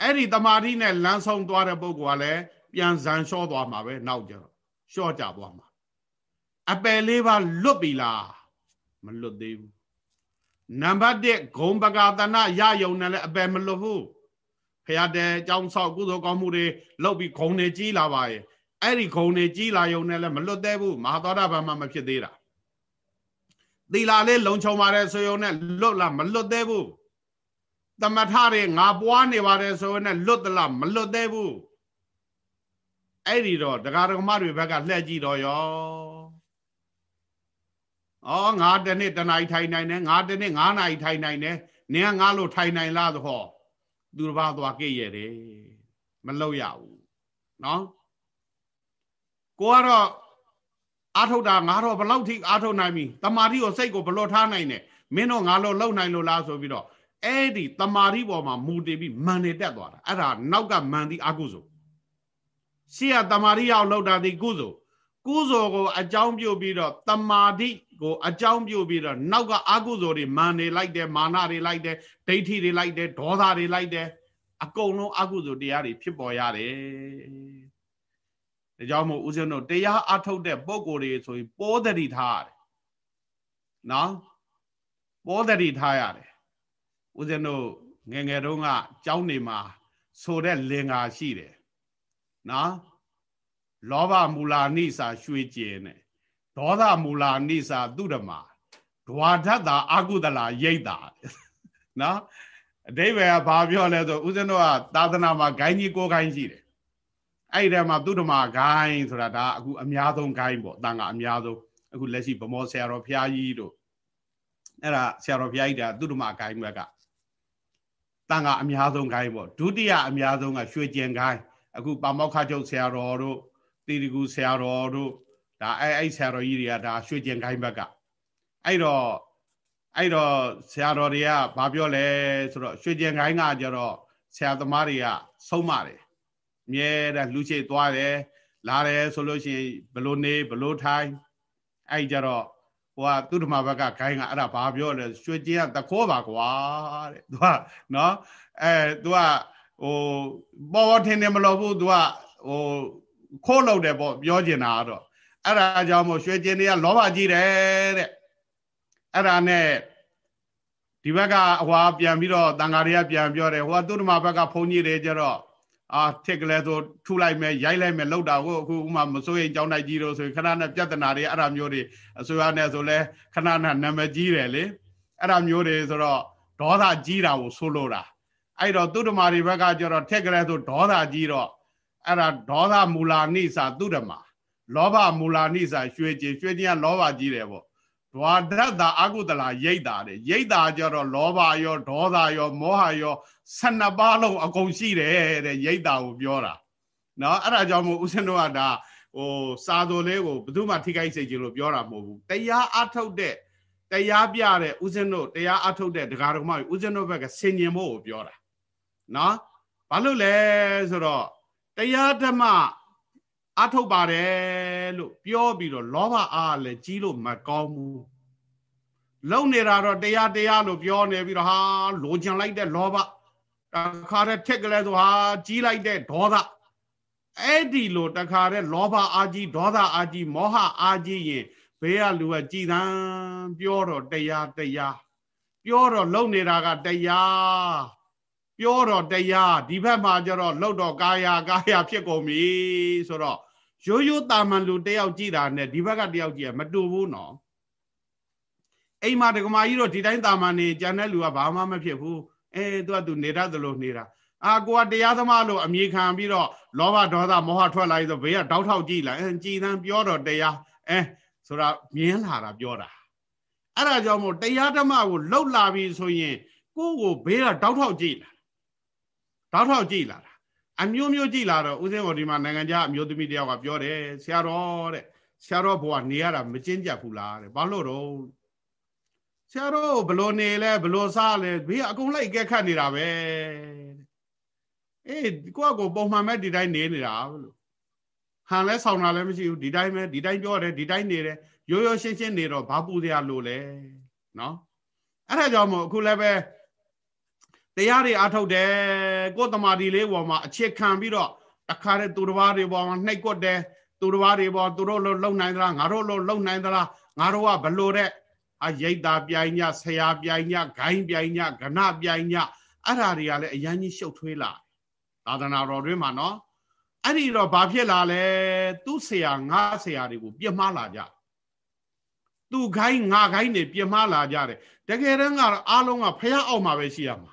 အဲ့ဒီတမာတိနဲ့လမ်းဆုံးသွားတဲ့ပုဂ္ဂိုလ်ကလည်းပြန်ဇန်လျှောသွားမှာပဲနောက်ကြတော့လျှော့ကြသွားမှာအပယ်လေးပါလွတ်ပြီလားမလွတ်သေးဘူး နံပါတ်1ဂုံပကာတနာရယုံနဲ့လည်းအပယ်မလွတ်ဘူးဖရတဲ့ကြောင်းဆောက်ကုသိုလ်ကောင်းမှုတွေလုပ်ပြီးဂုံတွေကြီးလာပါရဲ့အဲ့ဒီဂုံတွေကြီးလာယုံနဲ့လည်းမလွတ်သေးဘူးမဟာသောတာပန်မှမဖြစ်သေးတာသီလာလေးလုံခြုံပါတယ်ဆိုရုံနဲ့လွတ်လားမလွတ်သေးဘူးတမထတွေငါပွားနေပါတယ်ဆိုရင်လွတ်သလားမလွတ်သေးဘူးအဲ့ဒီတော့တရားဓမ္မတွေဘက်ကလှည့်ကြည့်တော့ရော ဩငါတနေ့တနားထိုင်နိုင်တယ်ငါတနေ့9နာရီထိုင်နိုင်တယ်နင်ကငါလို့ထိုင်နိုင်လားသဟောသူတစ်ပါးသွားကြည့်ရတယ်မလုပ်ရဘူးနော်ကိုကတော့အာထုတ်တာငါတော့ဘလောက်ထိအာထုတ်နိုင်ပြီတမာတိကိုစိတ်ကိုဘလို့ထားနိုင်တယ်မင်းတို့ငါလို့လုံနိုင်လို့လားဆိုပြီးတော့အဲ့ဒီတမာတိပေါ်မှာမူတည်ပြီးမန်နေတက်သွားတာအဲ့ဒါနောက်ကမန်သည်အကုသိုလ်ရှေ့ကတမာတိရောက်လောက်တာဒီကုသိုလ်ကုသိုလ်ကိုအကြောင်းပြုပြီးတော့တမာတိ ကိုအကြောင်းပြုပြီးတော့နောက်ကအကုသိုလ်တွေမာနေလိုက်တယ်မာနတွေလိုက်တယ်ဒိဋ္ဌိတွေလိုက်တယ်ဒေါသတွေလိုက်တယ်အကုန်လုံးအကုသိုလ်တရားတွေဖြစ်ပေါ်ရတယ်ဒါကြောင့်မို့ဦးဇင်းတို့တရားအထုတ်တဲ့ပုံကိုယ်တွေဆိုရင်ပိုးတတိထားရတယ်နော်ပိုးတတိထားရတယ်ဦးဇင်းတို့ငငယ်တုန်းကကျောင်းနေမှာဆိုတဲ့လင်္ကာရှိတယ်နော်လောဘမူလာနိစာရွှေကျင်နဲ့ ဒေါသမူလာနိစာသူဓမ္မာဒွါဓတ္တာအာကုသလာရိတ်တာနော်အတိဘယ်ကဘာပြောလဲဆိုဦးဇင်းတို့ကသာသနာမှာဂိုင်းကြီးကိုဂိုင်းရှိတယ်အဲ့ဒီထဲမှာသူဓမ္မာဂိုင်းဆိုတာဒါအခုအများဆုံးဂိုင်းပေါ့တန်ကအများဆုံးအခုလက်ရှိဗမောဆရာတော်ဘုရားကြီးတို့အဲ့ဒါဆရာတော်ဘုရားကြီးဒါသူဓမ္မာဂိုင်းဘက်ကတန်ကအများဆုံးဂိုင်းပေါ့ဒုတိယအများဆုံးကရွှေကျင်ဂိုင်းအခုပါမောက္ခချုပ်ဆရာတော်တို့တိရကူဆရာတော်တို့ ဒါအဲအဲ့ဆရာတော်ကြီးတွေကဒါရွှေကျင်ခိုင်းဘက်ကအဲ့တော့အဲ့တော့ဆရာတော်တွေကဘာပြောလဲဆိုတော့ရွှေကျင်ခိုင်းကကြတော့ဆရာသမားတွေကဆုံးမတယ်အမြဲတမ်းလူချိတ်သွားတယ်လာတယ်ဆိုလို့ရှိရင်ဘလို့နေဘလို့ထိုင်အဲ့ကြတော့ဟိုကသူဓမ္မဘက်ကခိုင်းကအဲ့ဒါဘာပြောလဲရွှေကျင်ကတခိုးပါကွာတဲ့သူကနော်အဲသူကဟိုပေါ်ပေါ်ထင်တယ်မလို့ဘူးသူကဟိုခိုးလို့တယ်ပေါ့ပြောကျင်တာတော့ အဲ့ဒါကြောင့်မို့ရွှေကျင်တွေကလောဘကြီးတယ်တဲ့အဲ့ဒါနဲ့ဒီဘက်ကဟွာပြန်ပြီးတော့တန်ဃာတွေကပြန်ပြောတယ်ဟိုကသူဓမ္မဘက်ကဘုန်းကြီးတွေကြတော့အာထစ်ကလေးဆိုထုလိုက်မယ်ရိုက်လိုက်မယ်လောက်တာကိုအခုဥမာမစိုးရင်ကြောင်းတိုက်ကြီးတို့ဆိုရင်ခဏနဲ့ပြဿနာတွေအဲ့ဒါမျိုးတွေအစိုးရနဲ့ဆိုလဲခဏနဲ့နာမည်ကြီးတယ်လေအဲ့ဒါမျိုးတွေဆိုတော့ဒေါသကြီးတာကိုဆိုလိုတာအဲ့တော့သူဓမ္မတွေဘက်ကကျတော့ထက်ကလေးဆိုဒေါသကြီးတော့အဲ့ဒါဒေါသမူလာနိစာသူဓမ္မ လောဘမူလာနိစာရွှေခြင်းရွှေခြင်းကလောဘကြီးတယ်ပေါ့ဒွါဒတ်တာအကုသလာရိတ်တာတဲ့ရိတ်တာကြတော့လောဘရောဒေါသရောမောဟရော12ပါးလုံးအကုန်ရှိတယ်တဲ့ရိတ်တာကိုပြောတာနော်အဲ့ဒါကြောင့်မို့ဦးဇင်းတို့ကဒါဟိုစာသူလေးကိုဘယ်သူမှထိခိုက်စေချင်လို့ပြောတာမဟုတ်ဘူးတရားအထုတ်တဲ့တရားပြတဲ့ဦးဇင်းတို့တရားအထုတ်တဲ့ဒကာဒကမဦးဇင်းတို့ဘက်ကဆင်ញင်ဖို့ကိုပြောတာနော်ဘာလို့လဲဆိုတော့တရားဓမ္မ အထုတ်ပါတယ်လို့ပြောပြီးတော့လောဘအားလည်းကြီးလို့မကောင်းဘူးလုံနေတာတော့တရားတရားလို့ပြောနေပြီးတော့ဟာလိုချင်လိုက်တဲ့လောဘတခါတည်းထက်ကလေးဆိုဟာကြီးလိုက်တဲ့ဒေါသအဲ့ဒီလိုတခါတည်းလောဘအာကြီးဒေါသအာကြီးမောဟအာကြီးရင်ဘေးကလူကကြည်သံပြောတော့တရားတရားပြောတော့လုံနေတာကတရားပြောတော့တရားဒီဘက်မှာကျတော့လှုပ်တော့ကာယကာယဖြစ်ကုန်ပြီဆိုတော့ ရိုးရိုးတာမန်လူတယောက်ကြည့်တာနဲ့ဒီဘက်ကတယောက်ကြည့်ရမတူဘူးနော်အိမ်မှာဒကမာကြီးတော့ဒီတိုင်းတာမန်နေကြံတဲ့လူကဘာမှမဖြစ်ဘူးအဲသူကသူနေတတ်သလိုနေတာအာကိုကတရားသမားလို့အမြေခံပြီးတော့လောဘဒေါသမောဟထွက်လာပြီးဆိုဘေးကတောက်ထောက်ကြည့်လာအဲကြည်သံပြောတော့တရားအဲဆိုတာမြင်လာတာပြောတာအဲ့ဒါကြောင့်မို့တရားဓမ္မကိုလှုပ်လာပြီဆိုရင်ကိုယ့်ကိုဘေးကတောက်ထောက်ကြည့်လာတောက်ထောက်ကြည့်လာတာ အမျိုးမျိုးကြည့်လာတော့ဦးစင်းကိုဒီမှာနိုင်ငံခြားအမျိုးသမီးတယောက်ကပြောတယ်ဆရာတော်တဲ့ဆရာတော်ဘုရားနေရတာမကျင့်ကြဘူးလားတဲ့ဘာလို့တော့ဆရာတော်ဘလို့နေလဲဘလို့စားလဲဘေးအကုန်လိုက်ကြက်ခတ်နေတာပဲအေးကိုယ့်ကိုပုံမှန်မဲ့ဒီတိုင်းနေနေတာဘလို့ဟန်လဲဆောင်းတာလည်းမရှိဘူးဒီတိုင်းပဲဒီတိုင်းပြောတယ်ဒီတိုင်းနေတယ်ရိုးရိုးရှင်းရှင်းနေတော့ဘာပူစရာလို့လဲနော်အဲ့ဒါကြောင့်မို့အခုလည်းပဲ တရားတွေအားထုတ်တယ်ကိုယ်တမာဒီလေးပေါ်မှာအခြေခံပြီးတော့တခါတည်းသူတစ်ပါးတွေပေါ်မှာနှိပ်ကွက်တယ်သူတစ်ပါးတွေပေါ်သူတို့လို့လုံနိုင်သလားငါတို့လို့လုံနိုင်သလားငါတို့ကဘလို့တဲ့အရိတ်တာပြိုင်ညဆရာပြိုင်ညဂိုင်းပြိုင်ညကဏပြိုင်ညအဲ့ဓာတွေကလည်းအရန်ကြီးရှုပ်ထွေးလာသာသနာတော်တွင်မှာနော်အဲ့ဒီတော့ဘာဖြစ်လာလဲသူ့ဆရာငါဆရာတွေကိုပြမှားလာကြသူဂိုင်းငါဂိုင်းတွေပြမှားလာကြတယ်တကယ်တမ်းကတော့အားလုံးကဖះအောက်မှာပဲရှိရမှာ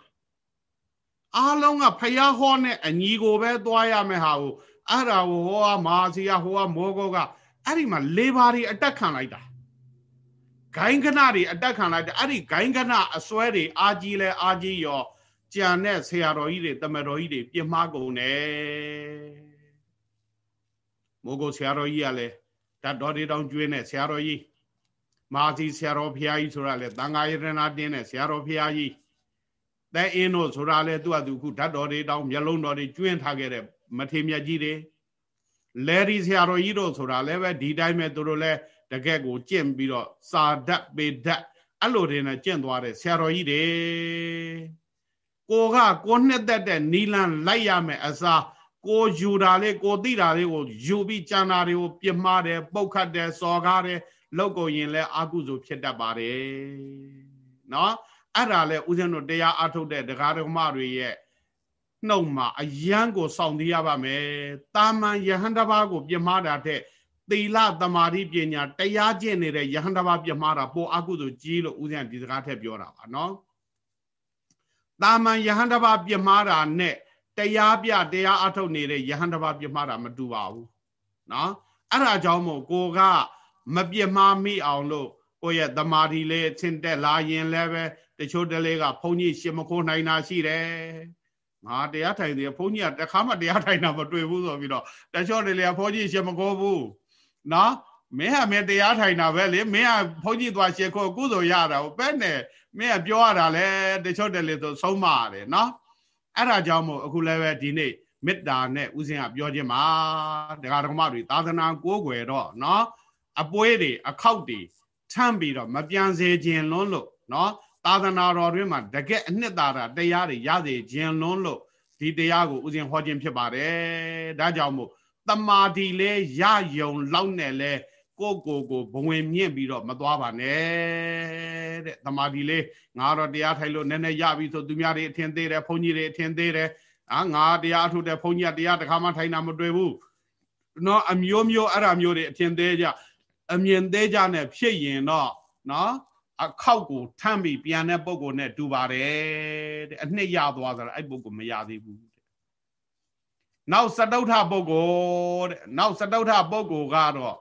အားလုံးကဖះဟောနဲ့အညီကိုပဲသွားရမယ်ဟာကိုအဲ့ဒါကိုဟောကမာစီကဟောကမောကောကအဲ့ဒီမှာလေဘာတွေအတက်ခံလိုက်တာဂိုင်းကနတွေအတက်ခံလိုက်တာအဲ့ဒီဂိုင်းကနအစွဲတွေအာကြီးလဲအာကြီးရောကြံတဲ့ဆရာတော်ကြီးတွေတမတော်ကြီးတွေပြင်းမှားကုန်တယ်မိုးကိုဆရာတော်ကြီးကလည်းဓာတ်တော်တွေတောင်ကျွေးနေဆရာတော်ကြီးမာစီဆရာတော်ဖရာကြီးဆိုတာလေတန်ဃာယရဏတင်းနဲ့ဆရာတော်ဖရာကြီး တဲအင်းတို့ဆိုတာလေသူ့အတူခုဓာတ်တော်တွေတောင်မျက်လုံးတော်တွေကျွင်းထားခဲ့တဲ့မထေမြတ်ကြီးတွေလဲရီဆရာတော်ကြီးတို့ဆိုတာလည်းပဲဒီတိုင်းပဲသူတို့လည်းတကက်ကိုကျင့်ပြီးတော့စာဓာတ်ပေဓာတ်အဲ့လိုတွေနဲ့ကျင့်သွားတဲ့ဆရာတော်ကြီးတွေကိုကကိုနှစ်သက်တဲ့နီလန်လိုက်ရမယ်အစားကိုယူတာလေးကိုသိတာလေးကိုယူပြီးကြံတာတွေကိုပြမှားတယ်ပုတ်ခတ်တယ်စော်ကားတယ်လောက်ကိုရင်လဲအာကုစုဖြစ်တတ်ပါတယ်နော် အဲ့ဒါလဲဦးဇင်းတို့တရားအထုတ်တဲ့ဒကာဒကမတွေရဲ့နှုတ်မှာအယံကိုစောင့်သိရပါမယ်တာမန်ယဟန်တဘာကို ပြမှားတာတဲ့သီလသမာဓိပညာတရားကျင့်နေတဲ့ယဟန်တဘာပြမှားတာပိုအကုသို့ကြီးလို့ဦးဇင်းဒီစကားထက်ပြောတာပါနော်တာမန်ယဟန်တဘာပြမှားတာနဲ့တရားပြတရားအထုတ်နေတဲ့ယဟန်တဘာပြမှားတာမတူပါဘူးနော်အဲ့ဒါကြောင့်မို့ကိုက မပြစ်မှားမိအောင်လို့ကိုယ့်ရဲ့တမာဒီလေးဆင့်တက်လာရင်လည်းပဲ တချို့တလေးကဘုန်းကြီးရှင်မခိုးနိုင်တာရှိတယ်ငါတရားထိုင်တယ်ဘုန်းကြီးကတခါမှတရားထိုင်တာမတွေ့ဘူးဆိုပြီးတော့တချို့တလေးကဘုန်းကြီးရှင်မခိုးဘူးနော်မင်းဟာမင်းတရားထိုင်တာပဲလေမင်းဟာဘုန်းကြီးသွားရှေခိုးကုသိုလ်ရတာကိုပဲနဲ့မင်းကပြောရတာလဲတချို့တယ်လေဆိုဆုံးမရတယ်နော်အဲ့ဒါကြောင့်မို့အခုလည်းပဲဒီနေ့မေတ္တာနဲ့ဥစဉ်ကပြောခြင်းမှာတရားဓမ္မတွေသာသနာကိုးကွယ်တော့နော်အပွဲတွေအခောက်တွေထမ်းပြီးတော့မပြန်စေခြင်းလွန်းလို့နော် သာသနာတော်တွင်မှာတကယ်အနှစ်သာရတရားတွေရစေခြင်းလွန်းလို့ဒီတရားကိုဥစဉ်ဟောခြင်းဖြစ်ပါတယ်ဒါကြောင့်မို့တမာတိလဲရယုံလောက်နဲ့လဲကိုကိုကိုဘဝင်မြင့်ပြီးတော့မသွားပါနဲ့တဲ့တမာတိလေးငါတော့တရားထိုင်လို့နည်းနည်းရပြီဆိုသူများတွေအထင်သေးတယ်ဘုန်းကြီးတွေအထင်သေးတယ်အာငါတရားအထုတဲ့ဘုန်းကြီးကတရားတစ်ခါမှထိုင်တာမတွေ့ဘူးနော်အမျိုးမျိုးအဲ့ဒါမျိုးတွေအထင်သေးကြအမြင်သေးကြနဲ့ဖြစ်ရင်တော့နော် အခောက်ကိုထမ်းပြီးပြန်တဲ့ပုံကိုနဲ့တူပါတယ်တဲ့အနှစ်ရသွားတာအဲ့ပုံကိုမရသေးဘူးနောက်စတုထပုဂ္ဂိုလ်တဲ့နောက်စတုထပုဂ္ဂိုလ်ကတော့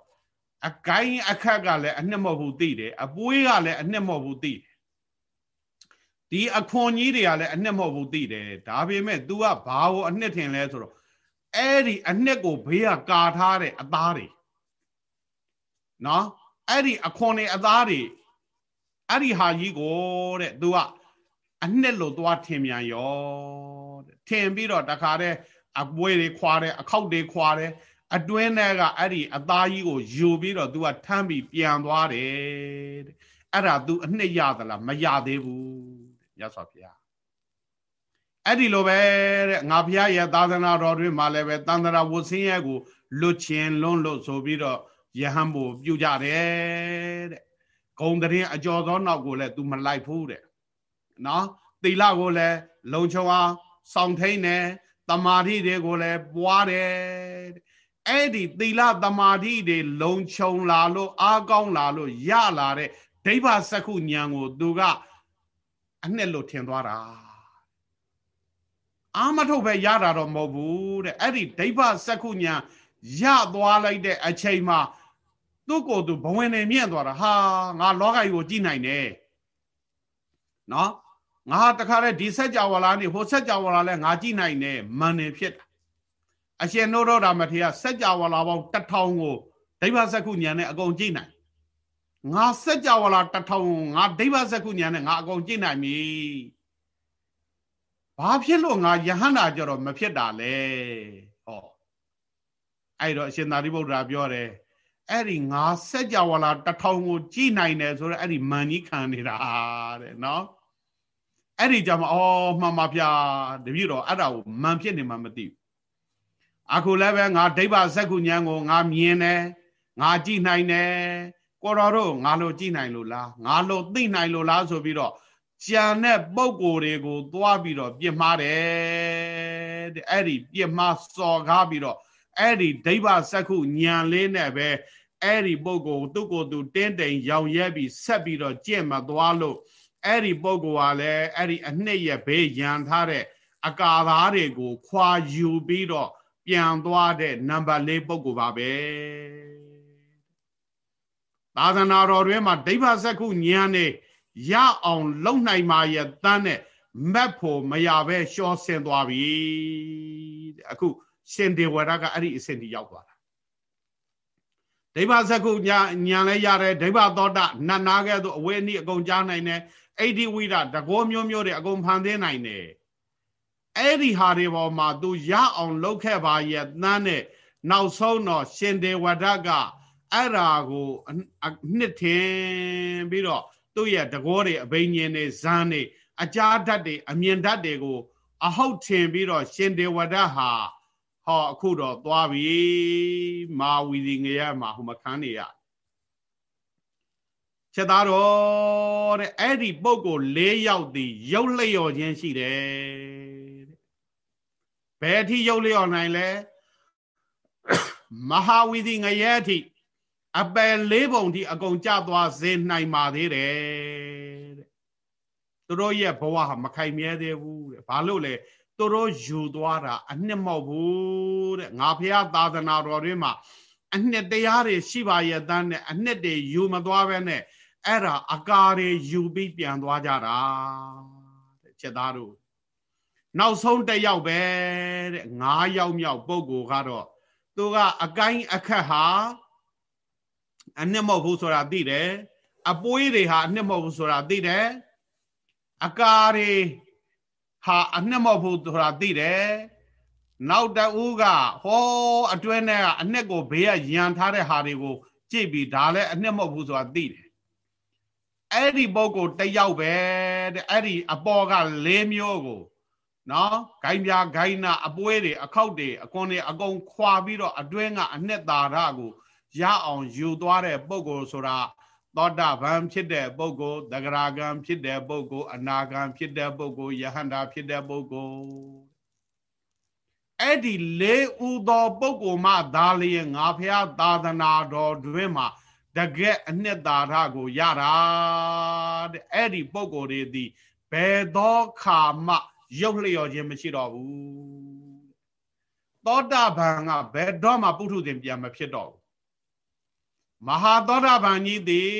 အကိုင်းအခက်ကလည်းအနှစ်မဟုတ်ဘူးသိတယ်အပွေးကလည်းအနှစ်မဟုတ်ဘူးသိတယ်ဒီအခွန်ကြီးတွေကလည်းအနှစ်မဟုတ်ဘူးသိတယ်ဒါပေမဲ့ तू ကဘာကိုအနှစ်ထင်လဲဆိုတော့အဲ့ဒီအနှစ်ကိုဘေးကကာထားတဲ့အသားတွေနော်အဲ့ဒီအခွန်တွေအသားတွေ အဲ့ဒီဟာကြီးကိုတဲ့သူကအနှစ်လို့သွားထင်မြန်ရောတဲ့ထင်ပြီးတော့တခါတဲ့အပွဲတွေခွာတယ်အခောက်တွေခွာတယ်အတွင်းထဲကအဲ့ဒီအသားကြီးကိုယူပြီးတော့ तू ကထမ်းပြီးပြန်သွားတယ်တဲ့အဲ့ဒါ तू အနှစ်ရသလားမရသေးဘူးရသော်ဗျာအဲ့ဒီလိုပဲတဲ့ငါဖျားရဲ့သာသနာတော်တွင်မှာလည်းပဲတန်တရာဝဆင်းရဲကိုလွတ်ချင်းလွန်းလို့ဆိုပြီးတော့ယဟန်ဘုပြုကြတယ်တဲ့ ဂုံတရင်အကျော်သောနောက်ကိုလည်း तू မလိုက်ဘူးတဲ့နော်သီလကိုလည်းလုံချုံအောင်စောင့်ထိန်တယ်တမာတိတွေကိုလည်းပွားတယ်အဲ့ဒီသီလတမာတိတွေလုံခြုံလာလို့အားကောင်းလာလို့ရလာတဲ့ဒိဗ္ဗစက္ခုဉာဏ်ကို သူကအနှစ်လို့ထင်သွားတာအာမထုတ်ပဲရတာတော့မဟုတ်ဘူးတဲ့အဲ့ဒီဒိဗ္ဗစက္ခုဉာဏ်ရသွားလိုက်တဲ့အချိန်မှာ သူ့ကိုယ်သူဘဝင်နေမြင့်သွားတာဟာငါလောကကြီးကိုကြည်နိုင်တယ်နော်ငါတခါတည်းဒီဆက်ကြဝဠာနေဟိုဆက်ကြဝဠာလဲငါကြည့်နိုင်တယ်မန်နေဖြစ်တာအရှင်နိုးတော့တာမထေရဆက်ကြဝဠာပေါင်းတထောင်ကိုဒိဗ္ဗစက္ခုဉာဏ်နဲ့အကုန်ကြည့်နိုင်ငါဆက်ကြဝဠာတထောင်ငါဒိဗ္ဗစက္ခုဉာဏ်နဲ့ငါအကုန်ကြည့်နိုင်ပြီဘာဖြစ်လို့ငါယဟန္တာကြတော့မဖြစ်တာလဲဟောအဲ့တော့အရှင်သာရိပုတ္တရာပြောတယ် အဲ့ဒီငါဆက်ကြဝဠာတထောင်ကိုကြည့်နိုင်တယ်ဆိုတော့အဲ့ဒီမန်ကြီးခံနေတာတဲ့နော်အဲ့ဒီကြမှာအော်မှန်ပါဗျာတပည့်တော်အဲ့ဒါကိုမန်ဖြစ်နေမှမသိဘူးအခုလည်းပဲငါဒိဗ္ဗစက္ခုဉာဏ်ကိုငါမြင်တယ်ငါကြည့်နိုင်တယ်ကိုတော်တို့ငါလိုကြည့်နိုင်လို့လားငါလိုသိနိုင်လို့လားဆိုပြီးတော့ကြံတဲ့ပုံကိုယ်တွေကို သွားပြီးတော့ပြစ်မှားတယ်တဲ့အဲ့ဒီပြစ်မှားစော်ကားပြီးတော့ အဲ့ဒီဒိဗ္ဗစက္ခုဉာဏ်လေးနဲ့ပဲအဲ့ဒီပုံကိုသူ့ကိုယ်သူတင်းတိမ်ရောင်ရဲပြီးဆက်ပြီးတော့ကြင့်မသွားလို့အဲ့ဒီပုဂ္ဂိုလ်ကလည်းအဲ့ဒီအနှစ်ရဲ့ဘေးရန်ထားတဲ့အကာသားတွေကို ခွာယူပြီးတော့ပြန်သွားတဲ့နံပါတ်၄ပုဂ္ဂိုလ်ပါပဲသာသနာတော်တွင်မှာဒိဗ္ဗစက္ခုဉာဏ်နဲ့ရအောင်လုံနိုင်မှာရဲ့တန်းနဲ့မက်ဖို့မရပဲရှောဆင်သွားပြီအခု ရှင်ဒေဝရကအဲ့ဒီအဆင့်ကြီးရောက်သွားတာဒိဗ္ဗစက္ခုညာညာလဲရတယ်ဒိဗ္ဗသောတာနတ်နာကဲ့သို့အဝေးနည်းအကုန်ကြားနိုင်တယ်အိဒီဝိဒတကောမျိုးမျိုးတွေအကုန်ဖန်သင်းနိုင်တယ်အဲ့ဒီဟာတွေပေါ်မှာသူရအောင်လုပ်ခဲ့ပါရဲ့တန်းနဲ့နောက်ဆုံးတော့ရှင်ဒေဝဒကအဲ့ဓာကိုနှစ်ထင်ပြီးတော့သူ့ရဲ့တကောတွေအဘိညာဉ်တွေဇန်းတွေအကြာဓာတ်တွေအမြင်ဓာတ်တွေကိုအဟုတ်ထင်ပြီးတော့ရှင်ဒေဝဒဟာ ဟောအခုတော့သွားပြီမာဝီဒီငရမှာဟိုမခန်းနေရချက်သားတော်တဲ့အဲ့ဒီပုဂ္ဂိုလ်၄ယောက်သည်ရုပ်လျော်ခြင်းရှိတယ်တဲ့ဘယ်အထိရုပ်လျော်နိုင်လဲမဟာဝီဒီငရဲအထိအပယ်လေးပုံထိအကုန်ကြသွားစေနိုင်ပါသေးတယ်တဲ့သူတို့ရဲ့ဘဝဟာမခိုင်မြဲသေးဘူးတဲ့ဘာလို့လဲ သူတို့ယူသွားတာအနှစ်မောက်ဘူးတဲ့ငါဖះသာသနာတော်တွေမှာအနှစ်တရားတွေရှိပါရဲ့တန်းနဲ့အနှစ်တွေယူမသွားပဲနဲ့အဲ့ဒါအကာတွေယူပြီးပြန်သွားကြတာတဲ့ချက်သားတို့နောက်ဆုံးတစ်ယောက်ပဲတဲ့9ယောက်မြောက်ပုဂ္ဂိုလ်ကတော့သူကအကိုင်းအခက်ဟာအနှစ်မဟုတ်ဘူးဆိုတာသိတယ်အပွေးတွေဟာအနှစ်မဟုတ်ဘူးဆိုတာသိတယ်အကာတွေ ဟာအနှစ်မဟုတ်ဘူးဆိုတာသိတယ်နောက်တဦးကဟောအတွင်းထဲကအနှစ်ကိုဘေးကရန်ထားတဲ့ဟာတွေကိုကြည့်ပြီးဒါလည်းအနှစ်မဟုတ်ဘူးဆိုတာသိတယ်အဲ့ဒီပုဂ္ဂိုလ်တယောက်ပဲတဲ့အဲ့ဒီအပေါ်က၄မျိုးကိုနော်ဂိုင်းပြားဂိုင်းနာအပွေးတွေအခောက်တွေအကွန်တွေအကုန်ခွာပြီးတော့အတွင်းကအနှစ်သာရကိုရအောင်ယူသွားတဲ့ပုဂ္ဂိုလ်ဆိုတာ သောတာပန်ဖြစ်တဲ့ပုဂ္ဂိုလ်တဂရဂံဖြစ်တဲ့ပုဂ္ဂိုလ်အနာဂံဖြစ်တဲ့ပုဂ္ဂိုလ်ယဟန္တာဖြစ်တဲ့ပုဂ္ဂိုလ်အဲ့ဒီလေးဥသောပုဂ္ဂိုလ်မှသာလျင်ငါဖះသာသနာတော်တွင်မှာတကယ်အနှစ်သာရကိုရတာတဲ့အဲ့ဒီပုဂ္ဂိုလ်တွေသည်ဘယ်သောခါမှရုပ်လျော်ခြင်းမရှိတော့ဘူးသောတာပန်ကဘယ်တော့မှပုထုဇဉ်ပြန်မဖြစ်တော့ဘူး မဟာသောတာပန်ကြီးသည်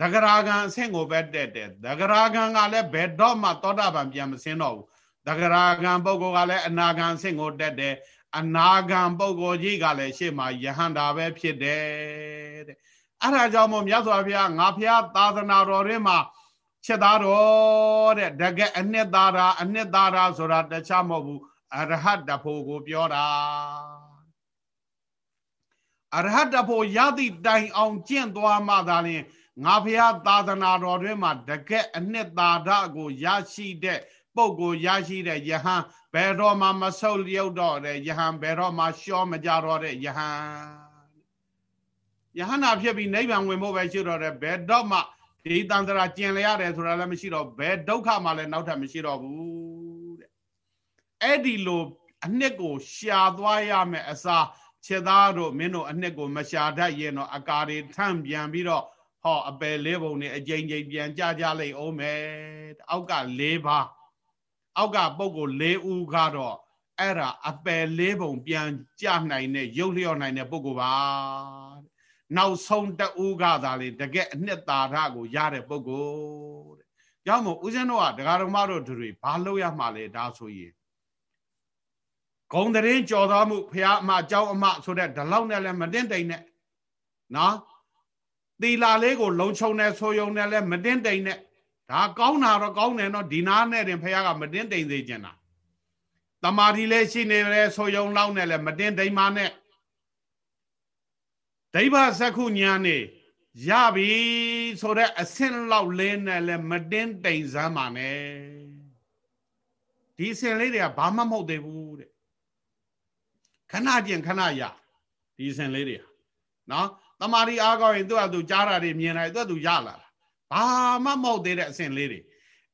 သဂရာဂံအဆင့်ကိုပဲတက်တယ်သဂရာဂံကလည်းဘယ်တော့မှသောတာပန်ပြန်မဆင်းတော့ဘူးသဂရာဂံပုဂ္ဂိုလ်ကလည်းအနာဂံအဆင့်ကိုတက်တယ်အနာဂံပုဂ္ဂိုလ်ကြီးကလည်းရှေ့မှာယဟန္တာပဲဖြစ်တယ်တဲ့အဲ့ဒါကြောင့်မို့မြတ်စွာဘုရားငါဖျားသာသနာတော်ထဲမှာချက်သားတော်တဲ့တကယ်အနှစ်သာရအနှစ်သာရဆိုတာတခြားမဟုတ်ဘူးအရဟတဖို့ကိုပြောတာ အရဟတဖို့ရသည့်တိုင်အောင်ကျင့်သွားမှသာလျှင်ငါဖះသာသနာတော်တွင်မှာတကယ်အနှစ်သာရကိုရရှိတဲ့ပုဂ္ဂိုလ်ရရှိတဲ့ယဟန်ဘယ်တော့မှမဆုတ်လျုပ်တော့တဲ့ယဟန်ဘယ်တော့မှရှောမကြတော့တဲ့ယဟန်ယဟန္တာဖြစ်ပြီးနိဗ္ဗာန်ဝင်ဖို့ပဲရှိတော့တယ်ဘယ်တော့မှဒီတန်ត្រာကျင်လျရတယ်ဆိုတာလည်းမရှိတော့ဘယ်ဒုက္ခမှလည်းနောက်ထပ်မရှိတော့ဘူးတဲ့အဲ့ဒီလိုအနှစ်ကိုရှာသွားရမယ်အစား ခြေသားတို့မင်းတို့အနှစ်ကိုမရှာတတ်ရင်တော့အကာတွေထန့်ပြန်ပြီးတော့ဟောအပယ်လေးပုံနဲ့အကြိမ်ကြိမ်ပြန်ကြကြလိမ့်အောင်မယ်အောက်က၄ပါးအောက်ကပုံကို၄ဦးကတော့အဲ့ဒါအပယ်လေးပုံပြန်ကြနိုင်တဲ့ရုပ်လျော့နိုင်တဲ့ပုံကိုပါနောက်ဆုံးတဦးကသာလေတကယ်အနှစ်သာရကိုရတဲ့ပုဂ္ဂိုလ်တဲ့။ကြောင့်မို့ဦးဇင်းတို့ကဒကာတော်မတို့တွေဘာလုပ်ရမှာလဲဒါဆိုရင် ဂုံတရင်ကြော်သားမှုဖះအမအကြောင်းအမဆိုတဲ့ဒီလောက်နဲ့လည်းမတင်တိမ်နဲ့နော်သီလာလေးကိုလုံခြုံနေဆိုယုံနဲ့လည်းမတင်တိမ်နဲ့ဒါကောင်းတာတော့ကောင်းတယ်နော်ဒီနာနဲ့တင်ဖះကမတင်တိမ်သေးကျင်တာတမာတိလေးရှိနေတယ်ဆိုယုံလောက်နဲ့လည်းမတင်တိမ်ပါနဲ့ဒိဗ္ဗစက္ခုညာနေရပြီဆိုတဲ့အဆင့်လောက်လင်းနဲ့လည်းမတင်းတိမ်စမ်းပါနဲ့ဒီအဆင့်လေးတွေကဘာမှမဟုတ်သေးဘူးတဲ့ ခဏကျင်ခဏရဒီအဆင့်လေးတွေနော်တမာရီအားကောင်းရင်သူ့အတူကြားတာတွေမြင်လိုက်သူ့အတူရလာတာဘာမှမဟုတ်သေးတဲ့အဆင့်လေးတွေ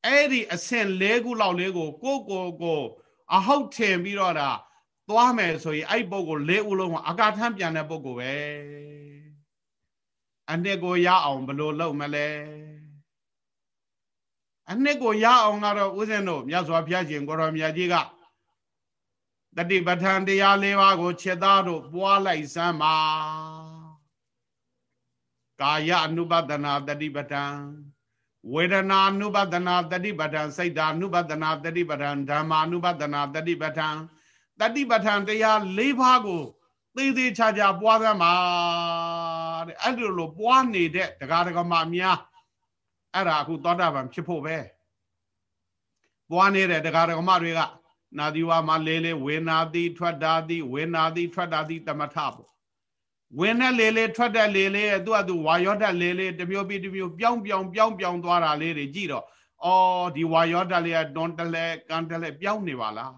အဲ့ဒီအဆင့်လေးခုလောက်လေးကိုကိုကိုကိုအဟုတ်ထင်ပြီးတော့ဒါသွားမယ်ဆိုရင်အဲ့ပုဂ္ဂိုလ်လေးဦးလုံးကအကာထမ်းပြန်တဲ့ပုဂ္ဂိုလ်ပဲအနှစ်ကိုရအောင်ဘယ်လိုလုပ်မလဲအနှစ်ကိုရအောင်ကတော့ဦးဇင်းတို့မြတ်စွာဘုရားရှင်ကိုရောမြတ်ကြီးက တတိပဋ္ဌာန်တရား၄ပါးကိုခြေသားတို့ပွားလိုက်စမ်းပါကာယ అను ပဒနာတတိပဋ္ဌာန်ဝေဒနာ అను ပဒနာတတိပဋ္ဌာန်စိတ်ဓာ అను ပဒနာတတိပဋ္ဌာန်ဓမ္မ అను ပဒနာတတိပဋ္ဌာန်တတိပဋ္ဌာန်တရား၄ပါးကိုသေးသေးချာချာပွားစမ်းပါတဲ့အဲ့ဒီလိုပွားနေတဲ့တရားဓမ္မများအဲ့ဒါအခုသောတာပန်ဖြစ်ဖို့ပဲပွားနေတဲ့တရားဓမ္မတွေက နာဒီဝါမှာလေးလေးဝေနာတိထွက်တာတိဝေနာတိထွက်တာတိတမထပေါ့ဝင်တဲ့လေလေထွက်တဲ့လေလေသူ့အတူဝါယောဓာတ်လေလေတမျိုးပြီးတမျိုးပြောင်းပြောင်းပြောင်းပြောင်းသွားတာလေးတွေကြည့်တော့အော်ဒီဝါယောဓာတ်လေးကတွန်းတလဲကန်တလဲပြောင်းနေပါလား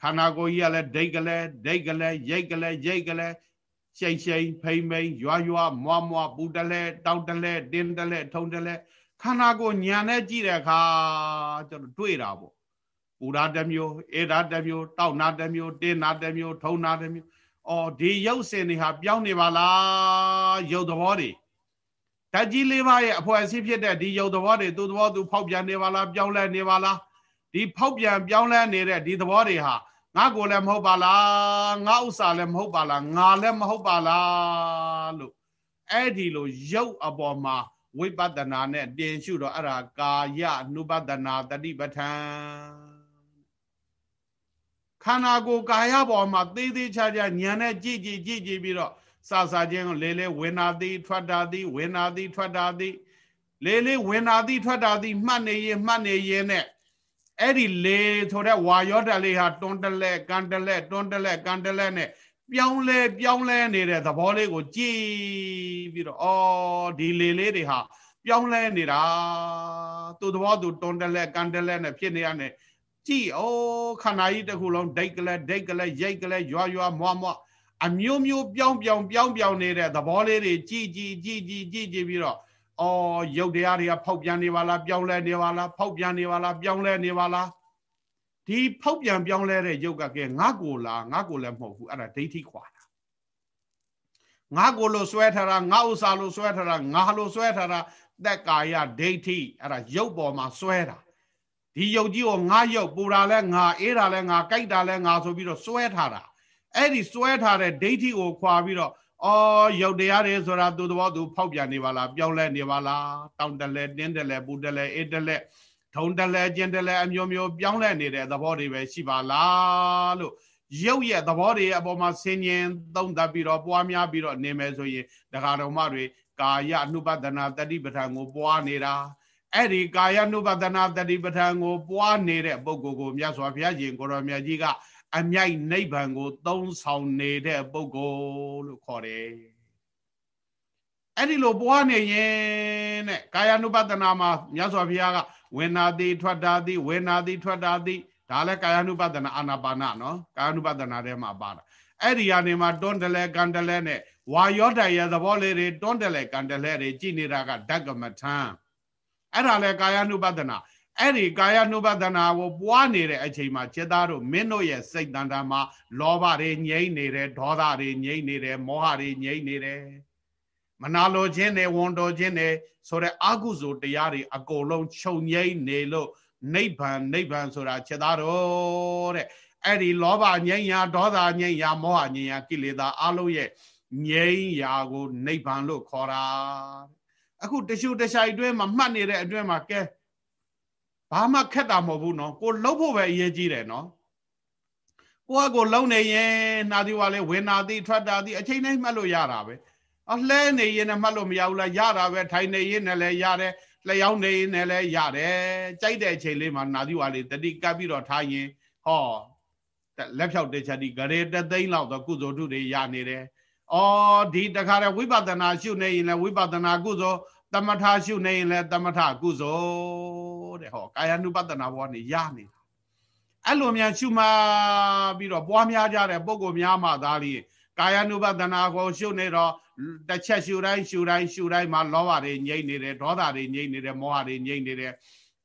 ခန္ဓာကိုယ်ကြီးကလည်းဒိတ်ကလေးဒိတ်ကလေးရိတ်ကလေးရိတ်ကလေးရှိန်ရှိန်ဖိမ့်မိန်ရွာရွာမွားမွားပူတလဲတောက်တလဲတင်းတလဲထုံတလဲခန္ဓာကိုယ်ညံနဲ့ကြည့်တဲ့အခါကျွန်တော်တွေ့တာပေါ့ ပူရာတစ်မျိုးအေရာတစ်မျိုးတောက်နာတစ်မျိုးတင်းနာတစ်မျိုးထုံနာတစ်မျိုးအော်ဒီရုပ်စင်တွေဟာပြောင်းနေပါလားရုပ်သဘောတွေဓာတ်ကြီးလေးပါးရဲ့အဖွဲအစည်းဖြစ်တဲ့ဒီရုပ်သဘောတွေသူ့သဘောသူဖောက်ပြန်နေပါလားပြောင်းလဲနေပါလားဒီဖောက်ပြန်ပြောင်းလဲနေတဲ့ဒီသဘောတွေဟာငါကိုလည်းမဟုတ်ပါလားငါဥစ္စာလည်းမဟုတ်ပါလားငါလည်းမဟုတ်ပါလားလို့အဲ့ဒီလိုရုပ်အပေါ်မှာဝိပဿနာနဲ့တင်ရှုတော့အဲ့ဒါကာယ ानु ပဒနာတတိပဋ္ဌာန် ခန္ဓာကိုယ်ကာယပေါ်မှာသေးသေးချာချာညာနဲ့ကြည့်ကြည့်ကြည့်ကြည့်ပြီးတော့စစချင်းကိုလေလေဝင်နာသည်ထွက်တာသည်ဝင်နာသည်ထွက်တာသည်လေလေဝင်နာသည်ထွက်တာသည်မှတ်နေရင်မှတ်နေရင်နဲ့အဲ့ဒီလေဆိုတဲ့ဝါရောတလေးဟာတွန်းတလဲကန်တလဲတွန်းတလဲကန်တလဲနဲ့ပြောင်းလဲပြောင်းလဲနေတဲ့သဘောလေးကိုကြည်ပြီးတော့အော်ဒီလေလေးတွေဟာပြောင်းလဲနေတာသူ့သဘောသူတွန်းတလဲကန်တလဲနဲ့ဖြစ်နေရတဲ့ ကြည်အိုးခန္ဓာကြီးတစ်ခုလုံးဒိတ်ကလေးဒိတ်ကလေးရိတ်ကလေးရွာရွာမွားမွားအမျိုးမျိုးပြောင်းပြောင်းပြောင်းပြောင်းနေတဲ့သဘောလေးတွေကြည်ကြည်ကြည်ကြည်ကြည်ကြည်ပြီးတော့အော်ရုပ်တရားတွေကဖောက်ပြန်နေပါလားပြောင်းလဲနေပါလားဖောက်ပြန်နေပါလားပြောင်းလဲနေပါလားဒီဖောက်ပြန်ပြောင်းလဲတဲ့ရုပ်ကကဲငါကိုလားငါကိုလည်းမဟုတ်ဘူးအဲ့ဒါဒိဋ္ဌိခွာတာငါကိုလို့ဆွဲထားတာငါဥစ္စာလို့ဆွဲထားတာငါလို့ဆွဲထားတာသက်ကာယဒိဋ္ဌိအဲ့ဒါရုပ်ပေါ်မှာဆွဲတာ ဒီယုတ်ကြီးကိုငါယုတ်ပူတာလဲငါအေးတာလဲငါကြိုက်တာလဲငါဆိုပြီးတော့စွဲထားတာအဲ့ဒီစွဲထားတဲ့ဒိဋ္ဌိကိုခွာပြီးတော့အော်ယုတ်တရားတွေဆိုတာသူသဘောသူဖောက်ပြန်နေပါလားပြောင်းလဲနေပါလားတောင်းတလဲတင်းတလဲပူတလဲအေးတလဲထုံတလဲကျင်တလဲအမျိုးမျိုးပြောင်းလဲနေတဲ့သဘောတွေပဲရှိပါလားလို့ရုပ်ရဲ့သဘောတွေအပေါ်မှာဆင်ញင်သုံးသပ်ပြီးတော့ပွားများပြီးတော့နေမယ်ဆိုရင်ဒကာတော်မတွေကာယအနုပဒနာတတိပဋ္ဌာန်ကိုပွားနေတာ အဲ့ဒီကာယ ानु ပဒနာတတိပဋ္ဌာန်ကိုပွားနေတဲ့ပုဂ္ဂိုလ်ကိုမြတ်စွာဘုရားရှင်ကိုရောမြတ်ကြီးကအမြိုက်နိဗ္ဗာန်ကိုသုံးဆောင်နေတဲ့ပုဂ္ဂိုလ်လို့ခေါ်တယ်အဲ့ဒီလိုပွားနေရင်တဲ့ကာယ ानु ပဒနာမှာမြတ်စွာဘုရားကဝေနာတိထွက်တာတိဝေနာတိထွက်တာတိဒါလည်းကာယ ानु ပဒနာအာနာပါနနော်ကာယ ानु ပဒနာထဲမှာပါတာအဲ့ဒီကနေမှာတွန်းတလဲကန်တလဲနဲ့ဝါယောတရဲ့သဘောလေးတွေတွန်းတလဲကန်တလဲတွေကြည်နေတာကဓကမထံ အဲ့ဒါလဲကာယ ानु ပဒနာအဲ့ဒီကာယ ानु ပဒနာကိုပွားနေတဲ့အချိန်မှာจิตသားတို့မင်းတို့ရဲ့စိတ်တန်တာမှာလောဘတွေငြိမ့်နေတယ်ဒေါသတွေငြိမ့်နေတယ်မောဟတွေငြိမ့်နေတယ်မနာလိုခြင်းနဲ့ဝန်တော်ခြင်းနဲ့ဆိုတဲ့အကုသိုလ်တရားတွေအကုန်လုံးခြုံငိမ့်နေလို့နိဗ္ဗာန်နိဗ္ဗာန်ဆိုတာจิตသားတို့တဲ့အဲ့ဒီလောဘငြိမ့်ရာဒေါသငြိမ့်ရာမောဟငြိမ့်ရာကိလေသာအလုံးရဲ့ငြိမ့်ရာကိုနိဗ္ဗာန်လို့ခေါ်တာ အခုတရှုတရှိုက်အတွင်းမှာမှတ်နေတဲ့အတွင်းမှာကဲဘာမှခက်တာမဟုတ်ဘူးနော်ကိုလှုပ်ဖို့ပဲအရေးကြီးတယ်နော်ကိုကကိုလှုပ်နေရင်နှာသီဝါလဲဝင်နာသည်ထွက်တာသည်အချိန်တိုင်းမှတ်လို့ရတာပဲအလှဲနေရင်လည်းမှတ်လို့မရဘူးလားရတာပဲထိုင်နေရင်လည်းရတယ်လျှောင်းနေရင်လည်းရတယ်ကြိုက်တဲ့အချိန်လေးမှာနှာသီဝါလေးတတိကပ်ပြီးတော့ထားရင်ဟောလက်ဖြောက်တဲ့ချက်ဒီဂရေတသိန်းလောက်တော့ကုသိုလ်ထုတွေရနေတယ်။ အော်ဒီတခါတည်းဝိပဿနာရှုနေရင်လည်းဝိပဿနာကုသိုလ်တမထရှုနေရင်လည်းတမထကုသိုလ်တဲ့ဟောကာယ ानु ပတနာဘောနေရနေတာအဲ့လိုများရှုမှပြီးတော့ပွားများကြတဲ့ပုံကိုများမှသားလေးကာယ ानु ပတနာကိုရှုနေတော့တစ်ချက်ရှုတိုင်းရှုတိုင်းရှုတိုင်းမှာလောဘတွေငြိမ့်နေတယ်ဒေါသတွေငြိမ့်နေတယ်မောဟတွေငြိမ့်နေတယ်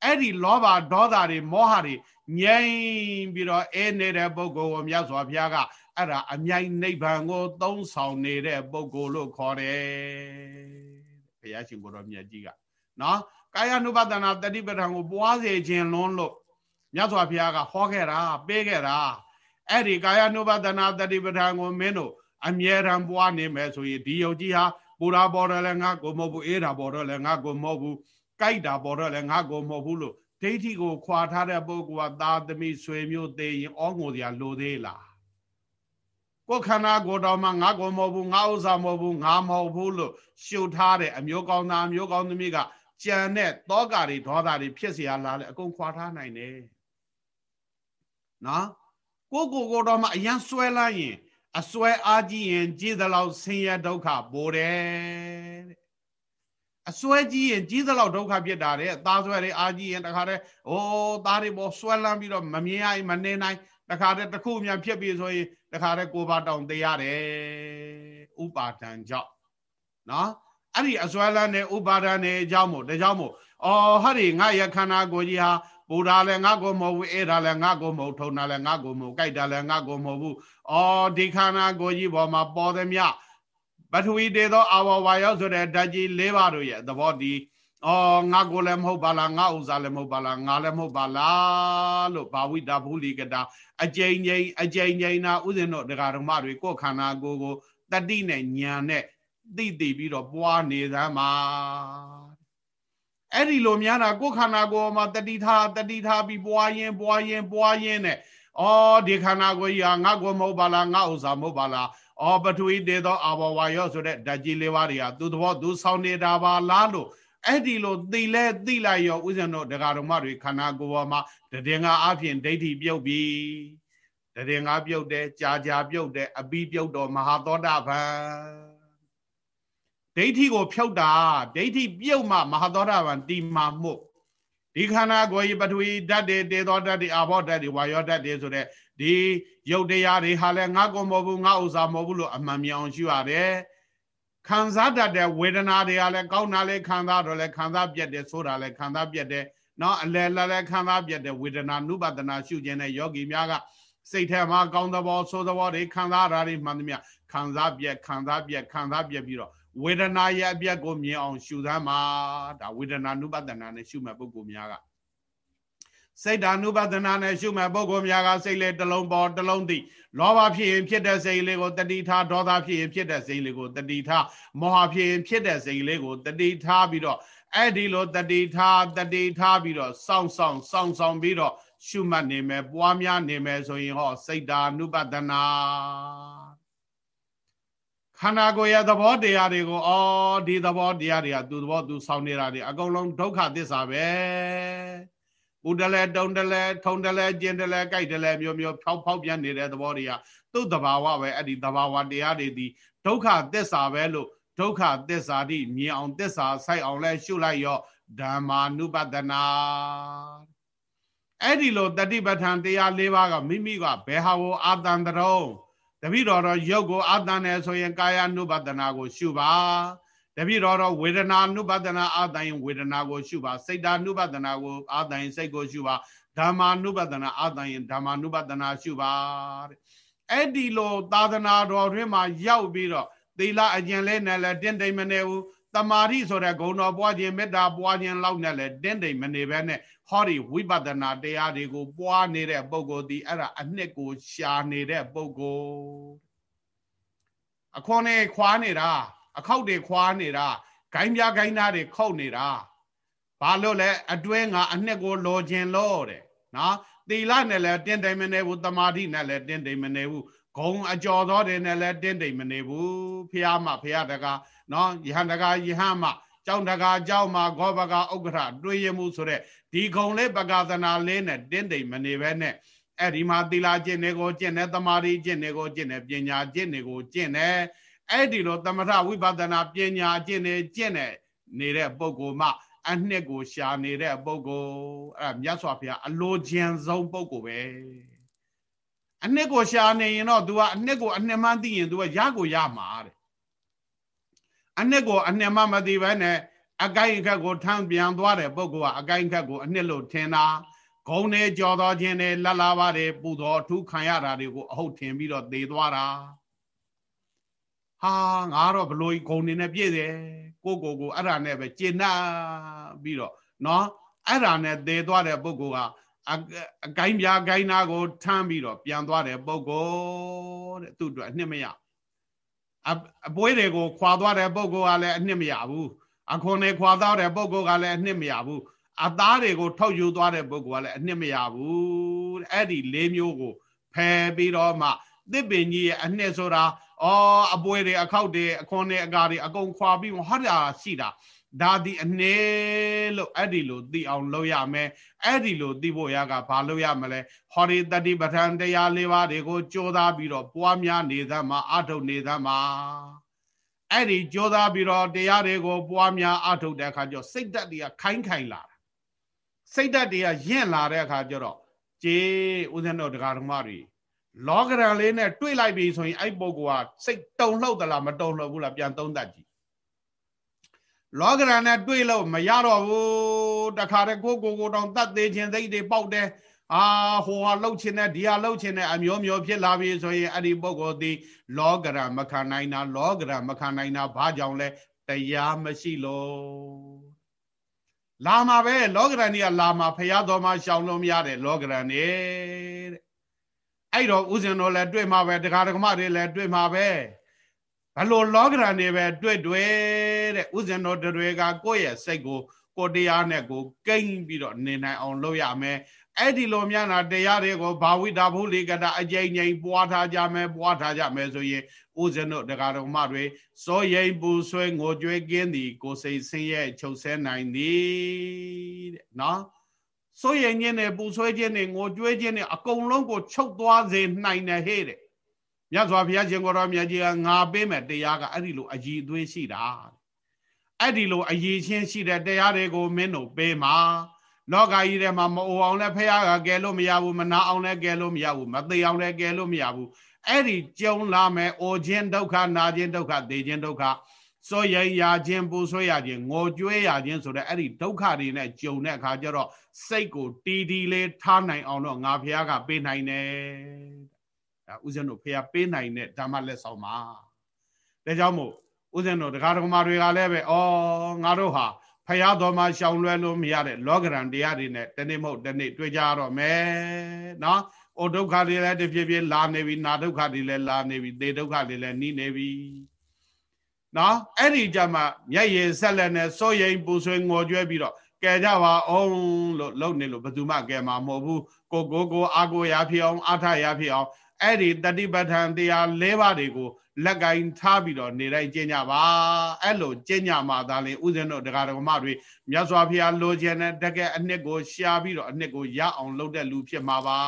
အဲ့ဒီလောဘဒေါသတွေမောဟတွေ ငြိမ့်ပြီးတော့အဲနေတဲ့ပုဂ္ဂိုလ်ကိုမြတ်စွာဘုရားကအဲ့ဒါအမြိုင်နိဗ္ဗာန်ကို သုံးဆောင်နေတဲ့ပုဂ္ဂိုလ်လို့ခေါ်တယ်ဘုရားရှင်ကိုတော်မြတ်ကြီးကနော်ကာယ ानु ပဒနာတတိပဋ္ဌာန်ကိုပွားစေခြင်းလွန်းလို့မြတ်စွာဘုရားကဟောခဲ့တာပေးခဲ့တာအဲ့ဒီကာယ ानु ပဒနာတတိပဋ္ဌာန်ကိုမင်းတို့အမြဲတမ်းပွားနေမယ်ဆိုရင်ဒီယုတ်ကြီးဟာပူရာပေါ်တော့လည်းငါကိုမဟုတ်ဘူးအေးတာပေါ်တော့လည်းငါကိုမဟုတ်ဘူးကြိုက်တာပေါ်တော့လည်းငါကိုမဟုတ်ဘူးလို့ ဒိဋ္ဌိကိုခွာထားတဲ့ပုဂ္ဂိုလ်ကသာသမီဆွေမျိုးသေးရင်ဩငိုစရာလိုသေးလားကိုယ်ခန္ဓာကိုယ်တော်မှာငါကိုမဟုတ်ဘူးငါဥစ္စာမဟုတ်ဘူးငါမဟုတ်ဘူးလို့ရှုထားတဲ့အမျိုးကောင်းသားအမျိုးကောင်းသမီးကကြံတဲ့တောကတွေဒေါသတွေဖြစ်เสียလာလဲအကုန်ခွာထားနိုင်တယ်နော်ကိုကိုကိုတော်မှာအရန်ဆွဲလိုက်ရင်အစွဲအားကြီးရင်ကြီးသလောက်ဆင်းရဲဒုက္ခပိုတယ်တဲ့ အစွဲကြီးရင်ကြီးသလောက်ဒုက္ခဖြစ်တာတဲ့သားဆွဲတွေအားကြီးရင်တခါတည်းအိုးသားတွေပေါ်ဆွဲလန်းပြီးတော့မမြင်ရမနေနိုင်တခါတည်းတစ်ခုအမြန်ဖြစ်ပြီဆိုရင်တခါတည်းကိုပါတောင်သေးရတယ်ဥပါဒံကြောင့်နော်အဲ့ဒီအစွဲလန်းတဲ့ဥပါဒံနဲ့အကြောင်းမို့ဒါကြောင့်မို့အော်ဟာဒီငါရခန္ဓာကိုယ်ကြီးဟာပူတာလည်းငါကိုမဟုတ်ဘူးအေးတာလည်းငါကိုမဟုတ်ထုံတာလည်းငါကိုမဟုတ်ကြိုက်တာလည်းငါကိုမဟုတ်ဘူးအော်ဒီခန္ဓာကိုယ်ကြီးပေါ်မှာပေါ်သည်မြ ပထဝီတေသောအာဝဝါယောဆိုတဲ့ဓာတ်ကြီး၄ပါးတို့ရဲ့သဘောတည်အော်ငါကိုလည်းမဟုတ်ပါလားငါဥစ္စာလည်းမဟုတ်ပါလားငါလည်းမဟုတ်ပါလားလို့ဘာဝိတာဘူးလီကတာအကျိန်ကျိန်အကျိန်ကျိန်နာဥစဉ်တို့ဒကာဓမ္မတွေကိုယ်ခန္ဓာကိုယ်ကိုတတိနဲ့ညံနဲ့သိသိပြီးတော့ပွားနေသမ်းမှာအဲ့ဒီလိုများတာကိုယ်ခန္ဓာကိုယ်မှာတတိထားတတိထားပြီးပွားရင်ပွားရင်ပွားရင်နဲ့အော်ဒီခန္ဓာကိုယ်ကြီးဟာငါကိုမဟုတ်ပါလားငါဥစ္စာမဟုတ်ပါလား အော်ပထဝီတေသောအာဘောဝါယောဆိုတဲ့ဓာတ်ကြီးလေးပါးတွေကသူသဘောသူဆောင်နေတာပါလားလို့အဲ့ဒီလိုသိလဲသိလိုက်ရောဥစဉ်တို့ဒကာတော်မတွေခန္ဓာကိုယ်ပေါ်မှာတည်ငါအဖြစ်ဒိဋ္ဌိပြုတ်ပြီတည်ငါပြုတ်တယ်ကြာကြာပြုတ်တယ်အပိပြုတ်တော့မဟာသောတာပန်ဒိဋ္ဌိကိုဖြုတ်တာဒိဋ္ဌိပြုတ်မှမဟာသောတာပန်တီမာမှုဒီခန္ဓာကိုယ်ကြီးပထဝီဓာတ်တွေတေသောဓာတ်တွေအာဘောဓာတ်တွေဝါယောဓာတ်တွေဆိုတဲ့ ဒီရုပ်တရားတွေဟာလည်းငါ့ကိုမဟုတ်ဘူးငါဥစ္စာမဟုတ်ဘူးလို့အမှန်မြောင်ရှိရတယ်ခံစားတတ်တဲ့ဝေဒနာတွေကလည်းကောင်းတာလည်းခံစားတော့လည်းခံစားပြတ်တယ်ဆိုတာလည်းခံစားပြတ်တယ်နော်အလယ်လည်းခံစားပြတ်တဲ့ဝေဒနာနုပဒနာရှုခြင်းတဲ့ယောဂီများကစိတ်ထဲမှာကောင်းသဘောဆိုးသဘောတွေခံစားတာတွေမှန်သမျှခံစားပြက်ခံစားပြက်ခံစားပြက်ပြီးတော့ဝေဒနာရဲ့အပြက်ကိုမြင်အောင်ရှုသမ်းမှာဒါဝေဒနာနုပဒနာနဲ့ရှုမဲ့ပုဂ္ဂိုလ်များက စိတ်ဓာနုပဒနာနဲ့ရှုမဲ့ပုဂ္ဂိုလ်များကစိတ်လေးတစ်လုံးပေါ်တစ်လုံးသိလောဘဖြစ်ရင်ဖြစ်တဲ့စိတ်လေးကိုတတိထားဒေါသဖြစ်ရင်ဖြစ်တဲ့စိတ်လေးကိုတတိထားမောဟဖြစ်ရင်ဖြစ်တဲ့စိတ်လေးကိုတတိထားပြီးတော့အဲ့ဒီလိုတတိထားတတိထားပြီးတော့စောင့်ဆောင်စောင့်ဆောင်ပြီးတော့ရှုမှတ်နေမယ်ပွားများနေမယ်ဆိုရင်ဟောစိတ်ဓာနုပဒနာခန္ဓာကိုယ်ရဲ့သဘောတရားတွေကိုအော်ဒီသဘောတရားတွေကသူသဘောသူဆောင်နေတာတွေအကုန်လုံးဒုက္ခသစ္စာပဲ ဥတလဲတုံတလဲထုံတလဲကျင်တလဲကြိုက်တလဲမျိုးမျိုးဖောက်ဖောက်ပြန်နေတဲ့သဘောတွေကသူ့သဘာဝပဲအဲ့ဒီသဘာဝတရားတွေဒီဒုက္ခသစ္စာပဲလို့ဒုက္ခသစ္စာတိမြင်အောင်သစ္စာဆိုင်အောင်လဲရှုလိုက်ရောဓမ္မာနုပဒနာအဲ့ဒီလိုတတိပဋ္ဌာန်တရား၄ပါးကမိမိကဘယ်ဟာကိုအာတန်တရုံတပိတော်တော့ရုပ်ကိုအာတန်တယ်ဆိုရင်ကာယ ानु ပဒနာကိုရှုပါ တပည့်တော်တော့ဝေဒနာနုပဒနာအာတန်ဝေဒနာကိုရှုပါစိတ်ဓာနုပဒနာကိုအာတန်စိတ်ကိုရှုပါဓမ္မာနုပဒနာအာတန်ဓမ္မာနုပဒနာရှုပါတဲ့အဲ့ဒီလိုသာသနာတော်တွင်မှာရောက်ပြီးတော့သီလအကျင့်လေးနဲ့လည်းတင့်တိမ်မနေဘူးတမာတိဆိုတဲ့ဂုဏ်တော်ပွားခြင်းမေတ္တာပွားခြင်းလောက်နဲ့လည်းတင့်တိမ်မနေဘဲနဲ့ဟောဒီဝိပဿနာတရားတွေကိုပွားနေတဲ့ပုဂ္ဂိုလ်ဒီအဲ့ဒါအနှစ်ကိုရှာနေတဲ့ပုဂ္ဂိုလ်အခွန်နဲ့ခွာနေတာ အခောက်တွေခွာနေတာဂိုင်းပြားဂိုင်းသားတွေခုတ်နေတာဘာလို့လဲအတွဲငါအနှစ်ကိုလောခြင်းလို့တဲ့နော်သီလနဲ့လည်းတင်းတိမ်မနေဘူးတမာတိနဲ့လည်းတင်းတိမ်မနေဘူးဂုံအကျော်သောတွေနဲ့လည်းတင်းတိမ်မနေဘူးဖះမဖះတကားနော်ယဟန်တကားယဟန်မကျောင်းတကားကျောင်းမှာဂောဘကဥက္ကဋ္ဌတွေးရမှုဆိုတဲ့ဒီဂုံလေးပကာသနာလေးနဲ့တင်းတိမ်မနေပဲနဲ့အဲ့ဒီမှာသီလကျင့်တွေကိုကျင့်တယ်တမာတိကျင့်တွေကိုကျင့်တယ်ပညာကျင့်တွေကိုကျင့်တယ် အဲ့ဒီလိုသမထဝိပဿနာပညာကျင့်နေကျင့်နေနေတဲ့ပုဂ္ဂိုလ်မှအနှစ်ကိုရှာနေတဲ့ပုဂ္ဂိုလ်အဲ့ဒါမြတ်စွာဘုရားအလိုချင်ဆုံးပုဂ္ဂိုလ်ပဲအနှစ်ကိုရှာနေရင်တော့ तू ကအနှစ်ကိုအနှစ်မှန်းသိရင် तू ကရကိုရမှာတဲ့အနှစ်ကိုအနှစ်မှမသိဘဲနဲ့အကိုင်းအခက်ကိုထမ်းပြန်သွားတဲ့ပုဂ္ဂိုလ်ကအကိုင်းအခက်ကိုအနှစ်လို့ထင်တာဂုံနေကြော်တော်ခြင်းနဲ့လတ်လာပါတယ်ပူတော်ထူးခံရတာတွေကိုအဟုတ်ထင်ပြီးတော့သေသွားတာ ဟာငါတော့ဘလို့ဂုံနေနဲ့ပြည့်တယ်ကိုကိုကိုအဲ့ဒါနဲ့ပဲကျင့်နာပြီးတော့နော်အဲ့ဒါနဲ့သေသွားတဲ့ပုဂ္ဂိုလ်ကအကိုင်းပြားကိုင်းနာကိုထမ်းပြီးတော့ပြန်သွားတဲ့ပုဂ္ဂိုလ်တဲ့သူ့အတွက်အနှစ်မရအပွေးတွေကိုခွာသွားတဲ့ပုဂ္ဂိုလ်ကလည်းအနှစ်မရဘူးအခွန်တွေခွာသွားတဲ့ပုဂ္ဂိုလ်ကလည်းအနှစ်မရဘူးအသားတွေကိုထုတ်ယူသွားတဲ့ပုဂ္ဂိုလ်ကလည်းအနှစ်မရဘူးအဲ့ဒီ၄မျိုးကိုဖယ်ပြီးတော့မှသစ်ပင်ကြီးရဲ့အနှစ်ဆိုတာ အော်အပွေတွေအခောက်တွေအခွန်တွေအကာတွေအကုန်ခွာပြီးဟောတာရှိတာဒါဒီအနေလို့အဲ့ဒီလိုသိအောင်လုပ်ရမယ်အဲ့ဒီလိုသိဖို့ရကဘာလုပ်ရမလဲဟောဒီတတိပဋ္ဌာန်တရား၄ပါးတွေကိုကြိုးစားပြီးတော့ပွားများနေသမှာအထုတ်နေသမှာအဲ့ဒီကြိုးစားပြီးတော့တရားတွေကိုပွားများအထုတ်တဲ့အခါကျတော့စိတ်ဓာတ်တွေကခိုင်းခိုင်လာတာစိတ်ဓာတ်တွေကရင့်လာတဲ့အခါကျတော့ကြေးဦးဇင်းတော်တရားဓမ္မတွေ လောကရန်လေးနဲ့တွေ့လိုက်ပြီဆိုရင်အဲ့ပုဂ္ဂိုလ်ကစိတ်တုံလှုပ်သလားမတုံလှုပ်ဘူးလားပြန်သုံးသပ်ကြည့်လောကရန်နဲ့တွေ့လို့မရတော့ဘူးတခါတည်းကိုကိုကိုတောင်တတ်သေးခြင်းစိတ်တွေပေါက်တယ်အာဟိုဟာလှုပ်ခြင်းနဲ့ဒီဟာလှုပ်ခြင်းနဲ့အမျိုးမျိုးဖြစ်လာပြီဆိုရင်အဲ့ဒီပုဂ္ဂိုလ်ဒီလောကရန်မခံနိုင်တာလောကရန်မခံနိုင်တာဘာကြောင့်လဲတရားမရှိလို့လာမှာပဲလောကရန်ကြီးကလာမှာဖရာတော်မှာရှောင်လို့မရတဲ့လောကရန်နေတဲ့ အဲ့တော့ဥစဉ်တော်လည်းတွေ့မှာပဲတရားဓမ္မတွေလည်းတွေ့မှာပဲဘလို့လောကရန်နေပဲတွေ့တွေ့တဲ့ဥစဉ်တော်တွေကကိုယ့်ရဲ့စိတ်ကိုကိုတရားနဲ့ကိုကိမ့်ပြီးတော့နေနိုင်အောင်လုပ်ရမယ်အဲ့ဒီလိုများနာတရားတွေကိုဘာဝိတာဘုလိကတာအကျဉ်းငိမ်ပွားထားကြမယ်ပွားထားကြမယ်ဆိုရင်ဥဇင်းတို့တရားတော်မတွေစောရိမ်ပူဆွဲငိုကြွေးကင်းသည်ကိုစိတ်ဆင်းရဲချုပ်ဆဲနိုင်သည်တဲ့နော် စိုးရိမ်ခြင်းနဲ့ပူဆွဲခြင်းနဲ့ငိုကြွေးခြင်းနဲ့အကုန်လုံးကိုချုပ်သွားစေနိုင်တယ်ဟဲ့တဲ့မြတ်စွာဘုရားရှင်ကိုတော်မြတ်ကြီးကငါပေးမယ်တရားကအဲ့ဒီလိုအည်အသွေးရှိတာအဲ့ဒီလိုအည်ချင်းရှိတဲ့တရားတွေကိုမင်းတို့ပေးမှာလောကကြီးထဲမှာမအိုအောင်လည်းဖះကကယ်လို့မရဘူးမနာအောင်လည်းကယ်လို့မရဘူးမသိအောင်လည်းကယ်လို့မရဘူးအဲ့ဒီကြုံလာမယ်အိုခြင်းဒုက္ခနာခြင်းဒုက္ခသိခြင်းဒုက္ခ စိုးရိမ်ရခြင်းပူဆွေးရခြင်းငိုကြွေးရခြင်းဆိုတဲ့အဲ့ဒီဒုက္ခတွေနဲ့ကြုံတဲ့အခါကျတော့စိတ်ကိုတီးတီးလေးထားနိုင်အောင်တော့ငါဖះကပေးနိုင်တယ်ဒါဥစဉ်တို့ဖះပေးနိုင်တဲ့ဓမ္မလက်ဆောင်ပါဒါကြောင့်မို့ဥစဉ်တို့တရားတော်မတွေကလည်းပဲဩငါတို့ဟာဖရာတော်မှာရှောင်လွဲလို့မရတဲ့လောကရန်တရားတွေနဲ့တနေ့မဟုတ်တနေ့တွေ့ကြရတော့မယ်နော်။အိုဒုက္ခတွေလည်းတဖြည်းဖြည်းလာနေပြီနာဒုက္ခတွေလည်းလာနေပြီသေဒုက္ခတွေလည်းနှီးနေပြီ။ နော်အဲ့ဒီကြမှာမျက်ရည်ဆက်လက်နဲ့စိုးရိမ်ပူဆွေးငိုကြွဲပြီးတော့ကဲကြပါအောင်လို့လုံနေလို့ဘယ်သူမှကဲမှာမဟုတ်ဘူးကိုကိုကိုအာကိုရာဖြစ်အောင်အာထရာဖြစ်အောင်အဲ့ဒီတတိပဋ္ဌာန်တရား၄ပါးတွေကိုလက်ကင်ထားပြီးတော့နေတိုင်းကျင့်ကြပါအဲ့လိုကျင့်ကြမှာသာလေဥစဉ်တို့တရားတော်မတွေမြတ်စွာဘုရားလိုချင်တဲ့တကယ်အနှစ်ကိုရှားပြီးတော့အနှစ်ကိုရအောင်လုပ်တဲ့လူဖြစ်မှာပါ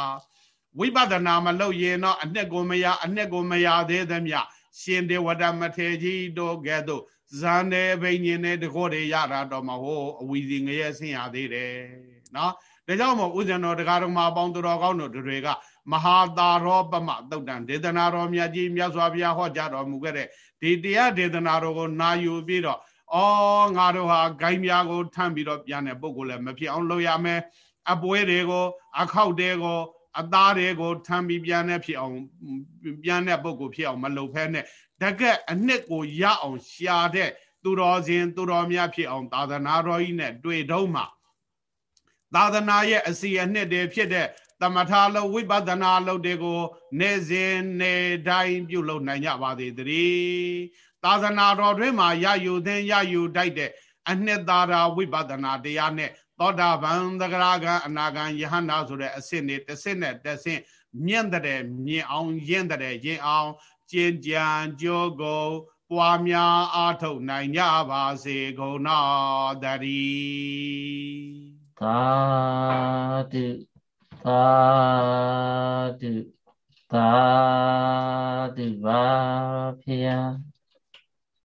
ဝိပဿနာမလုပ်ရင်တော့အနှစ်ကိုမရအနှစ်ကိုမရသေးသမျှ ရှင်ဒေဝဒမထေကြီးတို့ကဲ့သို့ဇန်တယ်ဘိညာဉ်နဲ့တကောတွေရတာတော့မဟုတ်အဝီစီငရဲဆင်းရသေးတယ်နော်ဒါကြောင့်မို့ဥစဉ်တော်တရားတော်မှာပေါင်းတော်ကောင်းတို့တွေကမဟာတာရောပမသုတ်တံဒေသနာတော်မြတ်ကြီးမြတ်စွာဘုရားဟောကြားတော်မူခဲ့တဲ့ဒီတရားဒေသနာတော်ကိုနာယူပြီးတော့အော်ငါတို့ဟာဂိုင်းများကိုထမ်းပြီးတော့ပြန်တဲ့ပုံကိုလည်းမဖြစ်အောင်လုပ်ရမယ်အပွဲတွေကို အခောက်တွေကို အသားတွေကိုထမ်းပြီးပြန်တဲ့ဖြစ်အောင်ပြန်တဲ့ပုံကိုဖြစ်အောင်မလုပ်ဖဲနဲ့တကက်အနှစ်ကိုရအောင်ရှာတဲ့သူတော်စင်သူတော်များဖြစ်အောင် သာသနာတော်ကြီးနဲ့တွေ့တော့မှသာသနာရဲ့အစီအနှစ်တွေဖြစ်တဲ့သမထလို့ဝိပဿနာလို့တွေကိုနေစဉ်နေတိုင်းပြုလုပ်နိုင်ကြပါသေးတယ်သာသနာတော်တွင်မှာရယူသင်ရယူတိုက်တဲ့အနှစ်သာရဝိပဿနာတရားနဲ့ သောတာပန်သဂရကံအနာကံယဟန္တာဆိုတဲ့အစစ်နဲ့တစ်စစ်နဲ့တစ်စစ်မြင့်တဲ့မြင့်အောင်ရင့်တဲ့ရင်အောင်ကျင်ကြံကြောကုန်ပွားများအားထုတ်နိုင်ကြပါစေကုန်တော်တည်းသာတိသာတိသာတိပါဖျား